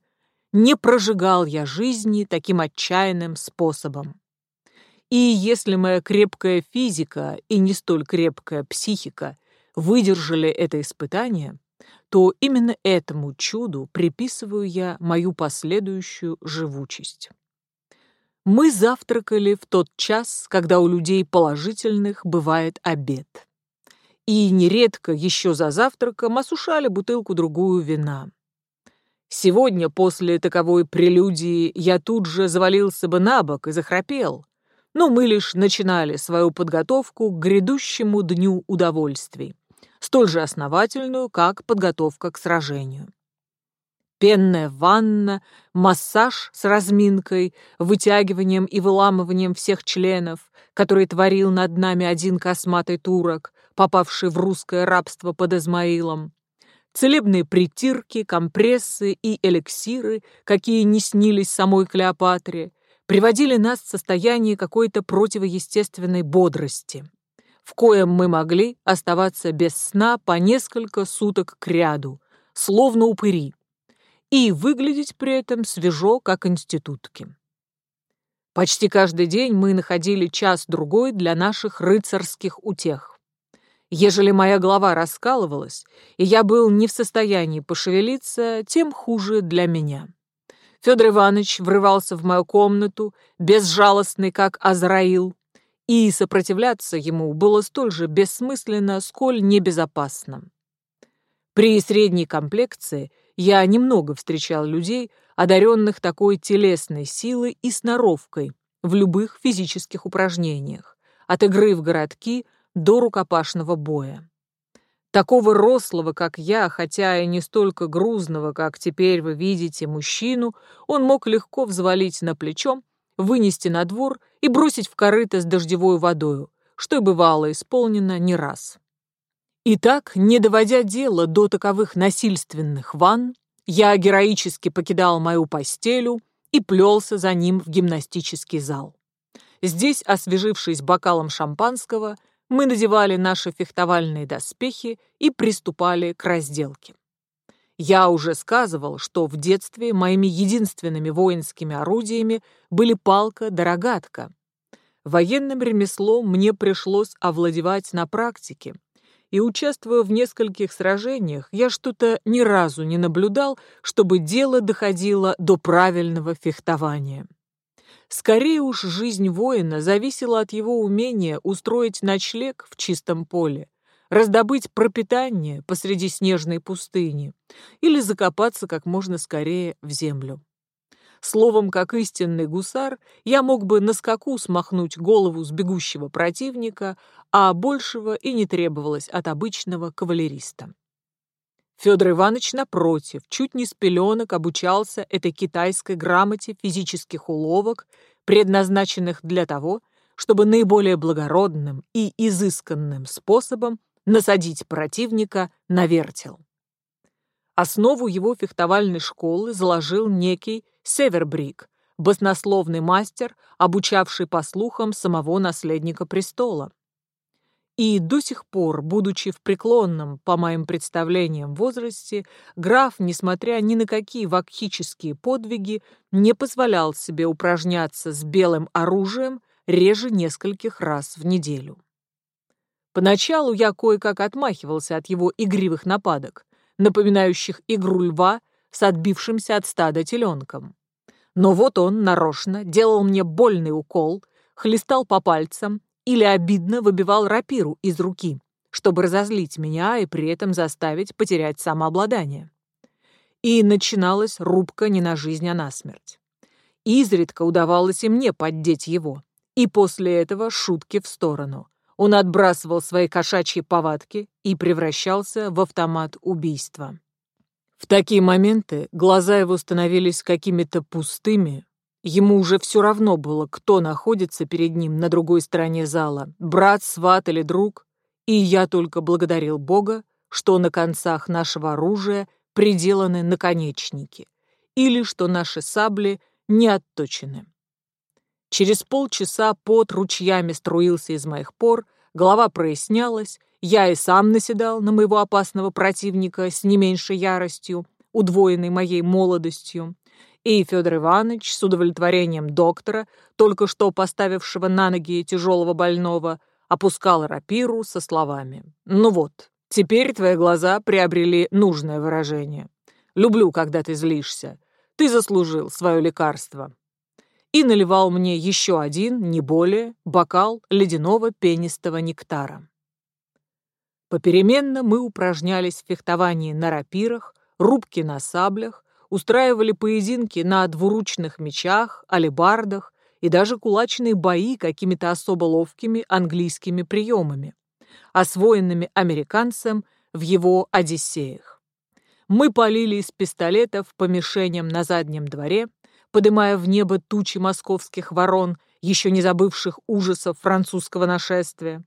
не прожигал я жизни таким отчаянным способом. И если моя крепкая физика и не столь крепкая психика выдержали это испытание, то именно этому чуду приписываю я мою последующую живучесть. Мы завтракали в тот час, когда у людей положительных бывает обед. И нередко еще за завтраком осушали бутылку-другую вина. Сегодня, после таковой прелюдии, я тут же завалился бы на бок и захрапел, но мы лишь начинали свою подготовку к грядущему дню удовольствий столь же основательную, как подготовка к сражению. Пенная ванна, массаж с разминкой, вытягиванием и выламыванием всех членов, который творил над нами один косматый турок, попавший в русское рабство под Измаилом, целебные притирки, компрессы и эликсиры, какие не снились самой Клеопатре, приводили нас в состояние какой-то противоестественной бодрости в коем мы могли оставаться без сна по несколько суток кряду, словно упыри, и выглядеть при этом свежо, как институтки. Почти каждый день мы находили час-другой для наших рыцарских утех. Ежели моя голова раскалывалась, и я был не в состоянии пошевелиться, тем хуже для меня. Федор Иванович врывался в мою комнату, безжалостный, как Азраил, и сопротивляться ему было столь же бессмысленно, сколь небезопасно. При средней комплекции я немного встречал людей, одаренных такой телесной силой и сноровкой в любых физических упражнениях, от игры в городки до рукопашного боя. Такого рослого, как я, хотя и не столько грузного, как теперь вы видите мужчину, он мог легко взвалить на плечо вынести на двор и бросить в корыто с дождевой водою, что бывало исполнено не раз. Итак, не доводя дело до таковых насильственных ванн, я героически покидал мою постелю и плелся за ним в гимнастический зал. Здесь, освежившись бокалом шампанского, мы надевали наши фехтовальные доспехи и приступали к разделке. Я уже сказывал, что в детстве моими единственными воинскими орудиями были палка да рогатка. Военным ремеслом мне пришлось овладевать на практике, и, участвуя в нескольких сражениях, я что-то ни разу не наблюдал, чтобы дело доходило до правильного фехтования. Скорее уж жизнь воина зависела от его умения устроить ночлег в чистом поле, раздобыть пропитание посреди снежной пустыни или закопаться как можно скорее в землю. Словом, как истинный гусар, я мог бы на скаку смахнуть голову с бегущего противника, а большего и не требовалось от обычного кавалериста. Федор Иванович, напротив, чуть не с пеленок обучался этой китайской грамоте физических уловок, предназначенных для того, чтобы наиболее благородным и изысканным способом насадить противника на вертел. Основу его фехтовальной школы заложил некий Севербрик, баснословный мастер, обучавший по слухам самого наследника престола. И до сих пор, будучи в преклонном, по моим представлениям, возрасте, граф, несмотря ни на какие вакхические подвиги, не позволял себе упражняться с белым оружием реже нескольких раз в неделю. Поначалу я кое-как отмахивался от его игривых нападок, напоминающих игру льва с отбившимся от стада теленком. Но вот он нарочно делал мне больный укол, хлестал по пальцам или обидно выбивал рапиру из руки, чтобы разозлить меня и при этом заставить потерять самообладание. И начиналась рубка не на жизнь, а на смерть. Изредка удавалось и мне поддеть его, и после этого шутки в сторону. Он отбрасывал свои кошачьи повадки и превращался в автомат убийства. В такие моменты глаза его становились какими-то пустыми. Ему уже все равно было, кто находится перед ним на другой стороне зала, брат, сват или друг. И я только благодарил Бога, что на концах нашего оружия приделаны наконечники, или что наши сабли не отточены. Через полчаса пот ручьями струился из моих пор, голова прояснялась, я и сам наседал на моего опасного противника с не меньшей яростью, удвоенной моей молодостью. И Федор Иванович с удовлетворением доктора, только что поставившего на ноги тяжелого больного, опускал рапиру со словами «Ну вот, теперь твои глаза приобрели нужное выражение. Люблю, когда ты злишься. Ты заслужил свое лекарство». И наливал мне еще один, не более, бокал ледяного пенистого нектара. Попеременно мы упражнялись в фехтовании на рапирах, рубке на саблях, устраивали поединки на двуручных мечах, алебардах и даже кулачные бои какими-то особо ловкими английскими приемами, освоенными американцем в его «Одиссеях». Мы полили из пистолетов по мишеням на заднем дворе, подымая в небо тучи московских ворон, еще не забывших ужасов французского нашествия.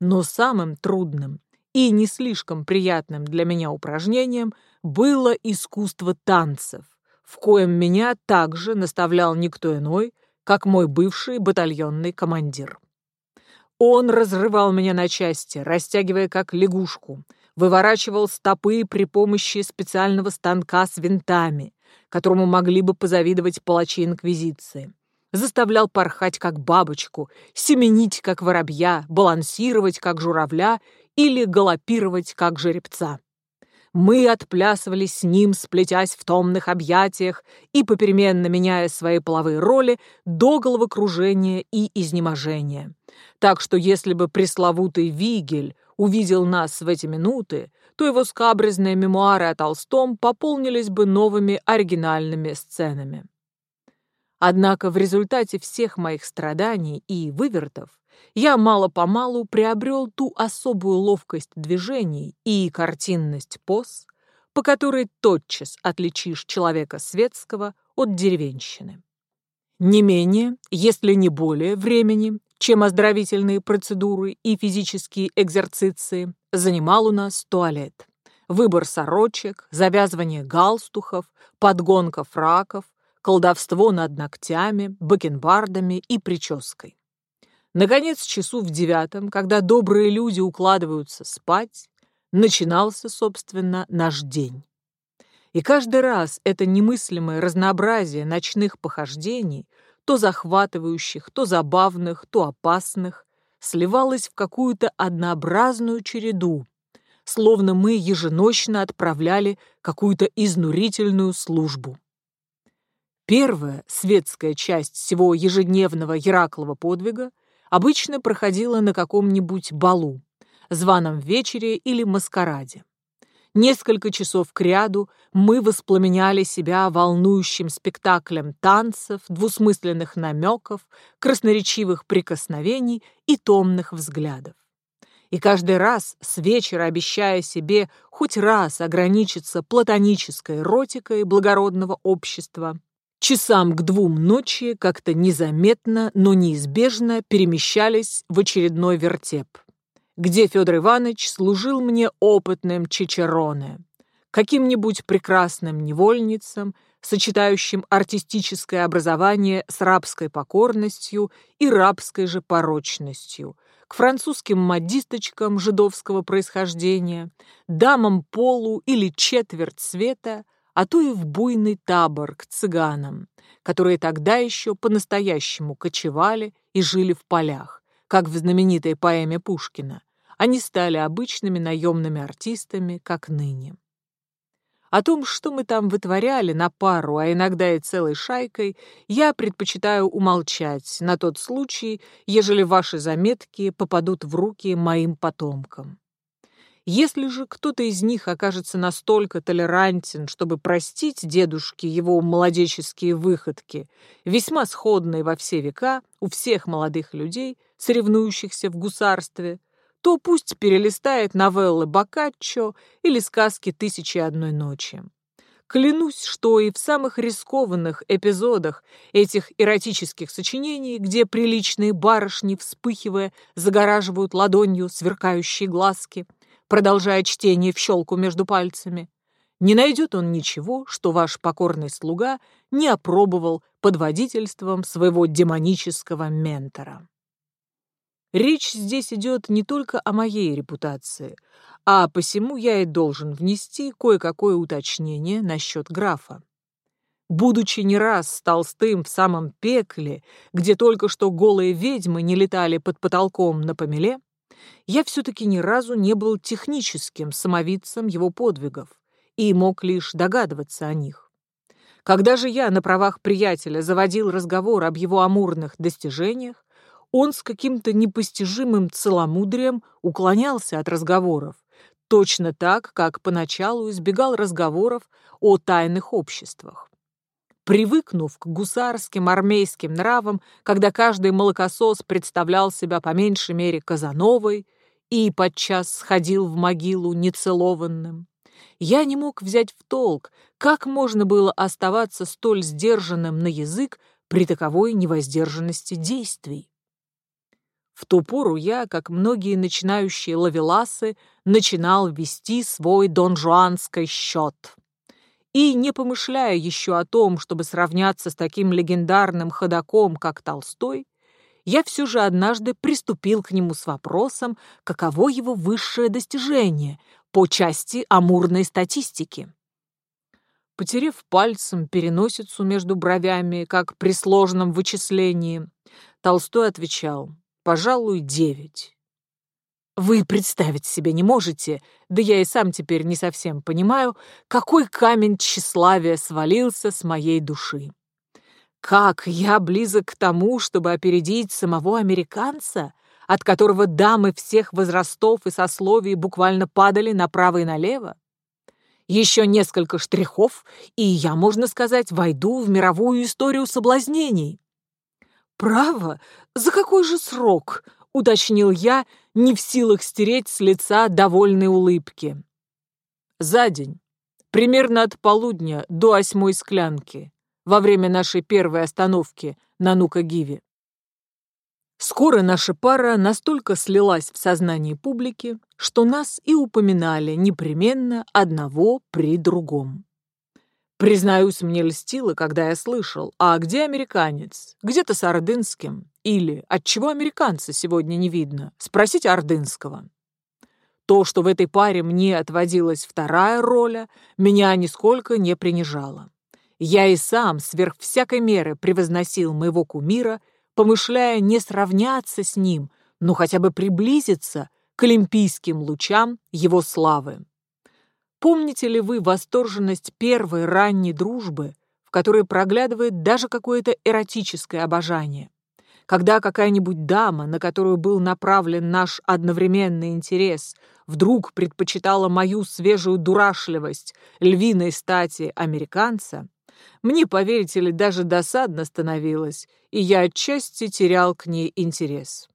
Но самым трудным и не слишком приятным для меня упражнением было искусство танцев, в коем меня также наставлял никто иной, как мой бывший батальонный командир. Он разрывал меня на части, растягивая как лягушку, выворачивал стопы при помощи специального станка с винтами, которому могли бы позавидовать палачи Инквизиции. Заставлял порхать, как бабочку, семенить, как воробья, балансировать, как журавля или галопировать, как жеребца. Мы отплясывали с ним, сплетясь в томных объятиях и попеременно меняя свои половые роли до головокружения и изнеможения. Так что если бы пресловутый Вигель увидел нас в эти минуты, то его скабрезные мемуары о Толстом пополнились бы новыми оригинальными сценами. Однако в результате всех моих страданий и вывертов я мало-помалу приобрел ту особую ловкость движений и картинность поз, по которой тотчас отличишь человека светского от деревенщины. Не менее, если не более времени, чем оздоровительные процедуры и физические экзерциции, занимал у нас туалет. Выбор сорочек, завязывание галстухов, подгонка фраков, колдовство над ногтями, бакенбардами и прической. Наконец, часу в девятом, когда добрые люди укладываются спать, начинался, собственно, наш день. И каждый раз это немыслимое разнообразие ночных похождений, то захватывающих, то забавных, то опасных, сливалось в какую-то однообразную череду, словно мы еженочно отправляли какую-то изнурительную службу. Первая светская часть всего ежедневного Яраклова подвига – обычно проходила на каком-нибудь балу, званом вечере или маскараде. Несколько часов кряду мы воспламеняли себя волнующим спектаклем танцев, двусмысленных намеков, красноречивых прикосновений и томных взглядов. И каждый раз, с вечера обещая себе хоть раз ограничиться платонической эротикой благородного общества, часам к двум ночи как-то незаметно, но неизбежно перемещались в очередной вертеп, где Федор Иванович служил мне опытным чичероне, каким-нибудь прекрасным невольницам, сочетающим артистическое образование с рабской покорностью и рабской же порочностью, к французским модисточкам жидовского происхождения, дамам полу или четверть света – а то и в буйный табор к цыганам, которые тогда еще по-настоящему кочевали и жили в полях, как в знаменитой поэме Пушкина. Они стали обычными наемными артистами, как ныне. О том, что мы там вытворяли на пару, а иногда и целой шайкой, я предпочитаю умолчать на тот случай, ежели ваши заметки попадут в руки моим потомкам. Если же кто-то из них окажется настолько толерантен, чтобы простить дедушке его молодеческие выходки, весьма сходные во все века у всех молодых людей, соревнующихся в гусарстве, то пусть перелистает новеллы Боккаччо или сказки «Тысячи одной ночи». Клянусь, что и в самых рискованных эпизодах этих эротических сочинений, где приличные барышни, вспыхивая, загораживают ладонью сверкающие глазки, продолжая чтение в щелку между пальцами. Не найдет он ничего, что ваш покорный слуга не опробовал под водительством своего демонического ментора. Речь здесь идет не только о моей репутации, а посему я и должен внести кое-какое уточнение насчет графа. Будучи не раз Толстым в самом пекле, где только что голые ведьмы не летали под потолком на помеле, я все-таки ни разу не был техническим самовидцем его подвигов и мог лишь догадываться о них. Когда же я на правах приятеля заводил разговор об его амурных достижениях, он с каким-то непостижимым целомудрием уклонялся от разговоров, точно так, как поначалу избегал разговоров о тайных обществах. Привыкнув к гусарским армейским нравам, когда каждый молокосос представлял себя по меньшей мере Казановой и подчас сходил в могилу нецелованным, я не мог взять в толк, как можно было оставаться столь сдержанным на язык при таковой невоздержанности действий. В ту пору я, как многие начинающие лавеласы, начинал вести свой донжуанский счет и, не помышляя еще о том, чтобы сравняться с таким легендарным ходаком, как Толстой, я все же однажды приступил к нему с вопросом, каково его высшее достижение по части амурной статистики. Потерев пальцем переносицу между бровями, как при сложном вычислении, Толстой отвечал, пожалуй, девять. Вы представить себе не можете, да я и сам теперь не совсем понимаю, какой камень тщеславия свалился с моей души. Как я близок к тому, чтобы опередить самого американца, от которого дамы всех возрастов и сословий буквально падали направо и налево? Еще несколько штрихов, и я, можно сказать, войду в мировую историю соблазнений. Право? За какой же срок? Уточнил я, не в силах стереть с лица довольной улыбки. За день, примерно от полудня до восьмой склянки, во время нашей первой остановки на Нука-Гиве. Скоро наша пара настолько слилась в сознании публики, что нас и упоминали непременно одного при другом. Признаюсь, мне льстило, когда я слышал, а где американец? Где-то с Ордынским. Или отчего американца сегодня не видно? Спросить Ордынского. То, что в этой паре мне отводилась вторая роля, меня нисколько не принижало. Я и сам сверх всякой меры превозносил моего кумира, помышляя не сравняться с ним, но хотя бы приблизиться к олимпийским лучам его славы. Помните ли вы восторженность первой ранней дружбы, в которой проглядывает даже какое-то эротическое обожание? Когда какая-нибудь дама, на которую был направлен наш одновременный интерес, вдруг предпочитала мою свежую дурашливость львиной стати американца, мне, поверите ли, даже досадно становилось, и я отчасти терял к ней интерес.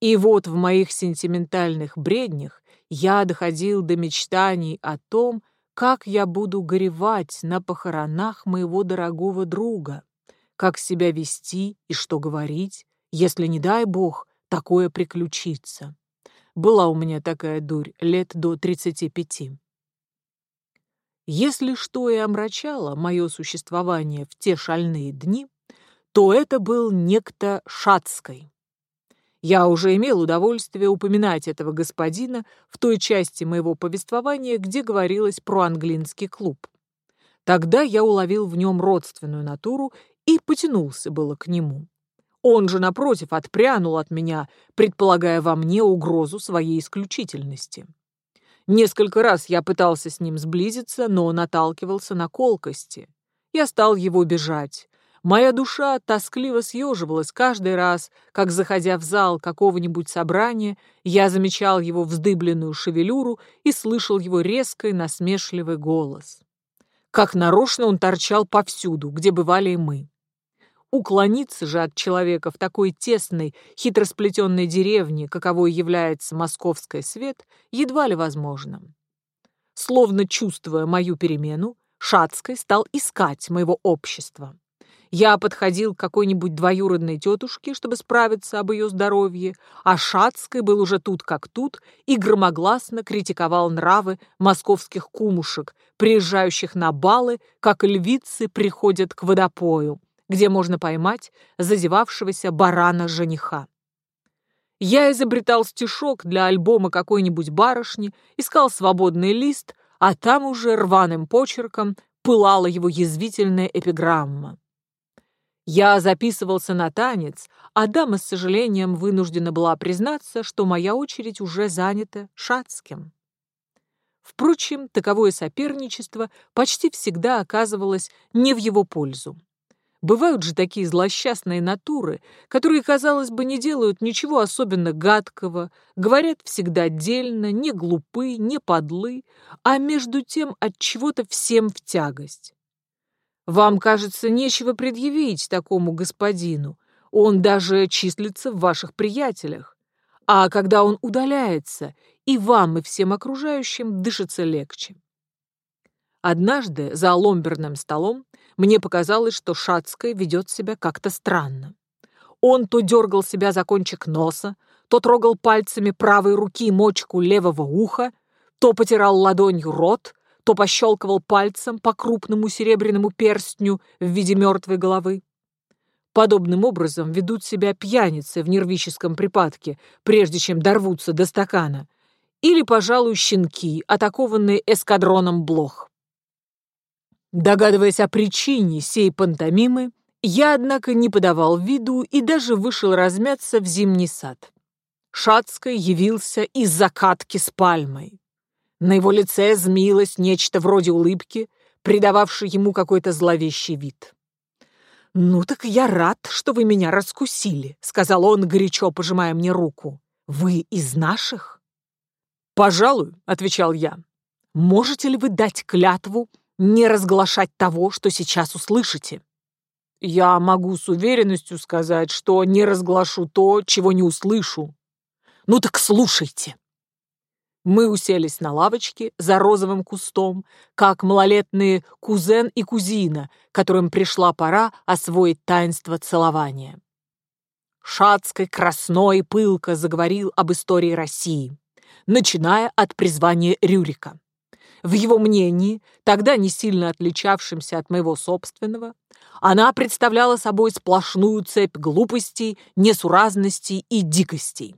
И вот в моих сентиментальных бреднях я доходил до мечтаний о том, как я буду горевать на похоронах моего дорогого друга, как себя вести и что говорить, если, не дай бог, такое приключится. Была у меня такая дурь лет до 35. Если что и омрачало мое существование в те шальные дни, то это был некто Шацкой. Я уже имел удовольствие упоминать этого господина в той части моего повествования, где говорилось про английский клуб. Тогда я уловил в нем родственную натуру и потянулся было к нему. Он же, напротив, отпрянул от меня, предполагая во мне угрозу своей исключительности. Несколько раз я пытался с ним сблизиться, но наталкивался на колкости. Я стал его бежать, Моя душа тоскливо съеживалась каждый раз, как, заходя в зал какого-нибудь собрания, я замечал его вздыбленную шевелюру и слышал его резкий насмешливый голос. Как нарочно он торчал повсюду, где бывали и мы. Уклониться же от человека в такой тесной, хитросплетенной деревне, каковой является московский свет, едва ли возможно. Словно чувствуя мою перемену, Шацкой стал искать моего общества. Я подходил к какой-нибудь двоюродной тетушке, чтобы справиться об ее здоровье, а Шацкой был уже тут как тут и громогласно критиковал нравы московских кумушек, приезжающих на балы, как львицы приходят к водопою, где можно поймать зазевавшегося барана-жениха. Я изобретал стишок для альбома какой-нибудь барышни, искал свободный лист, а там уже рваным почерком пылала его язвительная эпиграмма. Я записывался на танец, а дама с сожалением вынуждена была признаться, что моя очередь уже занята Шацким. Впрочем, таковое соперничество почти всегда оказывалось не в его пользу. Бывают же такие злосчастные натуры, которые, казалось бы, не делают ничего особенно гадкого, говорят всегда отдельно, не глупы, не подлы, а между тем от чего-то всем в тягость. Вам, кажется, нечего предъявить такому господину. Он даже числится в ваших приятелях. А когда он удаляется, и вам, и всем окружающим дышится легче. Однажды за ломберным столом мне показалось, что Шацкая ведет себя как-то странно. Он то дергал себя за кончик носа, то трогал пальцами правой руки мочку левого уха, то потирал ладонью рот, то пощелкивал пальцем по крупному серебряному перстню в виде мертвой головы. Подобным образом ведут себя пьяницы в нервическом припадке, прежде чем дорвутся до стакана, или, пожалуй, щенки, атакованные эскадроном блох. Догадываясь о причине сей пантомимы, я, однако, не подавал виду и даже вышел размяться в зимний сад. Шацкой явился из закатки с пальмой. На его лице змеилось нечто вроде улыбки, придававшей ему какой-то зловещий вид. «Ну так я рад, что вы меня раскусили», — сказал он, горячо пожимая мне руку. «Вы из наших?» «Пожалуй», — отвечал я. «Можете ли вы дать клятву не разглашать того, что сейчас услышите?» «Я могу с уверенностью сказать, что не разглашу то, чего не услышу». «Ну так слушайте», мы уселись на лавочке за розовым кустом, как малолетные кузен и кузина, которым пришла пора освоить таинство целования. Шацкой красно и пылко заговорил об истории России, начиная от призвания Рюрика. В его мнении, тогда не сильно отличавшимся от моего собственного, она представляла собой сплошную цепь глупостей, несуразностей и дикостей.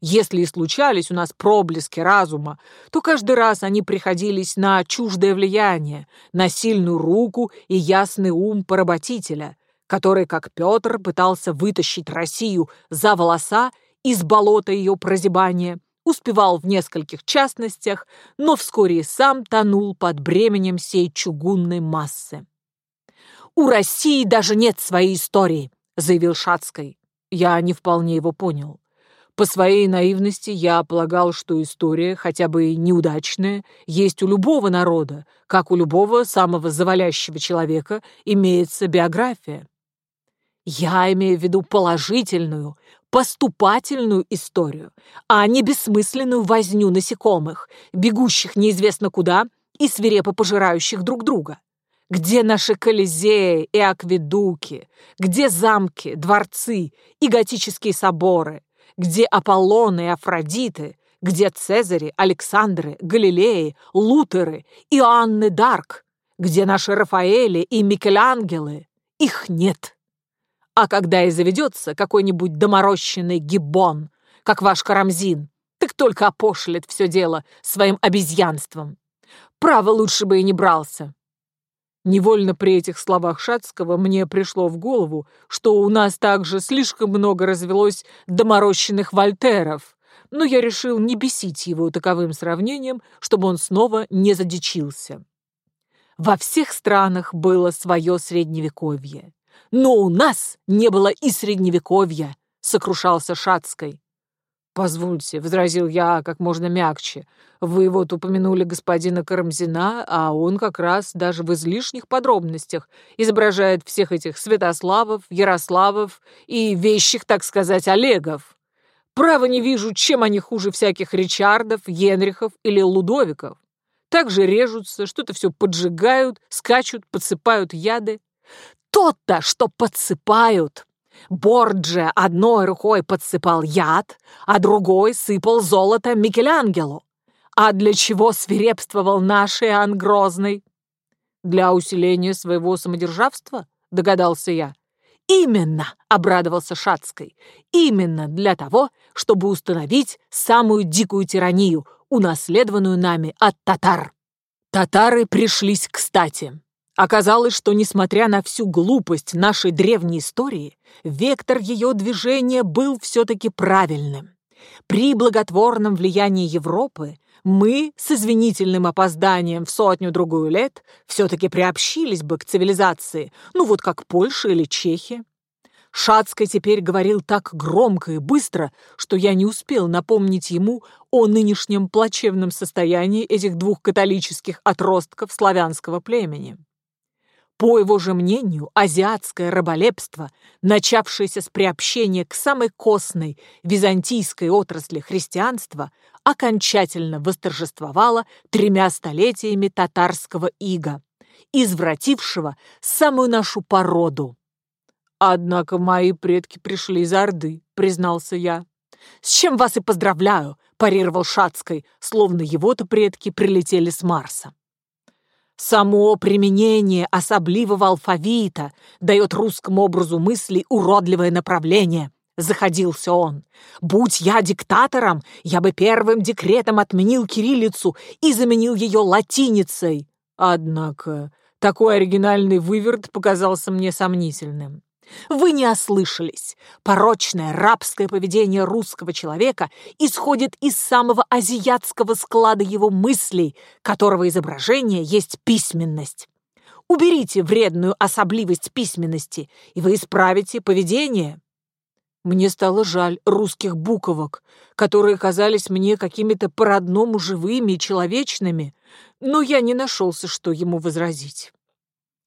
Если и случались у нас проблески разума, то каждый раз они приходились на чуждое влияние, на сильную руку и ясный ум поработителя, который, как Петр, пытался вытащить Россию за волоса из болота ее прозябания, успевал в нескольких частностях, но вскоре сам тонул под бременем сей чугунной массы. «У России даже нет своей истории», — заявил Шацкой. Я не вполне его понял. По своей наивности я полагал, что история, хотя бы и неудачная, есть у любого народа, как у любого самого завалящего человека имеется биография. Я имею в виду положительную, поступательную историю, а не бессмысленную возню насекомых, бегущих неизвестно куда и свирепо пожирающих друг друга. Где наши колизеи и акведуки? Где замки, дворцы и готические соборы? где Аполлоны и Афродиты, где Цезари, Александры, Галилеи, Лутеры и Анны Дарк, где наши Рафаэли и Микеланджелы. Их нет. А когда и заведется какой-нибудь доморощенный гиббон, как ваш Карамзин, так только опошлит все дело своим обезьянством. Право лучше бы и не брался. Невольно при этих словах Шацкого мне пришло в голову, что у нас также слишком много развелось доморощенных вольтеров, но я решил не бесить его таковым сравнением, чтобы он снова не задичился. Во всех странах было свое средневековье, но у нас не было и средневековья, сокрушался Шацкой. «Позвольте», — возразил я как можно мягче, — «вы вот упомянули господина Карамзина, а он как раз даже в излишних подробностях изображает всех этих Святославов, Ярославов и вещих, так сказать, Олегов. Право не вижу, чем они хуже всяких Ричардов, Генрихов или Лудовиков. Так же режутся, что-то все поджигают, скачут, подсыпают яды. То-то, что подсыпают. Борджи одной рукой подсыпал яд, а другой сыпал золото Микеланджело. А для чего свирепствовал наш Иоанн Грозный? Для усиления своего самодержавства, догадался я. «Именно!» — обрадовался Шацкой. «Именно для того, чтобы установить самую дикую тиранию, унаследованную нами от татар». Татары пришлись кстати. Оказалось, что, несмотря на всю глупость нашей древней истории, вектор ее движения был все-таки правильным. При благотворном влиянии Европы мы с извинительным опозданием в сотню-другую лет все-таки приобщились бы к цивилизации, ну вот как Польша или Чехия. Шацкий теперь говорил так громко и быстро, что я не успел напомнить ему о нынешнем плачевном состоянии этих двух католических отростков славянского племени. По его же мнению, азиатское раболепство, начавшееся с приобщения к самой костной византийской отрасли христианства, окончательно восторжествовало тремя столетиями татарского ига, извратившего самую нашу породу. «Однако мои предки пришли из Орды», — признался я. «С чем вас и поздравляю», — парировал Шацкой, словно его-то предки прилетели с Марса. Само применение особливого алфавита дает русскому образу мысли уродливое направление. Заходился он. «Будь я диктатором, я бы первым декретом отменил кириллицу и заменил ее латиницей». Однако такой оригинальный выверт показался мне сомнительным. Вы не ослышались. Порочное рабское поведение русского человека исходит из самого азиатского склада его мыслей, которого изображение есть письменность. Уберите вредную особливость письменности, и вы исправите поведение. Мне стало жаль русских буковок, которые казались мне какими-то по-родному живыми и человечными, но я не нашелся, что ему возразить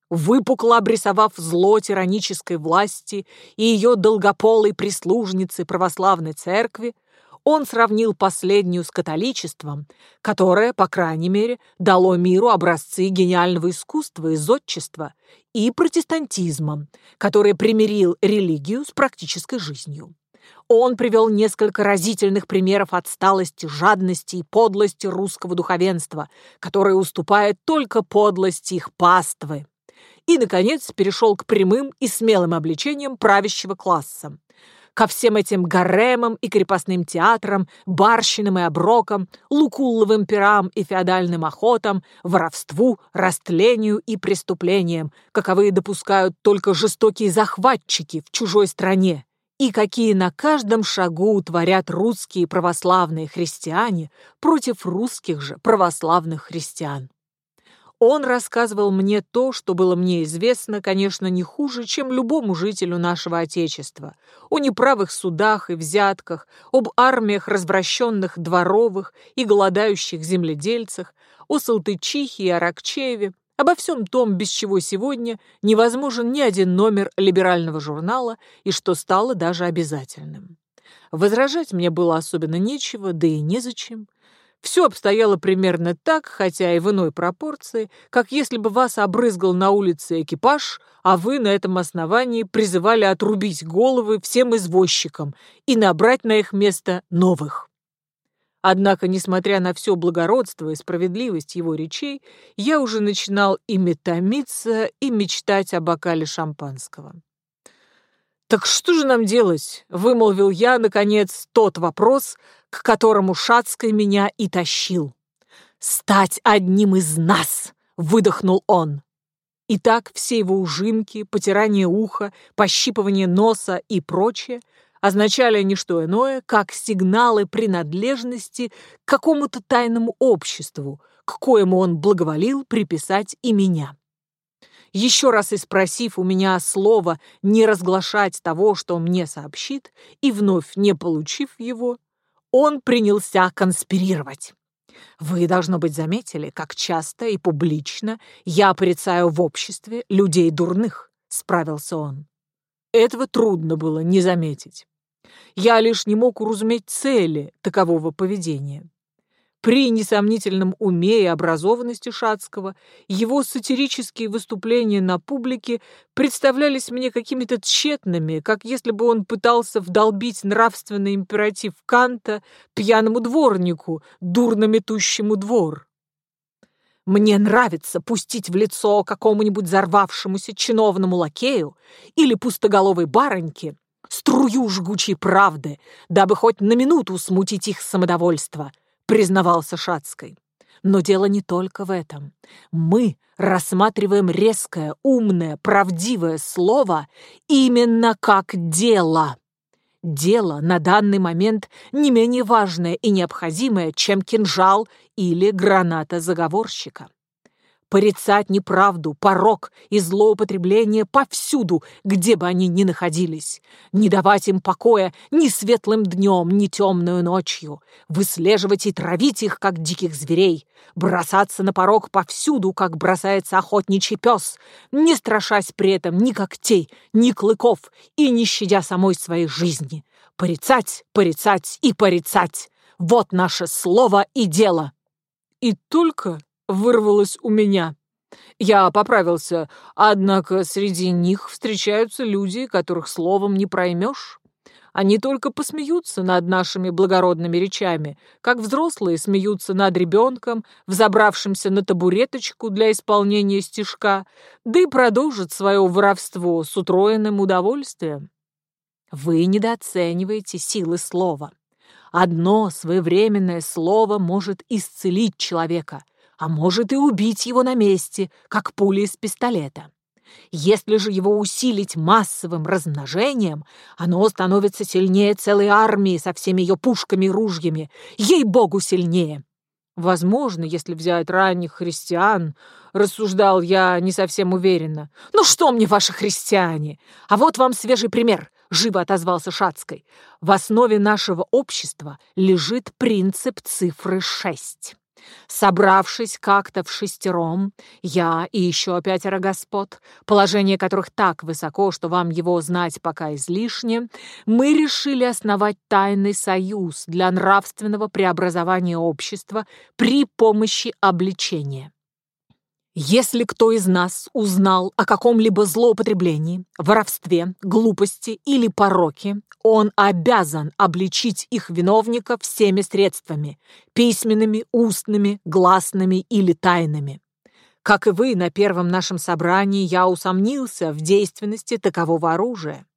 выпукло обрисовав зло тиранической власти и ее долгополой прислужницы православной церкви, он сравнил последнюю с католичеством, которое, по крайней мере, дало миру образцы гениального искусства и зодчества, и протестантизмом, который примирил религию с практической жизнью. Он привел несколько разительных примеров отсталости, жадности и подлости русского духовенства, которое уступает только подлости их паствы и, наконец, перешел к прямым и смелым обличениям правящего класса. Ко всем этим гаремам и крепостным театрам, барщинам и оброкам, лукулловым пирам и феодальным охотам, воровству, растлению и преступлениям, каковые допускают только жестокие захватчики в чужой стране, и какие на каждом шагу творят русские православные христиане против русских же православных христиан. Он рассказывал мне то, что было мне известно, конечно, не хуже, чем любому жителю нашего Отечества, о неправых судах и взятках, об армиях развращенных дворовых и голодающих земледельцах, о Салтычихе и Аракчееве, обо всем том, без чего сегодня невозможен ни один номер либерального журнала и что стало даже обязательным. Возражать мне было особенно нечего, да и незачем. Все обстояло примерно так, хотя и в иной пропорции, как если бы вас обрызгал на улице экипаж, а вы на этом основании призывали отрубить головы всем извозчикам и набрать на их место новых. Однако, несмотря на все благородство и справедливость его речей, я уже начинал и метомиться, и мечтать о бокале шампанского. «Так что же нам делать?» — вымолвил я, наконец, тот вопрос, к которому Шацкой меня и тащил. «Стать одним из нас!» — выдохнул он. И так все его ужимки, потирание уха, пощипывание носа и прочее означали не что иное, как сигналы принадлежности к какому-то тайному обществу, к коему он благоволил приписать и меня еще раз и спросив у меня слово не разглашать того, что он мне сообщит, и вновь не получив его, он принялся конспирировать. Вы, должно быть, заметили, как часто и публично я порицаю в обществе людей дурных, справился он. Этого трудно было не заметить. Я лишь не мог уразуметь цели такового поведения. При несомнительном уме и образованности Шацкого его сатирические выступления на публике представлялись мне какими-то тщетными, как если бы он пытался вдолбить нравственный императив Канта пьяному дворнику, дурно метущему двор. Мне нравится пустить в лицо какому-нибудь взорвавшемуся чиновному лакею или пустоголовой бароньке струю жгучей правды, дабы хоть на минуту смутить их самодовольство, признавался Шацкой. Но дело не только в этом. Мы рассматриваем резкое, умное, правдивое слово именно как дело. Дело на данный момент не менее важное и необходимое, чем кинжал или граната заговорщика порицать неправду, порок и злоупотребление повсюду, где бы они ни находились, не давать им покоя ни светлым днем, ни темную ночью, выслеживать и травить их, как диких зверей, бросаться на порог повсюду, как бросается охотничий пес, не страшась при этом ни когтей, ни клыков и не щадя самой своей жизни. Порицать, порицать и порицать — вот наше слово и дело. И только вырвалось у меня. Я поправился, однако среди них встречаются люди, которых словом не проймешь. Они только посмеются над нашими благородными речами, как взрослые смеются над ребенком, взобравшимся на табуреточку для исполнения стишка, да и продолжат свое воровство с утроенным удовольствием. Вы недооцениваете силы слова. Одно своевременное слово может исцелить человека, а может и убить его на месте, как пуля из пистолета. Если же его усилить массовым размножением, оно становится сильнее целой армии со всеми ее пушками и ружьями, ей-богу, сильнее. Возможно, если взять ранних христиан, рассуждал я не совсем уверенно. «Ну что мне ваши христиане? А вот вам свежий пример», — живо отозвался Шацкой. «В основе нашего общества лежит принцип цифры шесть». Собравшись как-то в шестером, я и еще пятеро господ, положение которых так высоко, что вам его знать пока излишне, мы решили основать тайный союз для нравственного преобразования общества при помощи обличения. Если кто из нас узнал о каком-либо злоупотреблении, воровстве, глупости или пороке, он обязан обличить их виновника всеми средствами – письменными, устными, гласными или тайными. Как и вы, на первом нашем собрании я усомнился в действенности такового оружия.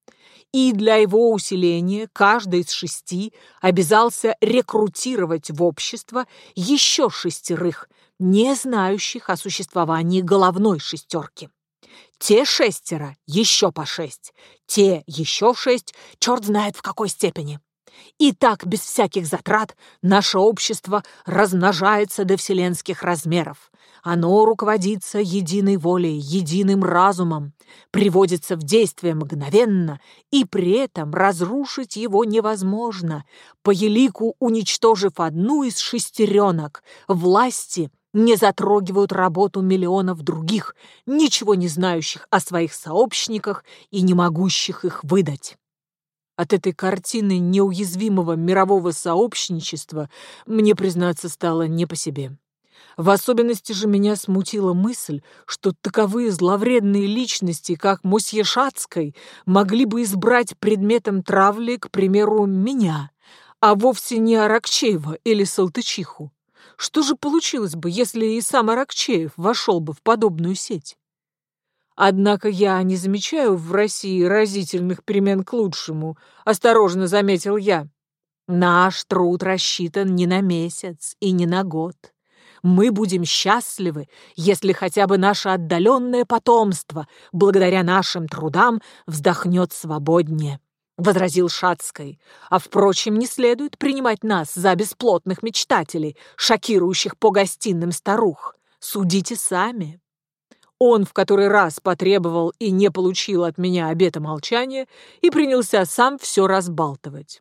И для его усиления каждый из шести обязался рекрутировать в общество еще шестерых – не знающих о существовании головной шестерки. Те шестеро еще по шесть, те еще шесть, черт знает в какой степени. И так, без всяких затрат, наше общество размножается до вселенских размеров. Оно руководится единой волей, единым разумом, приводится в действие мгновенно, и при этом разрушить его невозможно, по елику уничтожив одну из шестеренок власти – не затрогивают работу миллионов других, ничего не знающих о своих сообщниках и не могущих их выдать. От этой картины неуязвимого мирового сообщничества мне, признаться, стало не по себе. В особенности же меня смутила мысль, что таковые зловредные личности, как Мосье Шацкой, могли бы избрать предметом травли, к примеру, меня, а вовсе не Аракчеева или Салтычиху. Что же получилось бы, если и сам Аракчеев вошел бы в подобную сеть? Однако я не замечаю в России разительных перемен к лучшему, осторожно заметил я. Наш труд рассчитан не на месяц и не на год. Мы будем счастливы, если хотя бы наше отдаленное потомство, благодаря нашим трудам, вздохнет свободнее. — возразил Шацкой. «А, впрочем, не следует принимать нас за бесплотных мечтателей, шокирующих по гостиным старух. Судите сами». Он в который раз потребовал и не получил от меня обета молчания и принялся сам все разбалтывать.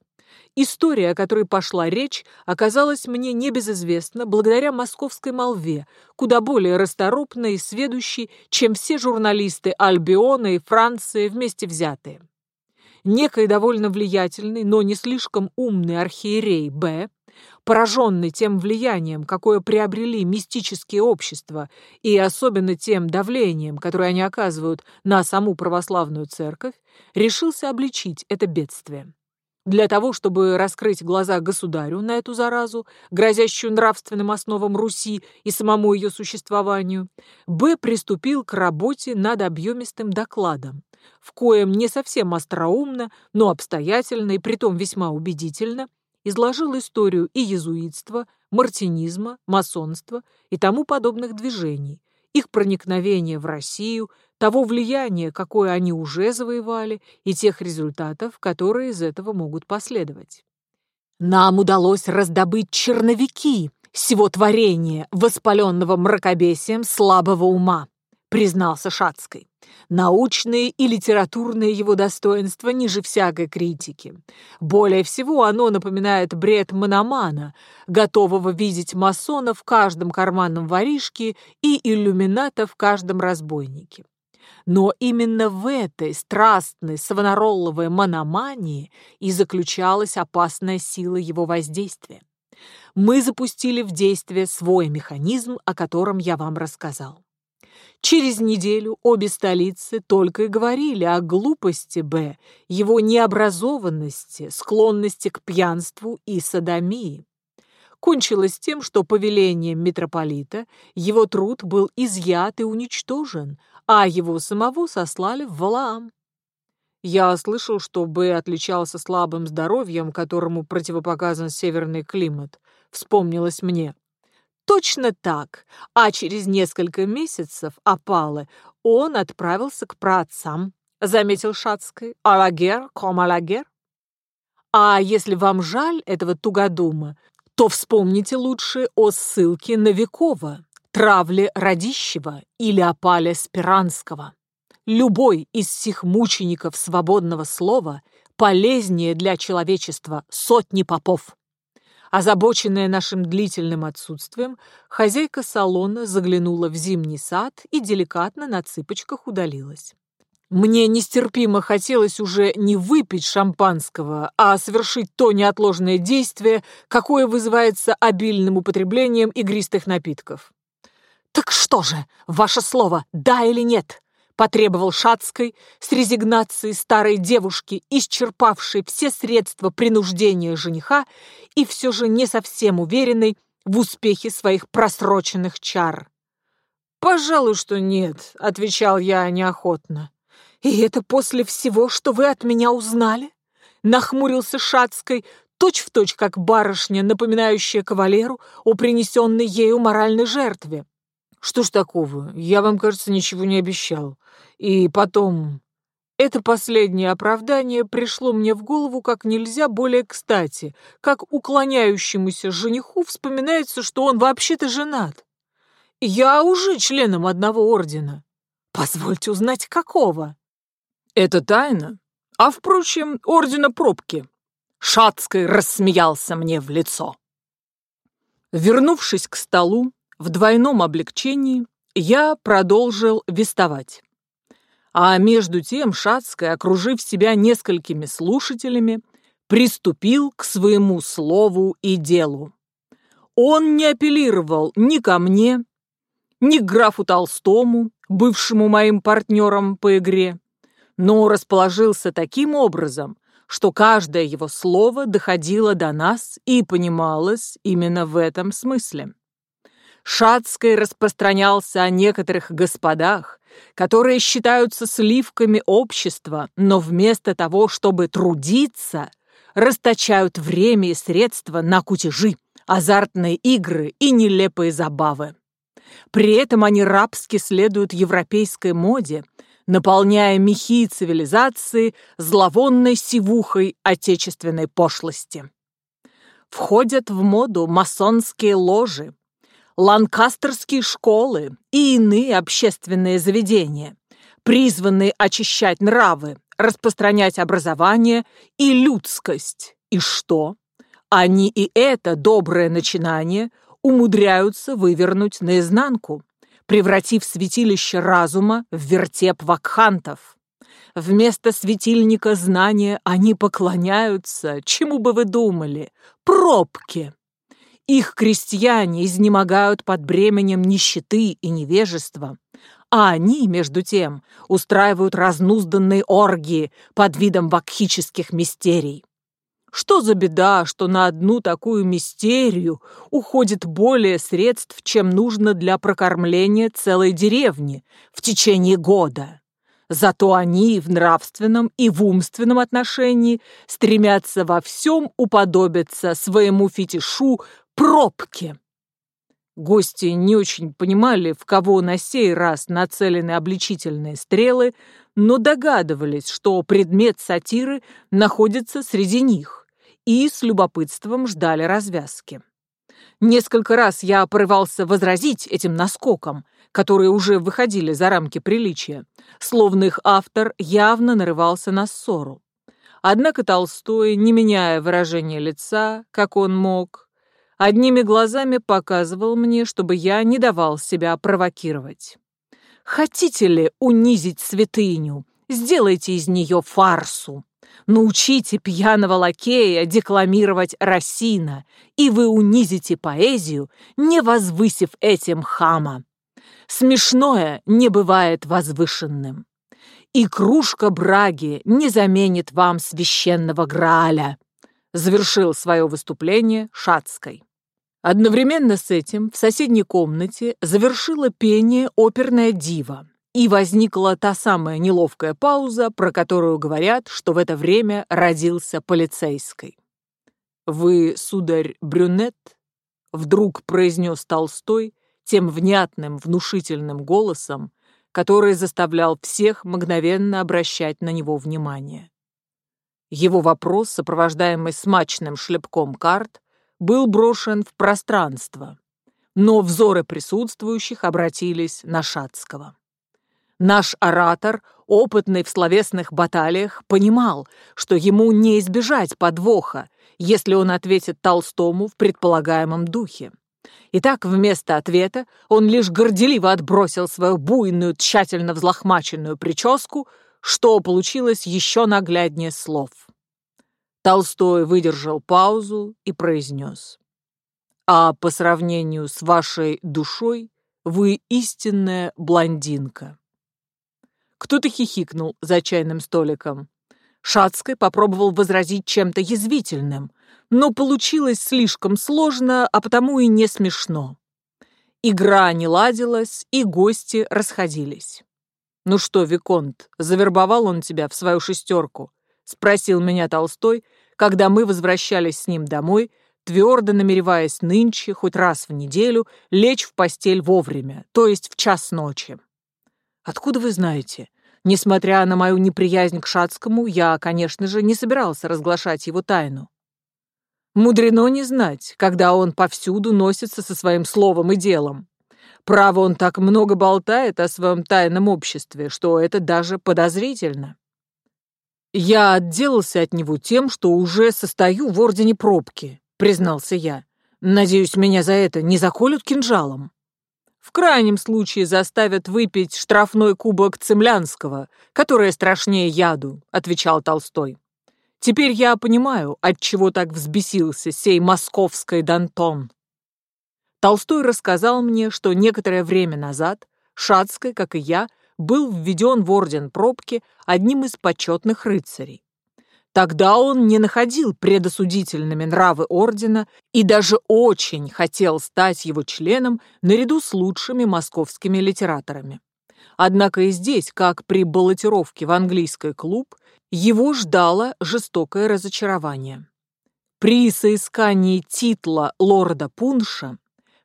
История, о которой пошла речь, оказалась мне небезызвестна благодаря московской молве, куда более расторопной и сведущей, чем все журналисты Альбиона и Франции вместе взятые некий довольно влиятельный, но не слишком умный архиерей Б. Пораженный тем влиянием, какое приобрели мистические общества, и особенно тем давлением, которое они оказывают на саму православную церковь, решился обличить это бедствие. Для того, чтобы раскрыть глаза государю на эту заразу, грозящую нравственным основам Руси и самому ее существованию, Б. приступил к работе над объемистым докладом, в коем не совсем остроумно, но обстоятельно и притом весьма убедительно изложил историю и езуитства, мартинизма, масонства и тому подобных движений, их проникновение в Россию, того влияния, какое они уже завоевали, и тех результатов, которые из этого могут последовать. Нам удалось раздобыть черновики всего творения, воспаленного мракобесием слабого ума, признался Шацкой. Научные и литературные его достоинства ниже всякой критики. Более всего оно напоминает бред мономана, готового видеть масона в каждом карманном воришке и иллюмината в каждом разбойнике. Но именно в этой страстной савонаролловой мономании и заключалась опасная сила его воздействия. Мы запустили в действие свой механизм, о котором я вам рассказал. Через неделю обе столицы только и говорили о глупости Б, его необразованности, склонности к пьянству и садомии. Кончилось тем, что повелением митрополита его труд был изъят и уничтожен, а его самого сослали в Валаам. Я слышал, что Б отличался слабым здоровьем, которому противопоказан северный климат. Вспомнилось мне. Точно так, а через несколько месяцев опалы он отправился к праотцам, заметил Шацкой. Алагер, ком алагер. А если вам жаль этого тугодума, то вспомните лучше о ссылке на Векова, травле Радищева или опале Спиранского. Любой из сих мучеников свободного слова полезнее для человечества сотни попов. Озабоченная нашим длительным отсутствием, хозяйка салона заглянула в зимний сад и деликатно на цыпочках удалилась. Мне нестерпимо хотелось уже не выпить шампанского, а совершить то неотложное действие, какое вызывается обильным употреблением игристых напитков. «Так что же, ваше слово, да или нет?» Потребовал Шацкой с резигнацией старой девушки, исчерпавшей все средства принуждения жениха и все же не совсем уверенной в успехе своих просроченных чар. «Пожалуй, что нет», — отвечал я неохотно. «И это после всего, что вы от меня узнали?» Нахмурился Шацкой, точь-в-точь, точь, как барышня, напоминающая кавалеру о принесенной ею моральной жертве. «Что ж такого? Я вам, кажется, ничего не обещал. И потом, это последнее оправдание пришло мне в голову как нельзя более кстати, как уклоняющемуся жениху вспоминается, что он вообще-то женат. Я уже членом одного ордена. Позвольте узнать, какого. Это тайна. А, впрочем, ордена пробки. Шацкой рассмеялся мне в лицо. Вернувшись к столу в двойном облегчении, я продолжил вестовать. А между тем Шацкий, окружив себя несколькими слушателями, приступил к своему слову и делу. Он не апеллировал ни ко мне, ни к графу Толстому, бывшему моим партнером по игре, но расположился таким образом, что каждое его слово доходило до нас и понималось именно в этом смысле. Шацкой распространялся о некоторых господах, которые считаются сливками общества, но вместо того, чтобы трудиться, расточают время и средства на кутежи, азартные игры и нелепые забавы. При этом они рабски следуют европейской моде, наполняя мехи цивилизации зловонной сивухой отечественной пошлости. Входят в моду масонские ложи, ланкастерские школы и иные общественные заведения, призванные очищать нравы, распространять образование и людскость. И что? Они и это доброе начинание умудряются вывернуть наизнанку, превратив святилище разума в вертеп вакхантов. Вместо светильника знания они поклоняются, чему бы вы думали, пробке. Их крестьяне изнемогают под бременем нищеты и невежества, а они, между тем, устраивают разнузданные оргии под видом вакхических мистерий. Что за беда, что на одну такую мистерию уходит более средств, чем нужно для прокормления целой деревни в течение года? Зато они в нравственном и в умственном отношении стремятся во всем уподобиться своему фетишу пробке. Гости не очень понимали, в кого на сей раз нацелены обличительные стрелы, но догадывались, что предмет сатиры находится среди них, и с любопытством ждали развязки. Несколько раз я порывался возразить этим наскокам, которые уже выходили за рамки приличия, словно их автор явно нарывался на ссору. Однако Толстой, не меняя выражения лица, как он мог, одними глазами показывал мне, чтобы я не давал себя провокировать. «Хотите ли унизить святыню? Сделайте из нее фарсу. Научите пьяного лакея декламировать Рассина, и вы унизите поэзию, не возвысив этим хама. Смешное не бывает возвышенным. И кружка браги не заменит вам священного Грааля», завершил свое выступление Шацкой. Одновременно с этим в соседней комнате завершила пение оперная дива, и возникла та самая неловкая пауза, про которую говорят, что в это время родился полицейский. «Вы, сударь, брюнет?» — вдруг произнес Толстой тем внятным, внушительным голосом, который заставлял всех мгновенно обращать на него внимание. Его вопрос, сопровождаемый смачным шлепком карт, был брошен в пространство, но взоры присутствующих обратились на Шацкого. Наш оратор, опытный в словесных баталиях, понимал, что ему не избежать подвоха, если он ответит Толстому в предполагаемом духе. Итак, вместо ответа он лишь горделиво отбросил свою буйную, тщательно взлохмаченную прическу, что получилось еще нагляднее слов. Толстой выдержал паузу и произнес. «А по сравнению с вашей душой вы истинная блондинка». Кто-то хихикнул за чайным столиком. Шацкой попробовал возразить чем-то язвительным, но получилось слишком сложно, а потому и не смешно. Игра не ладилась, и гости расходились. «Ну что, Виконт, завербовал он тебя в свою шестерку?» — спросил меня Толстой, когда мы возвращались с ним домой, твердо намереваясь нынче, хоть раз в неделю, лечь в постель вовремя, то есть в час ночи. «Откуда вы знаете?» Несмотря на мою неприязнь к Шацкому, я, конечно же, не собирался разглашать его тайну. Мудрено не знать, когда он повсюду носится со своим словом и делом. Право, он так много болтает о своем тайном обществе, что это даже подозрительно. «Я отделался от него тем, что уже состою в ордене пробки», — признался я. «Надеюсь, меня за это не заколют кинжалом». «В крайнем случае заставят выпить штрафной кубок Цемлянского, которое страшнее яду», — отвечал Толстой. «Теперь я понимаю, отчего так взбесился сей московский Дантон». Толстой рассказал мне, что некоторое время назад Шацкой, как и я, — был введен в орден пробки одним из почетных рыцарей. Тогда он не находил предосудительными нравы ордена и даже очень хотел стать его членом наряду с лучшими московскими литераторами. Однако и здесь, как при баллотировке в английский клуб, его ждало жестокое разочарование. При соискании титла лорда Пунша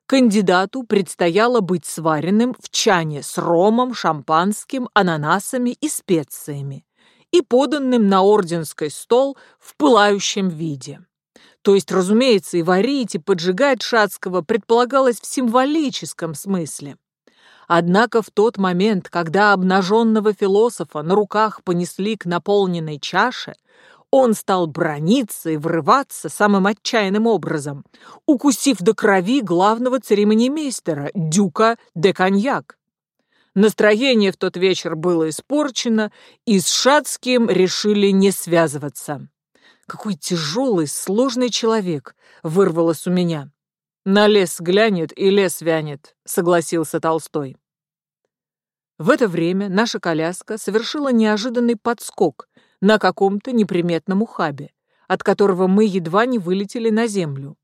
Кандидату предстояло быть сваренным в чане с ромом, шампанским, ананасами и специями и поданным на орденский стол в пылающем виде. То есть, разумеется, и варить, и поджигать Шацкого предполагалось в символическом смысле. Однако в тот момент, когда обнаженного философа на руках понесли к наполненной чаше, он стал брониться и врываться самым отчаянным образом, укусив до крови главного церемонимейстера, дюка де Коньяк. Настроение в тот вечер было испорчено, и с Шацким решили не связываться. «Какой тяжелый, сложный человек!» — вырвалось у меня. На лес глянет и лес вянет, согласился Толстой. В это время наша коляска совершила неожиданный подскок на каком-то неприметном ухабе, от которого мы едва не вылетели на землю.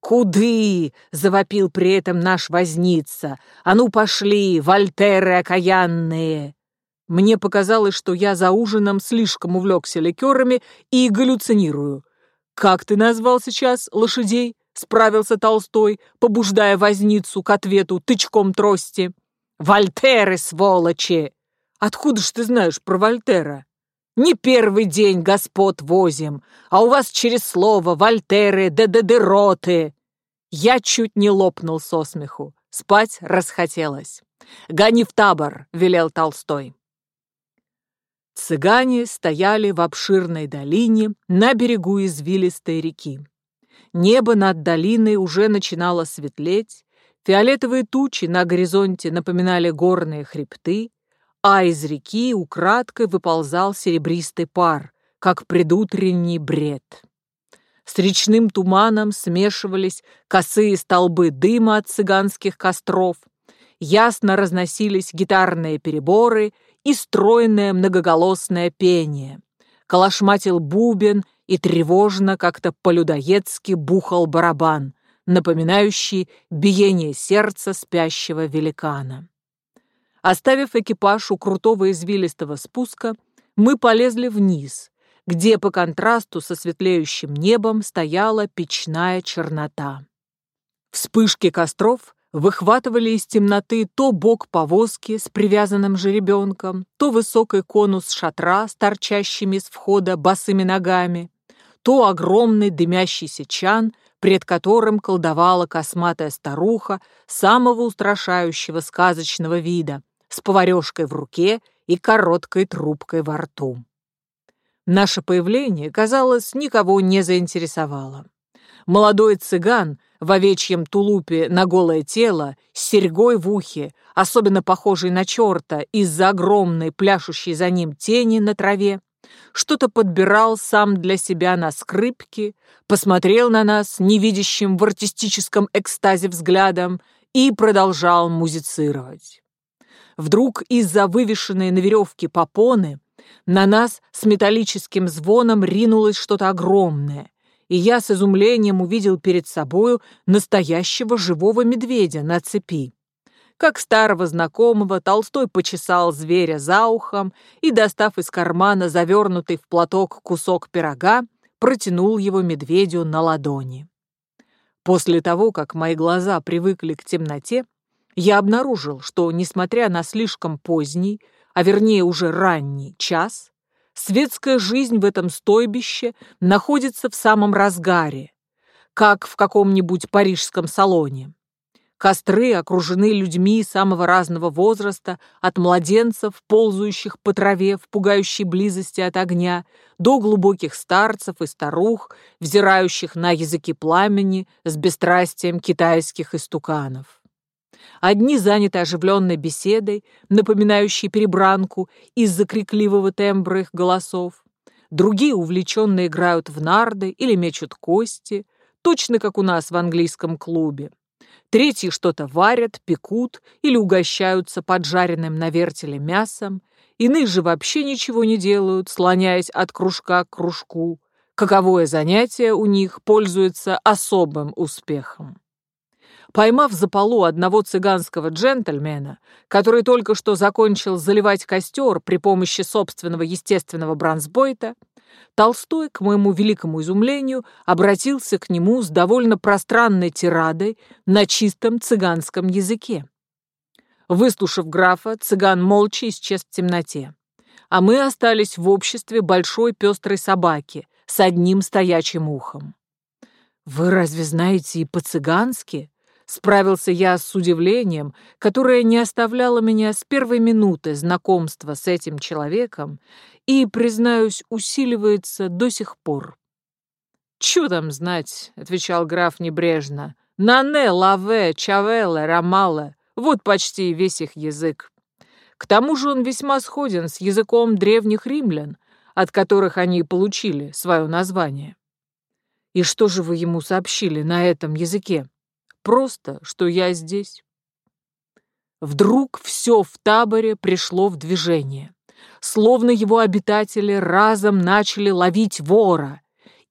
«Куды?» — завопил при этом наш возница. «А ну пошли, вольтеры окаянные!» Мне показалось, что я за ужином слишком увлекся ликерами и галлюцинирую. «Как ты назвал сейчас лошадей?» — справился Толстой, побуждая возницу к ответу тычком трости. «Вольтеры, сволочи!» «Откуда ж ты знаешь про Вольтера?» «Не первый день господ возим, а у вас через слово Вольтеры да дедероты!» Я чуть не лопнул со смеху. Спать расхотелось. «Гони в табор!» — велел Толстой. Цыгане стояли в обширной долине на берегу извилистой реки. Небо над долиной уже начинало светлеть, фиолетовые тучи на горизонте напоминали горные хребты, а из реки украдкой выползал серебристый пар, как предутренний бред. С речным туманом смешивались косые столбы дыма от цыганских костров, ясно разносились гитарные переборы и стройное многоголосное пение. Калашматил бубен и тревожно как-то по-людоедски бухал барабан, напоминающий биение сердца спящего великана. Оставив экипаж у крутого извилистого спуска, мы полезли вниз, где по контрасту со светлеющим небом стояла печная чернота. Вспышки костров выхватывали из темноты то бок повозки с привязанным жеребенком, то высокий конус шатра с торчащими с входа босыми ногами, то огромный дымящийся чан, пред которым колдовала косматая старуха самого устрашающего сказочного вида, с поварешкой в руке и короткой трубкой во рту. Наше появление, казалось, никого не заинтересовало. Молодой цыган в овечьем тулупе на голое тело, с серьгой в ухе, особенно похожий на черта из-за огромной пляшущей за ним тени на траве, что-то подбирал сам для себя на скрипке, посмотрел на нас невидящим в артистическом экстазе взглядом и продолжал музицировать. Вдруг из-за вывешенной на веревке попоны на нас с металлическим звоном ринулось что-то огромное, и я с изумлением увидел перед собою настоящего живого медведя на цепи. Как старого знакомого, Толстой почесал зверя за ухом и, достав из кармана завернутый в платок кусок пирога, протянул его медведю на ладони. После того, как мои глаза привыкли к темноте, я обнаружил, что, несмотря на слишком поздний, а вернее уже ранний час, Светская жизнь в этом стойбище находится в самом разгаре, как в каком-нибудь парижском салоне. Костры окружены людьми самого разного возраста, от младенцев, ползающих по траве в пугающей близости от огня, до глубоких старцев и старух, взирающих на языки пламени с бесстрастием китайских истуканов. Одни заняты оживленной беседой, напоминающей перебранку из-за крикливого тембра их голосов. Другие увлеченно играют в нарды или мечут кости, точно как у нас в английском клубе. Третьи что-то варят, пекут или угощаются поджаренным на вертеле мясом. Иные же вообще ничего не делают, слоняясь от кружка к кружку. Каковое занятие у них пользуется особым успехом. Поймав за полу одного цыганского джентльмена, который только что закончил заливать костер при помощи собственного естественного бронзбойта, Толстой, к моему великому изумлению, обратился к нему с довольно пространной тирадой на чистом цыганском языке. Выслушав графа, цыган молча исчез в темноте, а мы остались в обществе большой пестрой собаки с одним стоячим ухом. «Вы разве знаете и по-цыгански?» Справился я с удивлением, которое не оставляло меня с первой минуты знакомства с этим человеком и, признаюсь, усиливается до сих пор. «Чё там знать?» — отвечал граф небрежно. «Нане, лаве, чавеле, рамале — вот почти весь их язык. К тому же он весьма сходен с языком древних римлян, от которых они получили свое название». «И что же вы ему сообщили на этом языке?» Просто, что я здесь. Вдруг все в таборе пришло в движение. Словно его обитатели разом начали ловить вора,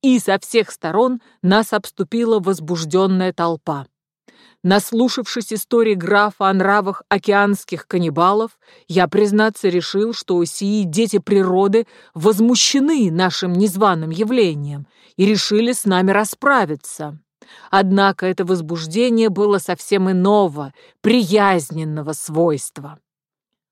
и со всех сторон нас обступила возбужденная толпа. Наслушавшись истории графа о нравах океанских каннибалов, я, признаться, решил, что сии дети природы возмущены нашим незваным явлением и решили с нами расправиться. Однако это возбуждение было совсем иного, приязненного свойства.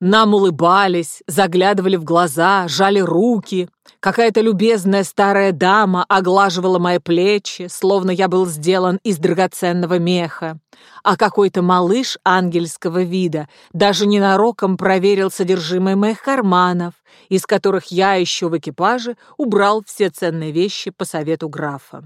Нам улыбались, заглядывали в глаза, жали руки. Какая-то любезная старая дама оглаживала мои плечи, словно я был сделан из драгоценного меха. А какой-то малыш ангельского вида даже ненароком проверил содержимое моих карманов, из которых я еще в экипаже убрал все ценные вещи по совету графа.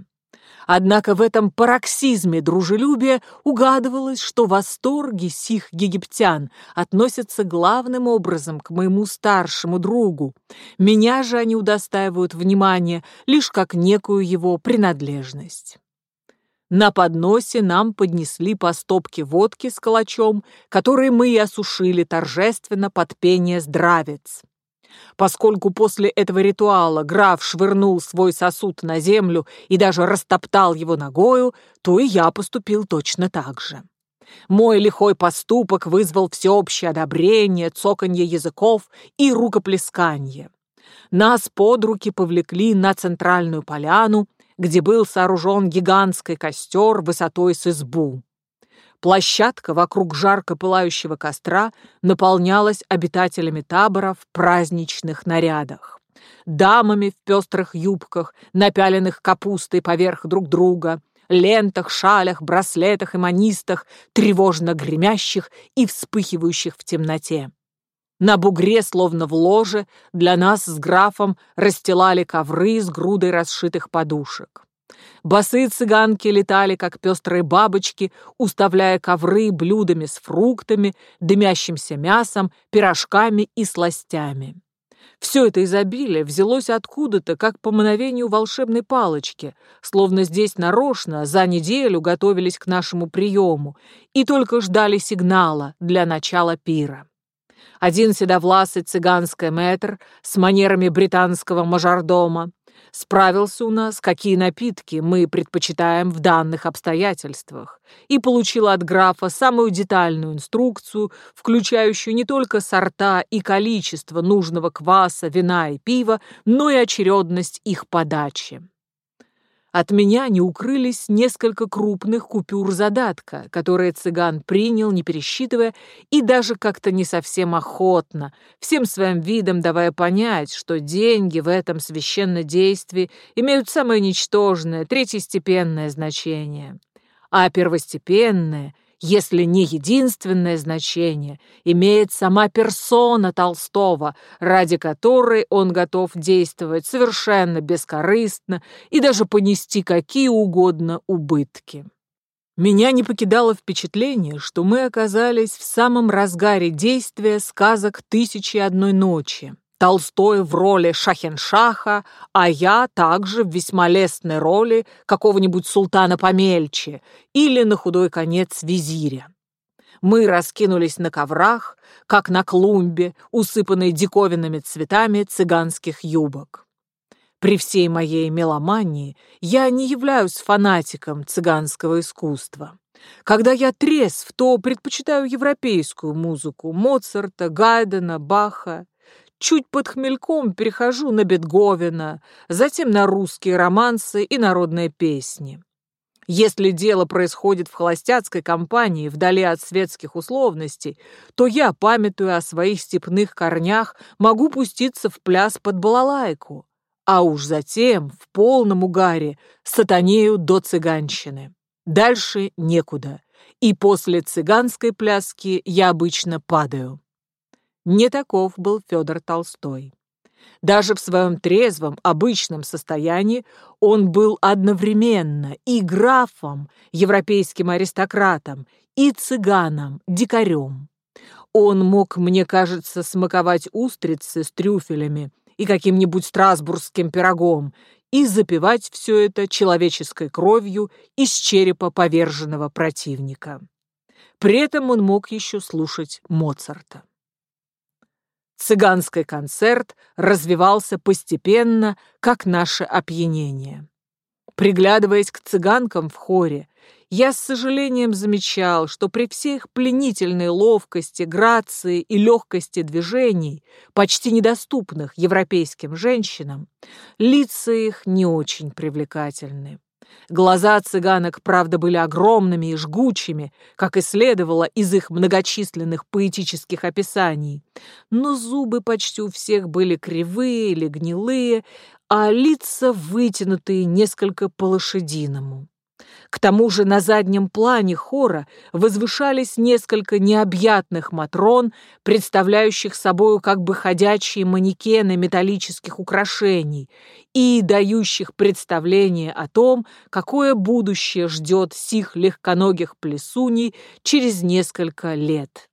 Однако в этом пароксизме дружелюбия угадывалось, что восторги сих египтян относятся главным образом к моему старшему другу. Меня же они удостаивают внимания лишь как некую его принадлежность. На подносе нам поднесли по стопке водки с калачом, которые мы и осушили торжественно под пение здравец. Поскольку после этого ритуала граф швырнул свой сосуд на землю и даже растоптал его ногою, то и я поступил точно так же. Мой лихой поступок вызвал всеобщее одобрение, цоканье языков и рукоплесканье. Нас под руки повлекли на центральную поляну, где был сооружен гигантский костер высотой с избу. Площадка вокруг жарко пылающего костра наполнялась обитателями табора в праздничных нарядах. Дамами в пестрых юбках, напяленных капустой поверх друг друга, лентах, шалях, браслетах и манистах, тревожно гремящих и вспыхивающих в темноте. На бугре, словно в ложе, для нас с графом расстилали ковры с грудой расшитых подушек. Босые цыганки летали, как пестрые бабочки, уставляя ковры блюдами с фруктами, дымящимся мясом, пирожками и сластями. Все это изобилие взялось откуда-то, как по мановению волшебной палочки, словно здесь нарочно за неделю готовились к нашему приему и только ждали сигнала для начала пира. Один седовласый цыганский мэтр с манерами британского мажордома, справился у нас, какие напитки мы предпочитаем в данных обстоятельствах, и получил от графа самую детальную инструкцию, включающую не только сорта и количество нужного кваса, вина и пива, но и очередность их подачи. От меня не укрылись несколько крупных купюр задатка, которые цыган принял, не пересчитывая, и даже как-то не совсем охотно, всем своим видом давая понять, что деньги в этом священнодействии имеют самое ничтожное, третьестепенное значение. А первостепенное — если не единственное значение, имеет сама персона Толстого, ради которой он готов действовать совершенно бескорыстно и даже понести какие угодно убытки. Меня не покидало впечатление, что мы оказались в самом разгаре действия сказок «Тысячи одной ночи». Толстой в роли Шахеншаха, а я также в весьма лестной роли какого-нибудь султана помельче или, на худой конец, визиря. Мы раскинулись на коврах, как на клумбе, усыпанной диковинными цветами цыганских юбок. При всей моей меломании я не являюсь фанатиком цыганского искусства. Когда я трезв, то предпочитаю европейскую музыку Моцарта, Гайдена, Баха Чуть под хмельком перехожу на Бетговена, затем на русские романсы и народные песни. Если дело происходит в холостяцкой компании, вдали от светских условностей, то я, памятуя о своих степных корнях, могу пуститься в пляс под балалайку, а уж затем, в полном угаре, сатанею до цыганщины. Дальше некуда, и после цыганской пляски я обычно падаю. Не таков был Федор Толстой. Даже в своем трезвом, обычном состоянии он был одновременно и графом, европейским аристократом, и цыганом, дикарем. Он мог, мне кажется, смаковать устрицы с трюфелями и каким-нибудь страсбургским пирогом, и запивать все это человеческой кровью из черепа поверженного противника. При этом он мог еще слушать Моцарта. Цыганский концерт развивался постепенно, как наше опьянение. Приглядываясь к цыганкам в хоре, я с сожалением замечал, что при всей их пленительной ловкости, грации и легкости движений, почти недоступных европейским женщинам, лица их не очень привлекательны. Глаза цыганок, правда, были огромными и жгучими, как и следовало из их многочисленных поэтических описаний, но зубы почти у всех были кривые или гнилые, а лица вытянутые несколько по-лошадиному. К тому же на заднем плане хора возвышались несколько необъятных матрон, представляющих собою как бы ходячие манекены металлических украшений и дающих представление о том, какое будущее ждет сих легконогих плесуней через несколько лет.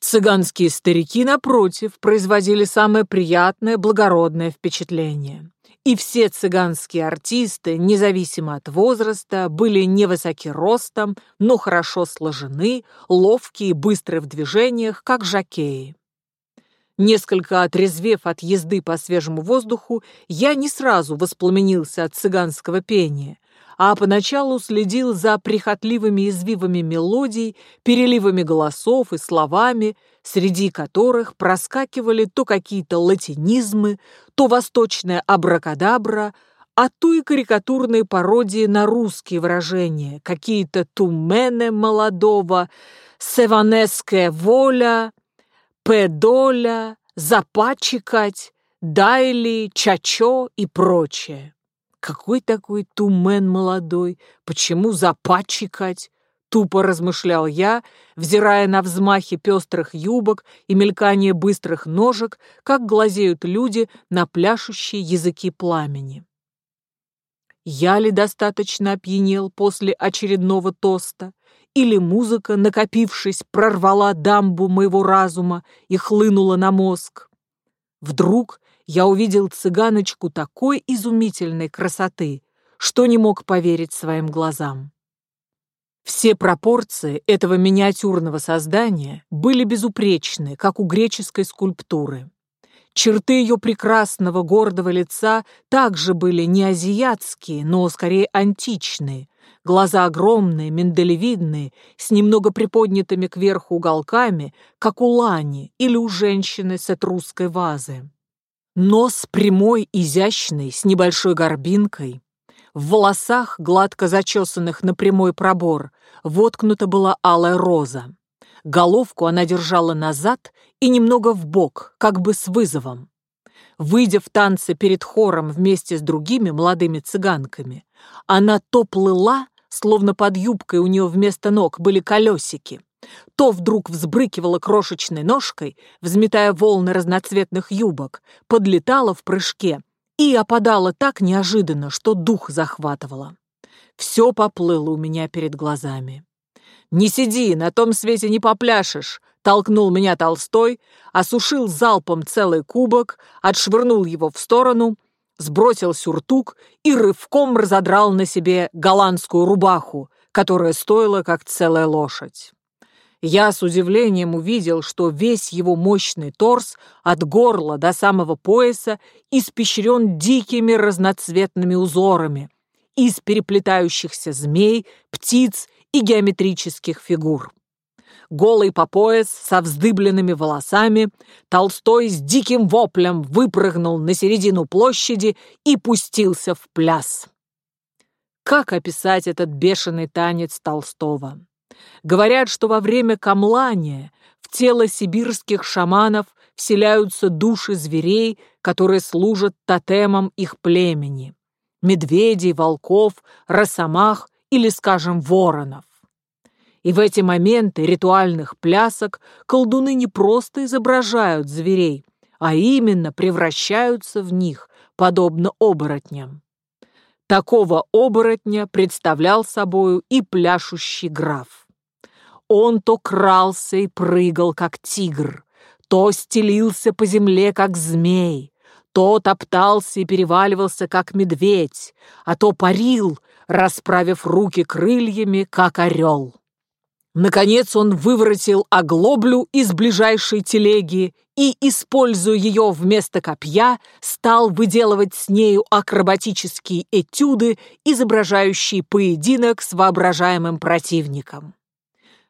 Цыганские старики, напротив, производили самое приятное, благородное впечатление и все цыганские артисты, независимо от возраста, были невысоки ростом, но хорошо сложены, ловкие и быстрые в движениях, как жакеи. Несколько отрезвев от езды по свежему воздуху, я не сразу воспламенился от цыганского пения, а поначалу следил за прихотливыми извивами мелодий, переливами голосов и словами, среди которых проскакивали то какие-то латинизмы, то восточная абракадабра, а то и карикатурные пародии на русские выражения, какие-то тумене молодого, севанеская воля, педоля, запачикать, дайли, чачо и прочее. Какой такой тумен молодой? Почему запачикать? Тупо размышлял я, взирая на взмахи пестрых юбок и мелькание быстрых ножек, как глазеют люди на пляшущие языки пламени. Я ли достаточно опьянел после очередного тоста? Или музыка, накопившись, прорвала дамбу моего разума и хлынула на мозг? Вдруг я увидел цыганочку такой изумительной красоты, что не мог поверить своим глазам. Все пропорции этого миниатюрного создания были безупречны, как у греческой скульптуры. Черты ее прекрасного гордого лица также были не азиатские, но скорее античные. Глаза огромные, миндалевидные, с немного приподнятыми кверху уголками, как у лани или у женщины с этрусской вазы. Нос прямой, изящный, с небольшой горбинкой. В волосах, гладко зачесанных на прямой пробор, воткнута была алая роза. Головку она держала назад и немного в бок, как бы с вызовом. Выйдя в танце перед хором вместе с другими молодыми цыганками, она то плыла, словно под юбкой у нее вместо ног были колесики, то вдруг взбрыкивала крошечной ножкой, взметая волны разноцветных юбок, подлетала в прыжке и опадала так неожиданно, что дух захватывала. Все поплыло у меня перед глазами. «Не сиди, на том свете не попляшешь!» Толкнул меня Толстой, осушил залпом целый кубок, отшвырнул его в сторону, сбросил сюртук и рывком разодрал на себе голландскую рубаху, которая стоила как целая лошадь. Я с удивлением увидел, что весь его мощный торс от горла до самого пояса испещрен дикими разноцветными узорами из переплетающихся змей, птиц и геометрических фигур. Голый по пояс, со вздыбленными волосами, Толстой с диким воплем выпрыгнул на середину площади и пустился в пляс. Как описать этот бешеный танец Толстого? Говорят, что во время камлания в тело сибирских шаманов вселяются души зверей, которые служат тотемом их племени. Медведей, волков, росомах или, скажем, воронов. И в эти моменты ритуальных плясок колдуны не просто изображают зверей, а именно превращаются в них, подобно оборотням. Такого оборотня представлял собою и пляшущий граф. Он то крался и прыгал, как тигр, то стелился по земле, как змей, То топтался и переваливался, как медведь, а то парил, расправив руки крыльями, как орел. Наконец он выворотил оглоблю из ближайшей телеги и, используя ее вместо копья, стал выделывать с нею акробатические этюды, изображающие поединок с воображаемым противником.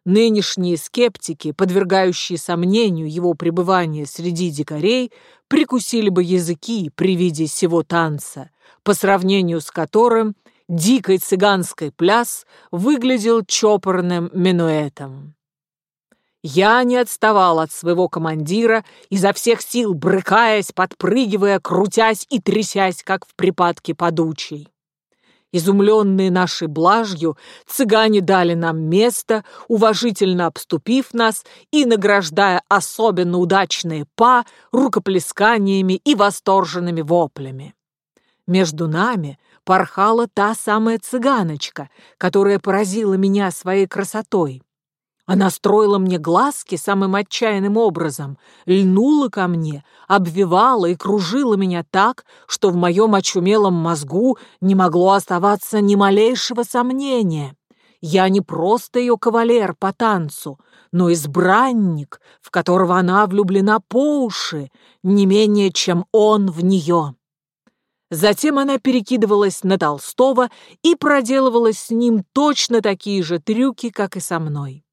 Нынешние скептики, подвергающие сомнению его пребывания среди дикарей, прикусили бы языки при виде сего танца, по сравнению с которым дикой цыганской пляс выглядел чопорным минуэтом. Я не отставал от своего командира, изо всех сил брыкаясь, подпрыгивая, крутясь и трясясь, как в припадке подучей. Изумленные нашей блажью, цыгане дали нам место, уважительно обступив нас и награждая особенно удачные па рукоплесканиями и восторженными воплями. Между нами порхала та самая цыганочка, которая поразила меня своей красотой. Она строила мне глазки самым отчаянным образом, льнула ко мне, обвивала и кружила меня так, что в моем очумелом мозгу не могло оставаться ни малейшего сомнения. Я не просто ее кавалер по танцу, но избранник, в которого она влюблена по уши, не менее, чем он в нее. Затем она перекидывалась на Толстого и проделывала с ним точно такие же трюки, как и со мной.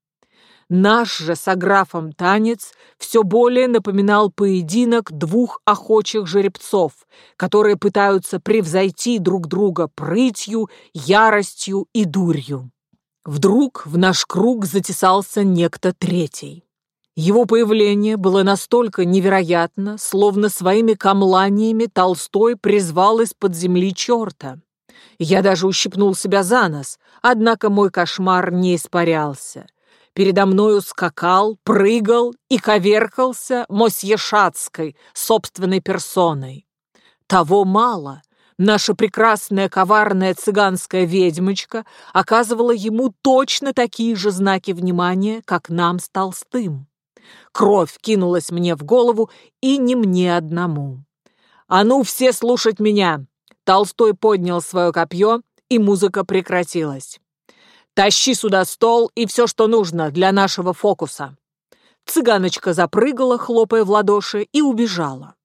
Наш же с Аграфом танец все более напоминал поединок двух охочих жеребцов, которые пытаются превзойти друг друга прытью, яростью и дурью. Вдруг в наш круг затесался некто третий. Его появление было настолько невероятно, словно своими камланиями Толстой призвал из-под земли черта. Я даже ущипнул себя за нос, однако мой кошмар не испарялся. Передо мною скакал, прыгал и коверкался мосье Шацкой собственной персоной. Того мало. Наша прекрасная коварная цыганская ведьмочка оказывала ему точно такие же знаки внимания, как нам с Толстым. Кровь кинулась мне в голову, и не мне одному. «А ну, все слушать меня!» Толстой поднял свое копье, и музыка прекратилась. «Тащи сюда стол и все, что нужно для нашего фокуса!» Цыганочка запрыгала, хлопая в ладоши, и убежала.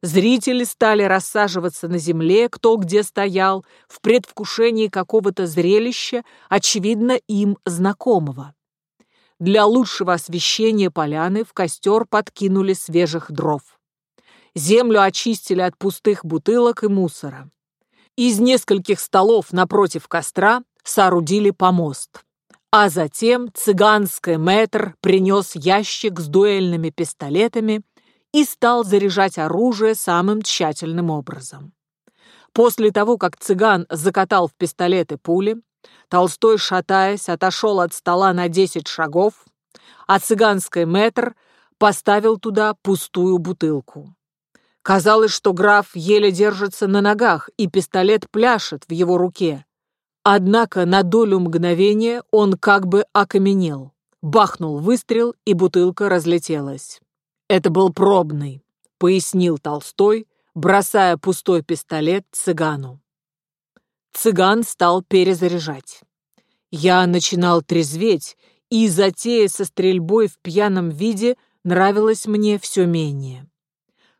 Зрители стали рассаживаться на земле, кто где стоял, в предвкушении какого-то зрелища, очевидно, им знакомого. Для лучшего освещения поляны в костер подкинули свежих дров. Землю очистили от пустых бутылок и мусора. Из нескольких столов напротив костра соорудили помост. А затем цыганский мэтр принес ящик с дуэльными пистолетами и стал заряжать оружие самым тщательным образом. После того, как цыган закатал в пистолеты пули, Толстой, шатаясь, отошел от стола на десять шагов, а цыганский мэтр поставил туда пустую бутылку. Казалось, что граф еле держится на ногах, и пистолет пляшет в его руке. Однако на долю мгновения он как бы окаменел. Бахнул выстрел, и бутылка разлетелась. «Это был пробный», — пояснил Толстой, бросая пустой пистолет цыгану. Цыган стал перезаряжать. Я начинал трезветь, и затея со стрельбой в пьяном виде нравилась мне все менее.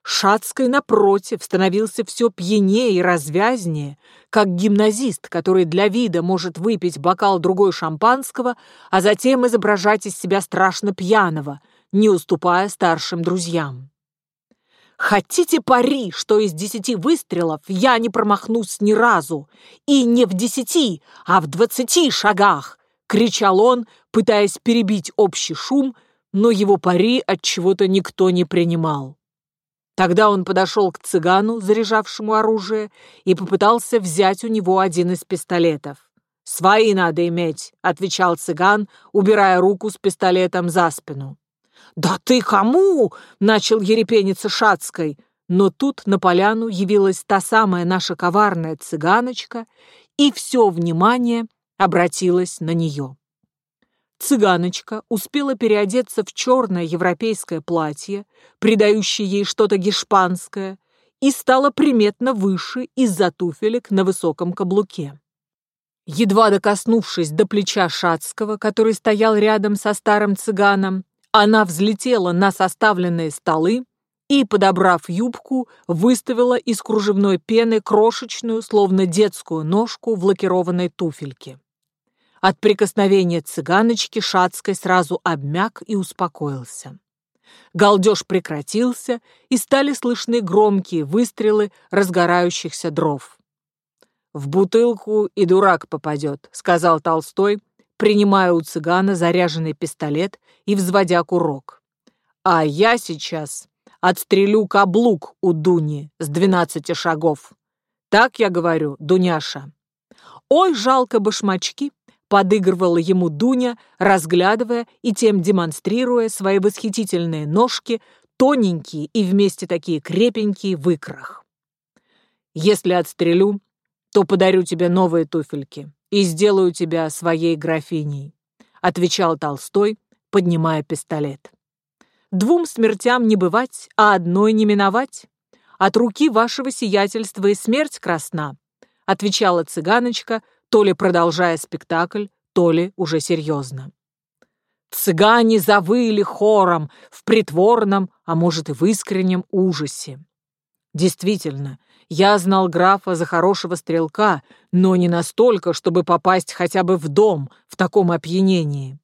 Шацкой, напротив, становился все пьянее и развязнее, как гимназист, который для вида может выпить бокал другой шампанского, а затем изображать из себя страшно пьяного, не уступая старшим друзьям. Хотите пари, что из десяти выстрелов я не промахнусь ни разу? И не в десяти, а в двадцати шагах!» — кричал он, пытаясь перебить общий шум, но его пари от чего-то никто не принимал. Тогда он подошел к цыгану, заряжавшему оружие, и попытался взять у него один из пистолетов. «Свои надо иметь», — отвечал цыган, убирая руку с пистолетом за спину. «Да ты кому?» — начал ерепениться Шацкой. Но тут на поляну явилась та самая наша коварная цыганочка, и все внимание обратилось на нее. Цыганочка успела переодеться в черное европейское платье, придающее ей что-то гешпанское, и стала приметно выше из-за туфелек на высоком каблуке. Едва докоснувшись до плеча Шацкого, который стоял рядом со старым цыганом, она взлетела на составленные столы и, подобрав юбку, выставила из кружевной пены крошечную, словно детскую ножку в лакированной туфельке. От прикосновения цыганочки Шацкой сразу обмяк и успокоился. Галдеж прекратился, и стали слышны громкие выстрелы разгорающихся дров. «В бутылку и дурак попадет», — сказал Толстой, принимая у цыгана заряженный пистолет и взводя курок. «А я сейчас отстрелю каблук у Дуни с двенадцати шагов. Так я говорю, Дуняша». «Ой, жалко башмачки», — подыгрывала ему Дуня, разглядывая и тем демонстрируя свои восхитительные ножки, тоненькие и вместе такие крепенькие в икрах. «Если отстрелю, то подарю тебе новые туфельки и сделаю тебя своей графиней», отвечал Толстой, поднимая пистолет. «Двум смертям не бывать, а одной не миновать. От руки вашего сиятельства и смерть красна», отвечала цыганочка, то ли продолжая спектакль, то ли уже серьезно. Цыгане завыли хором в притворном, а может и в искреннем ужасе. Действительно, я знал графа за хорошего стрелка, но не настолько, чтобы попасть хотя бы в дом в таком опьянении.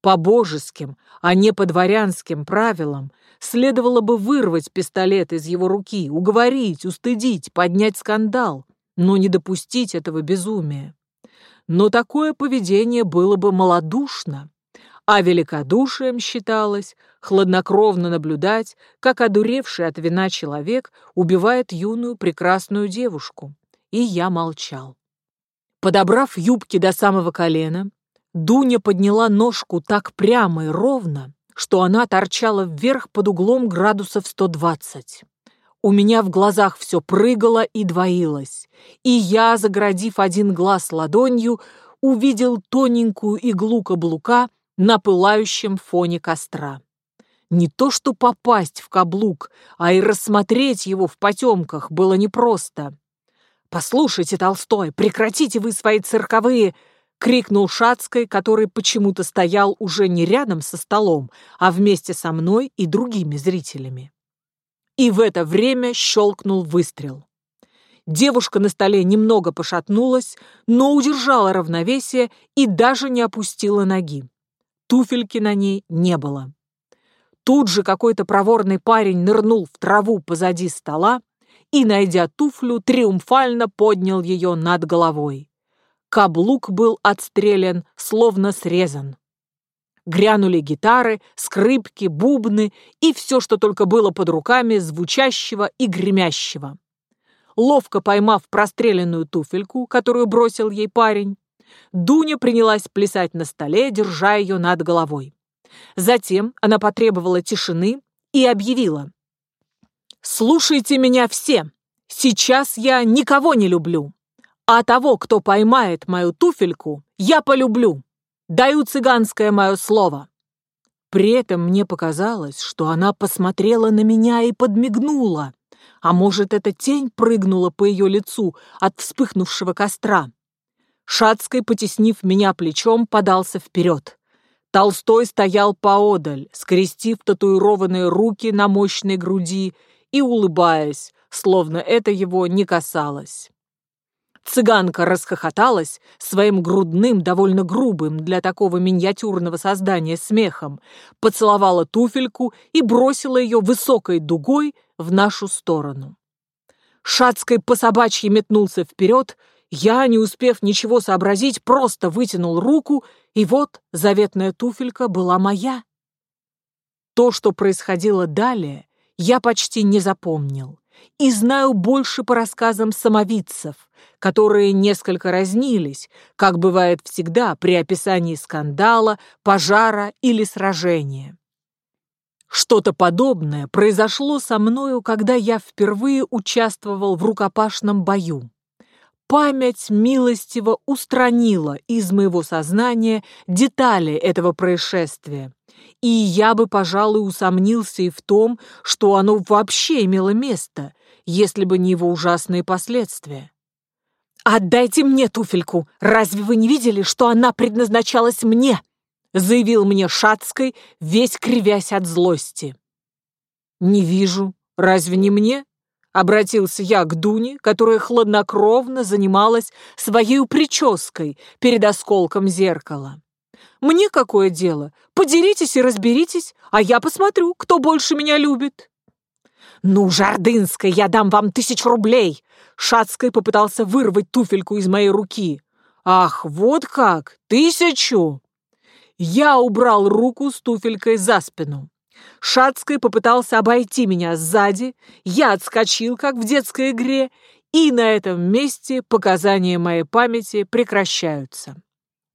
По божеским, а не по дворянским правилам следовало бы вырвать пистолет из его руки, уговорить, устыдить, поднять скандал, но не допустить этого безумия. Но такое поведение было бы малодушно, а великодушием считалось хладнокровно наблюдать, как одуревший от вина человек убивает юную прекрасную девушку. И я молчал. Подобрав юбки до самого колена, Дуня подняла ножку так прямо и ровно, что она торчала вверх под углом градусов 120. У меня в глазах все прыгало и двоилось, и я, заградив один глаз ладонью, увидел тоненькую иглу каблука на пылающем фоне костра. Не то что попасть в каблук, а и рассмотреть его в потемках было непросто. «Послушайте, Толстой, прекратите вы свои цирковые...» — крикнул Шацкой, который почему-то стоял уже не рядом со столом, а вместе со мной и другими зрителями. И в это время щелкнул выстрел. Девушка на столе немного пошатнулась, но удержала равновесие и даже не опустила ноги. Туфельки на ней не было. Тут же какой-то проворный парень нырнул в траву позади стола и, найдя туфлю, триумфально поднял ее над головой. Каблук был отстрелян, словно срезан. Грянули гитары, скрипки, бубны и все, что только было под руками, звучащего и гремящего. Ловко поймав простреленную туфельку, которую бросил ей парень, Дуня принялась плясать на столе, держа ее над головой. Затем она потребовала тишины и объявила. «Слушайте меня все! Сейчас я никого не люблю, а того, кто поймает мою туфельку, я полюблю. Даю цыганское мое слово». При этом мне показалось, что она посмотрела на меня и подмигнула, а может, эта тень прыгнула по ее лицу от вспыхнувшего костра. Шацкой, потеснив меня плечом, подался вперед. Толстой стоял поодаль, скрестив татуированные руки на мощной груди и улыбаясь, словно это его не касалось. Цыганка расхохоталась своим грудным, довольно грубым для такого миниатюрного создания смехом, поцеловала туфельку и бросила ее высокой дугой в нашу сторону. Шацкой по собачьи метнулся вперед я, не успев ничего сообразить, просто вытянул руку, и вот заветная туфелька была моя. То, что происходило далее, я почти не запомнил и знаю больше по рассказам самовидцев, которые несколько разнились, как бывает всегда при описании скандала, пожара или сражения. Что-то подобное произошло со мною, когда я впервые участвовал в рукопашном бою память милостиво устранила из моего сознания детали этого происшествия. И я бы, пожалуй, усомнился и в том, что оно вообще имело место, если бы не его ужасные последствия. «Отдайте мне туфельку! Разве вы не видели, что она предназначалась мне?» заявил мне Шацкой, весь кривясь от злости. «Не вижу. Разве не мне?» Обратился я к Дуне, которая хладнокровно занималась своей прической перед осколком зеркала. «Мне какое дело? Подеритесь и разберитесь, а я посмотрю, кто больше меня любит». «Ну, Жардынская, я дам вам тысячу рублей!» Шацкой попытался вырвать туфельку из моей руки. «Ах, вот как! Тысячу!» Я убрал руку с туфелькой за спину. Шацкой попытался обойти меня сзади, я отскочил, как в детской игре, и на этом месте показания моей памяти прекращаются.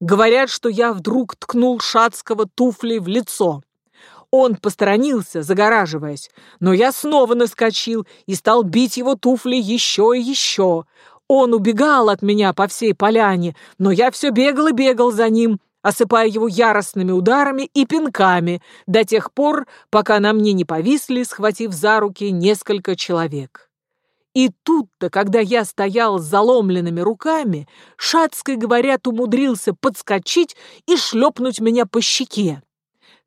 Говорят, что я вдруг ткнул Шацкого туфлей в лицо. Он посторонился, загораживаясь, но я снова наскочил и стал бить его туфли еще и еще. Он убегал от меня по всей поляне, но я все бегал и бегал за ним, осыпая его яростными ударами и пинками до тех пор, пока на мне не повисли, схватив за руки несколько человек. И тут-то, когда я стоял с заломленными руками, Шацкой, говорят, умудрился подскочить и шлепнуть меня по щеке.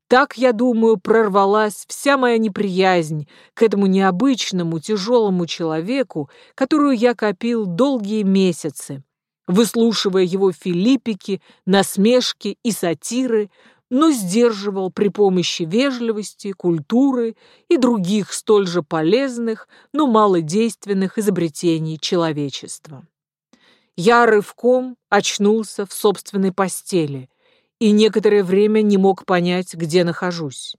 Так, я думаю, прорвалась вся моя неприязнь к этому необычному, тяжелому человеку, которую я копил долгие месяцы, выслушивая его филиппики, насмешки и сатиры, но сдерживал при помощи вежливости, культуры и других столь же полезных, но малодейственных изобретений человечества. Я рывком очнулся в собственной постели – и некоторое время не мог понять, где нахожусь.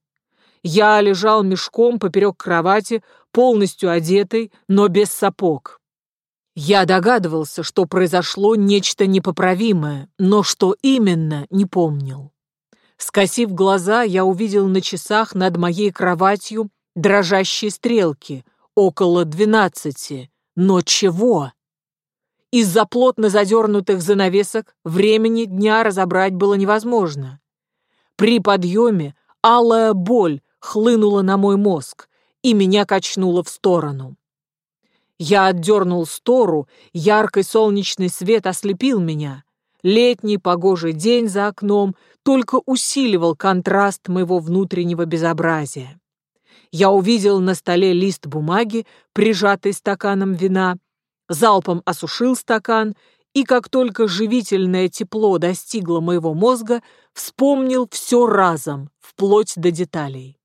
Я лежал мешком поперек кровати, полностью одетый, но без сапог. Я догадывался, что произошло нечто непоправимое, но что именно, не помнил. Скосив глаза, я увидел на часах над моей кроватью дрожащие стрелки, около двенадцати. Но чего? Из-за плотно задернутых занавесок времени дня разобрать было невозможно. При подъеме алая боль хлынула на мой мозг и меня качнуло в сторону. Я отдернул стору, яркий солнечный свет ослепил меня. Летний погожий день за окном только усиливал контраст моего внутреннего безобразия. Я увидел на столе лист бумаги, прижатый стаканом вина, залпом осушил стакан и, как только живительное тепло достигло моего мозга, вспомнил все разом, вплоть до деталей.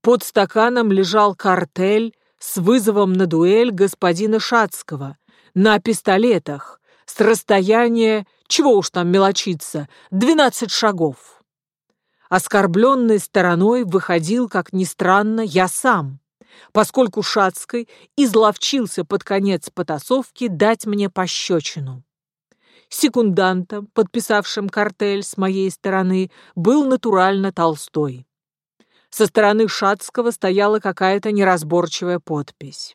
Под стаканом лежал картель с вызовом на дуэль господина Шацкого на пистолетах с расстояния, чего уж там мелочиться, двенадцать шагов. Оскорбленной стороной выходил, как ни странно, я сам поскольку Шацкой изловчился под конец потасовки дать мне пощечину. Секундантом, подписавшим картель с моей стороны, был натурально Толстой. Со стороны Шацкого стояла какая-то неразборчивая подпись.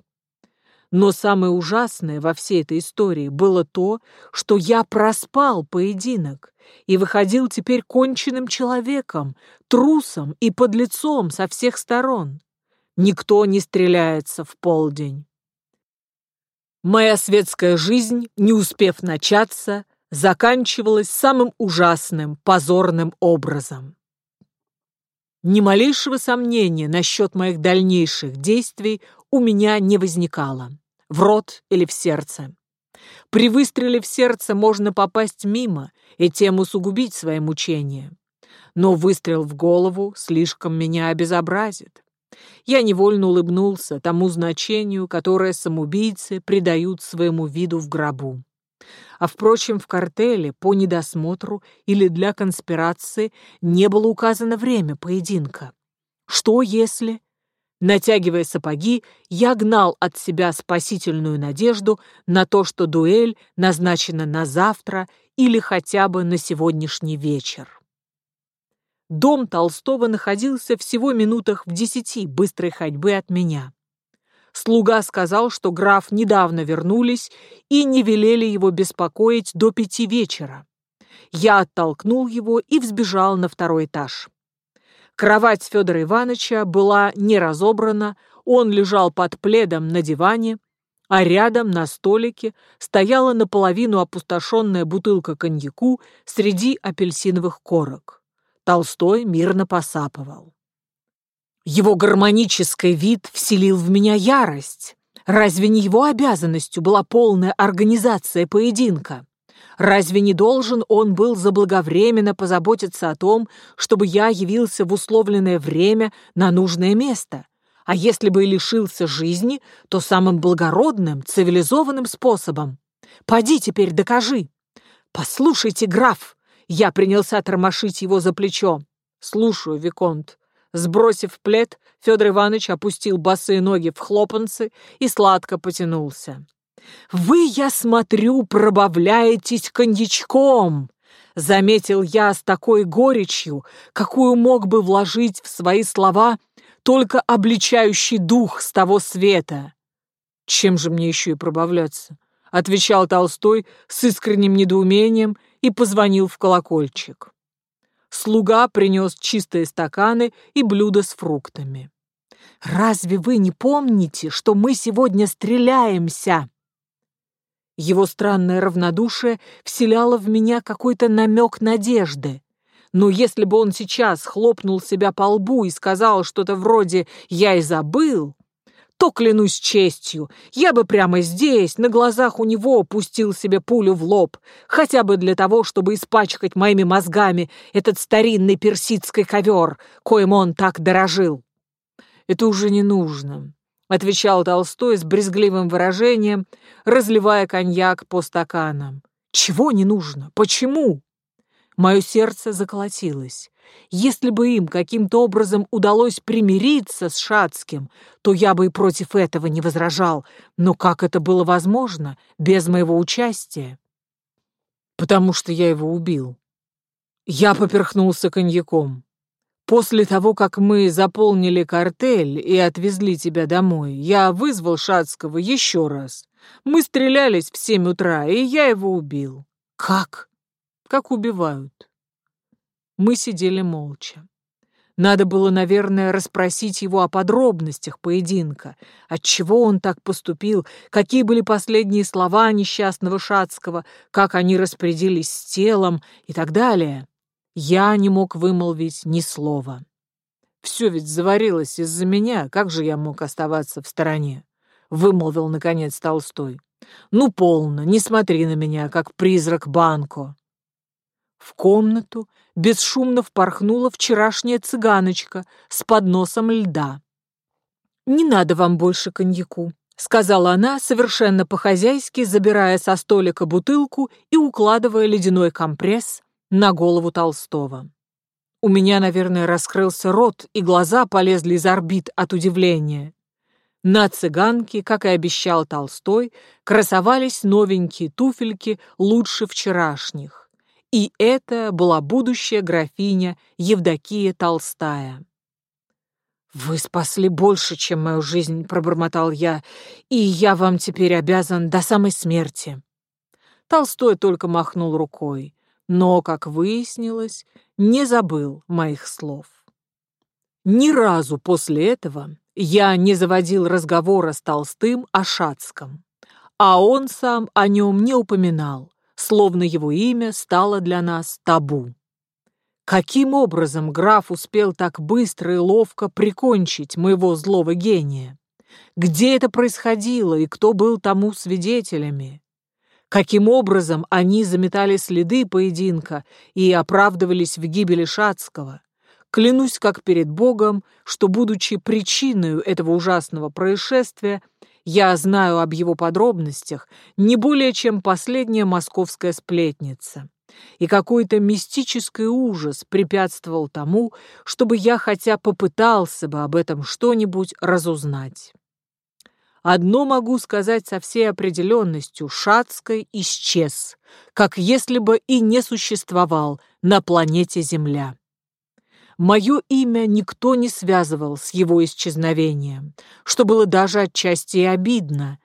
Но самое ужасное во всей этой истории было то, что я проспал поединок и выходил теперь конченным человеком, трусом и подлецом со всех сторон. Никто не стреляется в полдень. Моя светская жизнь, не успев начаться, заканчивалась самым ужасным, позорным образом. Ни малейшего сомнения насчет моих дальнейших действий у меня не возникало, в рот или в сердце. При выстреле в сердце можно попасть мимо и тем усугубить свои мучения. Но выстрел в голову слишком меня обезобразит. Я невольно улыбнулся тому значению, которое самоубийцы придают своему виду в гробу. А, впрочем, в картеле по недосмотру или для конспирации не было указано время поединка. Что если... Натягивая сапоги, я гнал от себя спасительную надежду на то, что дуэль назначена на завтра или хотя бы на сегодняшний вечер. Дом Толстого находился всего минутах в десяти быстрой ходьбы от меня. Слуга сказал, что граф недавно вернулись и не велели его беспокоить до пяти вечера. Я оттолкнул его и взбежал на второй этаж. Кровать Федора Ивановича была не разобрана, Он лежал под пледом на диване, а рядом на столике стояла наполовину опустошенная бутылка коньяку среди апельсиновых корок. Толстой мирно посапывал. Его гармонический вид вселил в меня ярость. Разве не его обязанностью была полная организация поединка? Разве не должен он был заблаговременно позаботиться о том, чтобы я явился в условленное время на нужное место? А если бы и лишился жизни, то самым благородным, цивилизованным способом. Поди теперь докажи. Послушайте, граф, я принялся тормошить его за плечо. Слушаю, Виконт. Сбросив плед, Федор Иванович опустил босые ноги в хлопанцы и сладко потянулся. «Вы, я смотрю, пробавляетесь коньячком!» Заметил я с такой горечью, какую мог бы вложить в свои слова только обличающий дух с того света. «Чем же мне еще и пробавляться?» — отвечал Толстой с искренним недоумением и позвонил в колокольчик. Слуга принес чистые стаканы и блюда с фруктами. «Разве вы не помните, что мы сегодня стреляемся?» Его странное равнодушие вселяло в меня какой-то намек надежды. Но если бы он сейчас хлопнул себя по лбу и сказал что-то вроде «я и забыл», то, клянусь честью, я бы прямо здесь, на глазах у него, пустил себе пулю в лоб, хотя бы для того, чтобы испачкать моими мозгами этот старинный персидский ковер, коим он так дорожил. «Это уже не нужно», — отвечал Толстой с брезгливым выражением, разливая коньяк по стаканам. «Чего не нужно? Почему?» Мое сердце заколотилось. Если бы им каким-то образом удалось примириться с Шацким, то я бы и против этого не возражал. Но как это было возможно без моего участия? Потому что я его убил. Я поперхнулся коньяком. После того, как мы заполнили картель и отвезли тебя домой, я вызвал Шацкого еще раз. Мы стрелялись в семь утра, и я его убил. Как? Как убивают? Мы сидели молча. Надо было, наверное, расспросить его о подробностях поединка, отчего он так поступил, какие были последние слова несчастного Шацкого, как они распорядились с телом и так далее. Я не мог вымолвить ни слова. Все ведь заварилось из-за меня, как же я мог оставаться в стороне? Вымолвил, наконец, Толстой. Ну, полно, не смотри на меня, как призрак Банко. В комнату бесшумно впорхнула вчерашняя цыганочка с подносом льда. «Не надо вам больше коньяку», — сказала она, совершенно по-хозяйски забирая со столика бутылку и укладывая ледяной компресс на голову Толстого. У меня, наверное, раскрылся рот, и глаза полезли из орбит от удивления. На цыганке, как и обещал Толстой, красовались новенькие туфельки лучше вчерашних. И это была будущая графиня Евдокия Толстая. «Вы спасли больше, чем мою жизнь», — пробормотал я, «и я вам теперь обязан до самой смерти». Толстой только махнул рукой, но, как выяснилось, не забыл моих слов. Ни разу после этого я не заводил разговора с Толстым о Шацком, а он сам о нем не упоминал, словно его имя стало для нас табу. Каким образом граф успел так быстро и ловко прикончить моего злого гения? Где это происходило и кто был тому свидетелями? Каким образом они заметали следы поединка и оправдывались в гибели Шацкого? Клянусь как перед Богом, что, будучи причиной этого ужасного происшествия, я знаю об его подробностях не более, чем последняя московская сплетница. И какой-то мистический ужас препятствовал тому, чтобы я хотя попытался бы об этом что-нибудь разузнать. Одно могу сказать со всей определенностью, Шацкой исчез, как если бы и не существовал на планете Земля. Мое имя никто не связывал с его исчезновением, что было даже отчасти и обидно.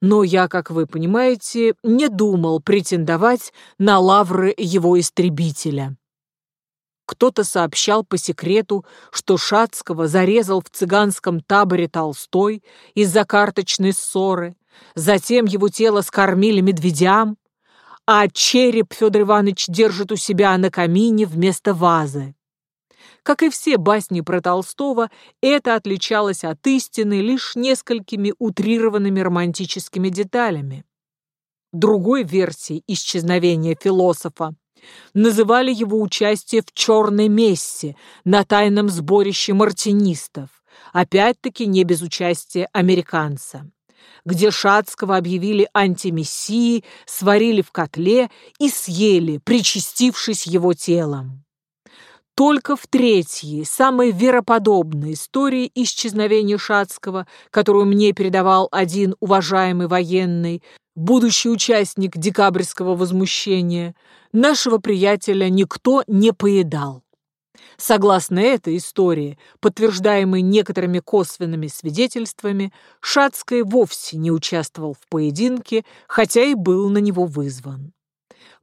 Но я, как вы понимаете, не думал претендовать на лавры его истребителя. Кто-то сообщал по секрету, что Шацкого зарезал в цыганском таборе Толстой из-за карточной ссоры, затем его тело скормили медведям, а череп Федор Иванович держит у себя на камине вместо вазы. Как и все басни про Толстого, это отличалось от истины лишь несколькими утрированными романтическими деталями. Другой версией исчезновения философа называли его участие в «Черной мессе» на тайном сборище мартинистов, опять-таки не без участия американца где Шацкого объявили антимессией, сварили в котле и съели, причастившись его телом. Только в третьей, самой вероподобной истории исчезновения Шацкого, которую мне передавал один уважаемый военный, будущий участник декабрьского возмущения, нашего приятеля никто не поедал. Согласно этой истории, подтверждаемой некоторыми косвенными свидетельствами, Шацкий вовсе не участвовал в поединке, хотя и был на него вызван.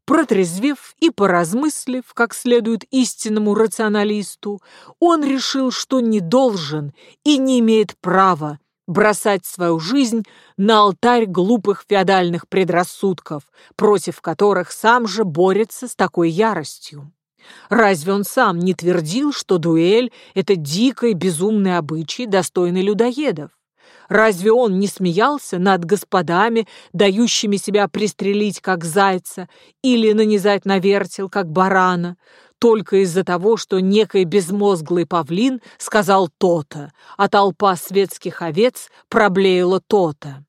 Протрезвев и поразмыслив, как следует истинному рационалисту, он решил, что не должен и не имеет права бросать свою жизнь на алтарь глупых феодальных предрассудков, против которых сам же борется с такой яростью. Разве он сам не твердил, что дуэль — это дикий безумный обычай, достойный людоедов? Разве он не смеялся над господами, дающими себя пристрелить, как зайца, или нанизать на вертел, как барана, только из-за того, что некий безмозглый павлин сказал то-то, а толпа светских овец проблеяла то-то?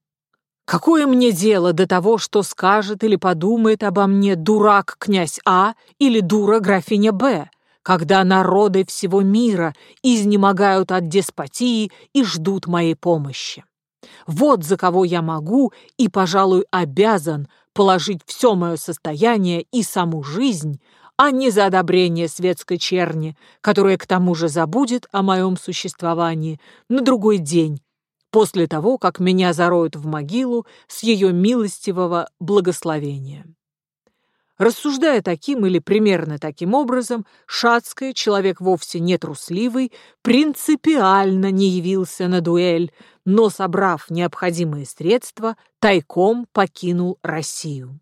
Какое мне дело до того, что скажет или подумает обо мне дурак князь А или дура графиня Б? когда народы всего мира изнемогают от деспотии и ждут моей помощи. Вот за кого я могу и, пожалуй, обязан положить все мое состояние и саму жизнь, а не за одобрение светской черни, которая к тому же забудет о моем существовании на другой день, после того, как меня зароют в могилу с ее милостивого благословения. Рассуждая таким или примерно таким образом, Шацкая, человек вовсе не трусливый, принципиально не явился на дуэль, но, собрав необходимые средства, тайком покинул Россию.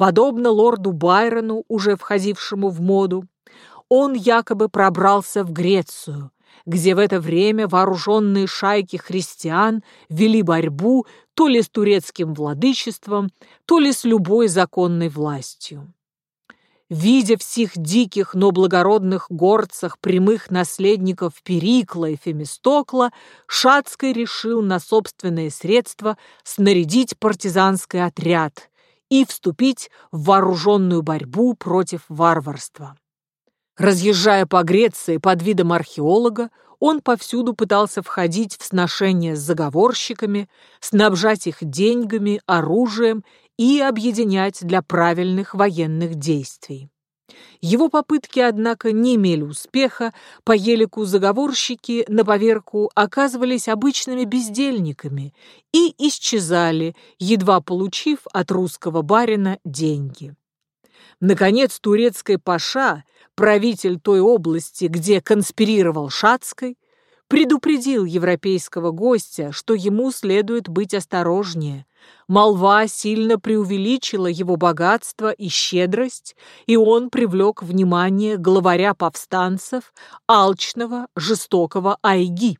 Подобно лорду Байрону, уже входившему в моду, он якобы пробрался в Грецию, где в это время вооруженные шайки христиан вели борьбу то ли с турецким владычеством, то ли с любой законной властью. Видя всех диких, но благородных горцах прямых наследников Перикла и Фемистокла, Шацкий решил на собственные средства снарядить партизанский отряд и вступить в вооруженную борьбу против варварства. Разъезжая по Греции под видом археолога, он повсюду пытался входить в сношения с заговорщиками, снабжать их деньгами, оружием и объединять для правильных военных действий. Его попытки, однако, не имели успеха, по елику заговорщики на поверку оказывались обычными бездельниками и исчезали, едва получив от русского барина деньги. Наконец, турецкая паша правитель той области, где конспирировал Шацкой, предупредил европейского гостя, что ему следует быть осторожнее. Молва сильно преувеличила его богатство и щедрость, и он привлек внимание главаря повстанцев, алчного, жестокого Айги.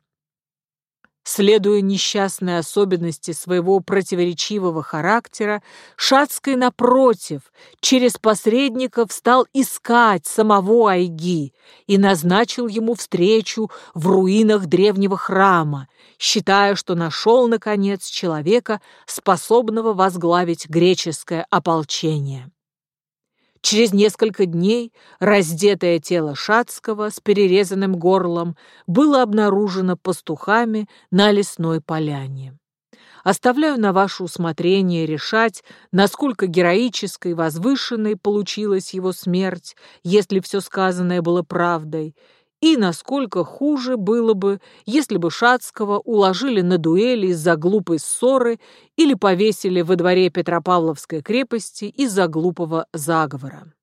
Следуя несчастной особенности своего противоречивого характера, Шацкий, напротив, через посредников стал искать самого Айги и назначил ему встречу в руинах древнего храма, считая, что нашел, наконец, человека, способного возглавить греческое ополчение. Через несколько дней раздетое тело Шацкого с перерезанным горлом было обнаружено пастухами на лесной поляне. Оставляю на ваше усмотрение решать, насколько героической, возвышенной получилась его смерть, если все сказанное было правдой, и насколько хуже было бы, если бы Шацкого уложили на дуэли из-за глупой ссоры или повесили во дворе Петропавловской крепости из-за глупого заговора.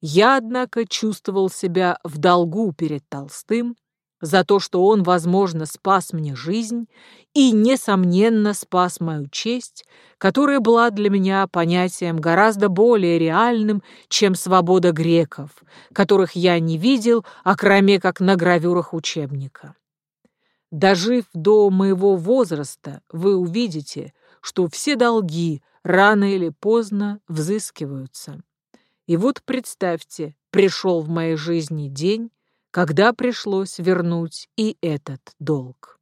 Я, однако, чувствовал себя в долгу перед Толстым за то, что он, возможно, спас мне жизнь и, несомненно, спас мою честь, которая была для меня понятием гораздо более реальным, чем свобода греков, которых я не видел, а кроме как на гравюрах учебника. Дожив до моего возраста, вы увидите, что все долги рано или поздно взыскиваются. И вот представьте, пришел в моей жизни день, когда пришлось вернуть и этот долг.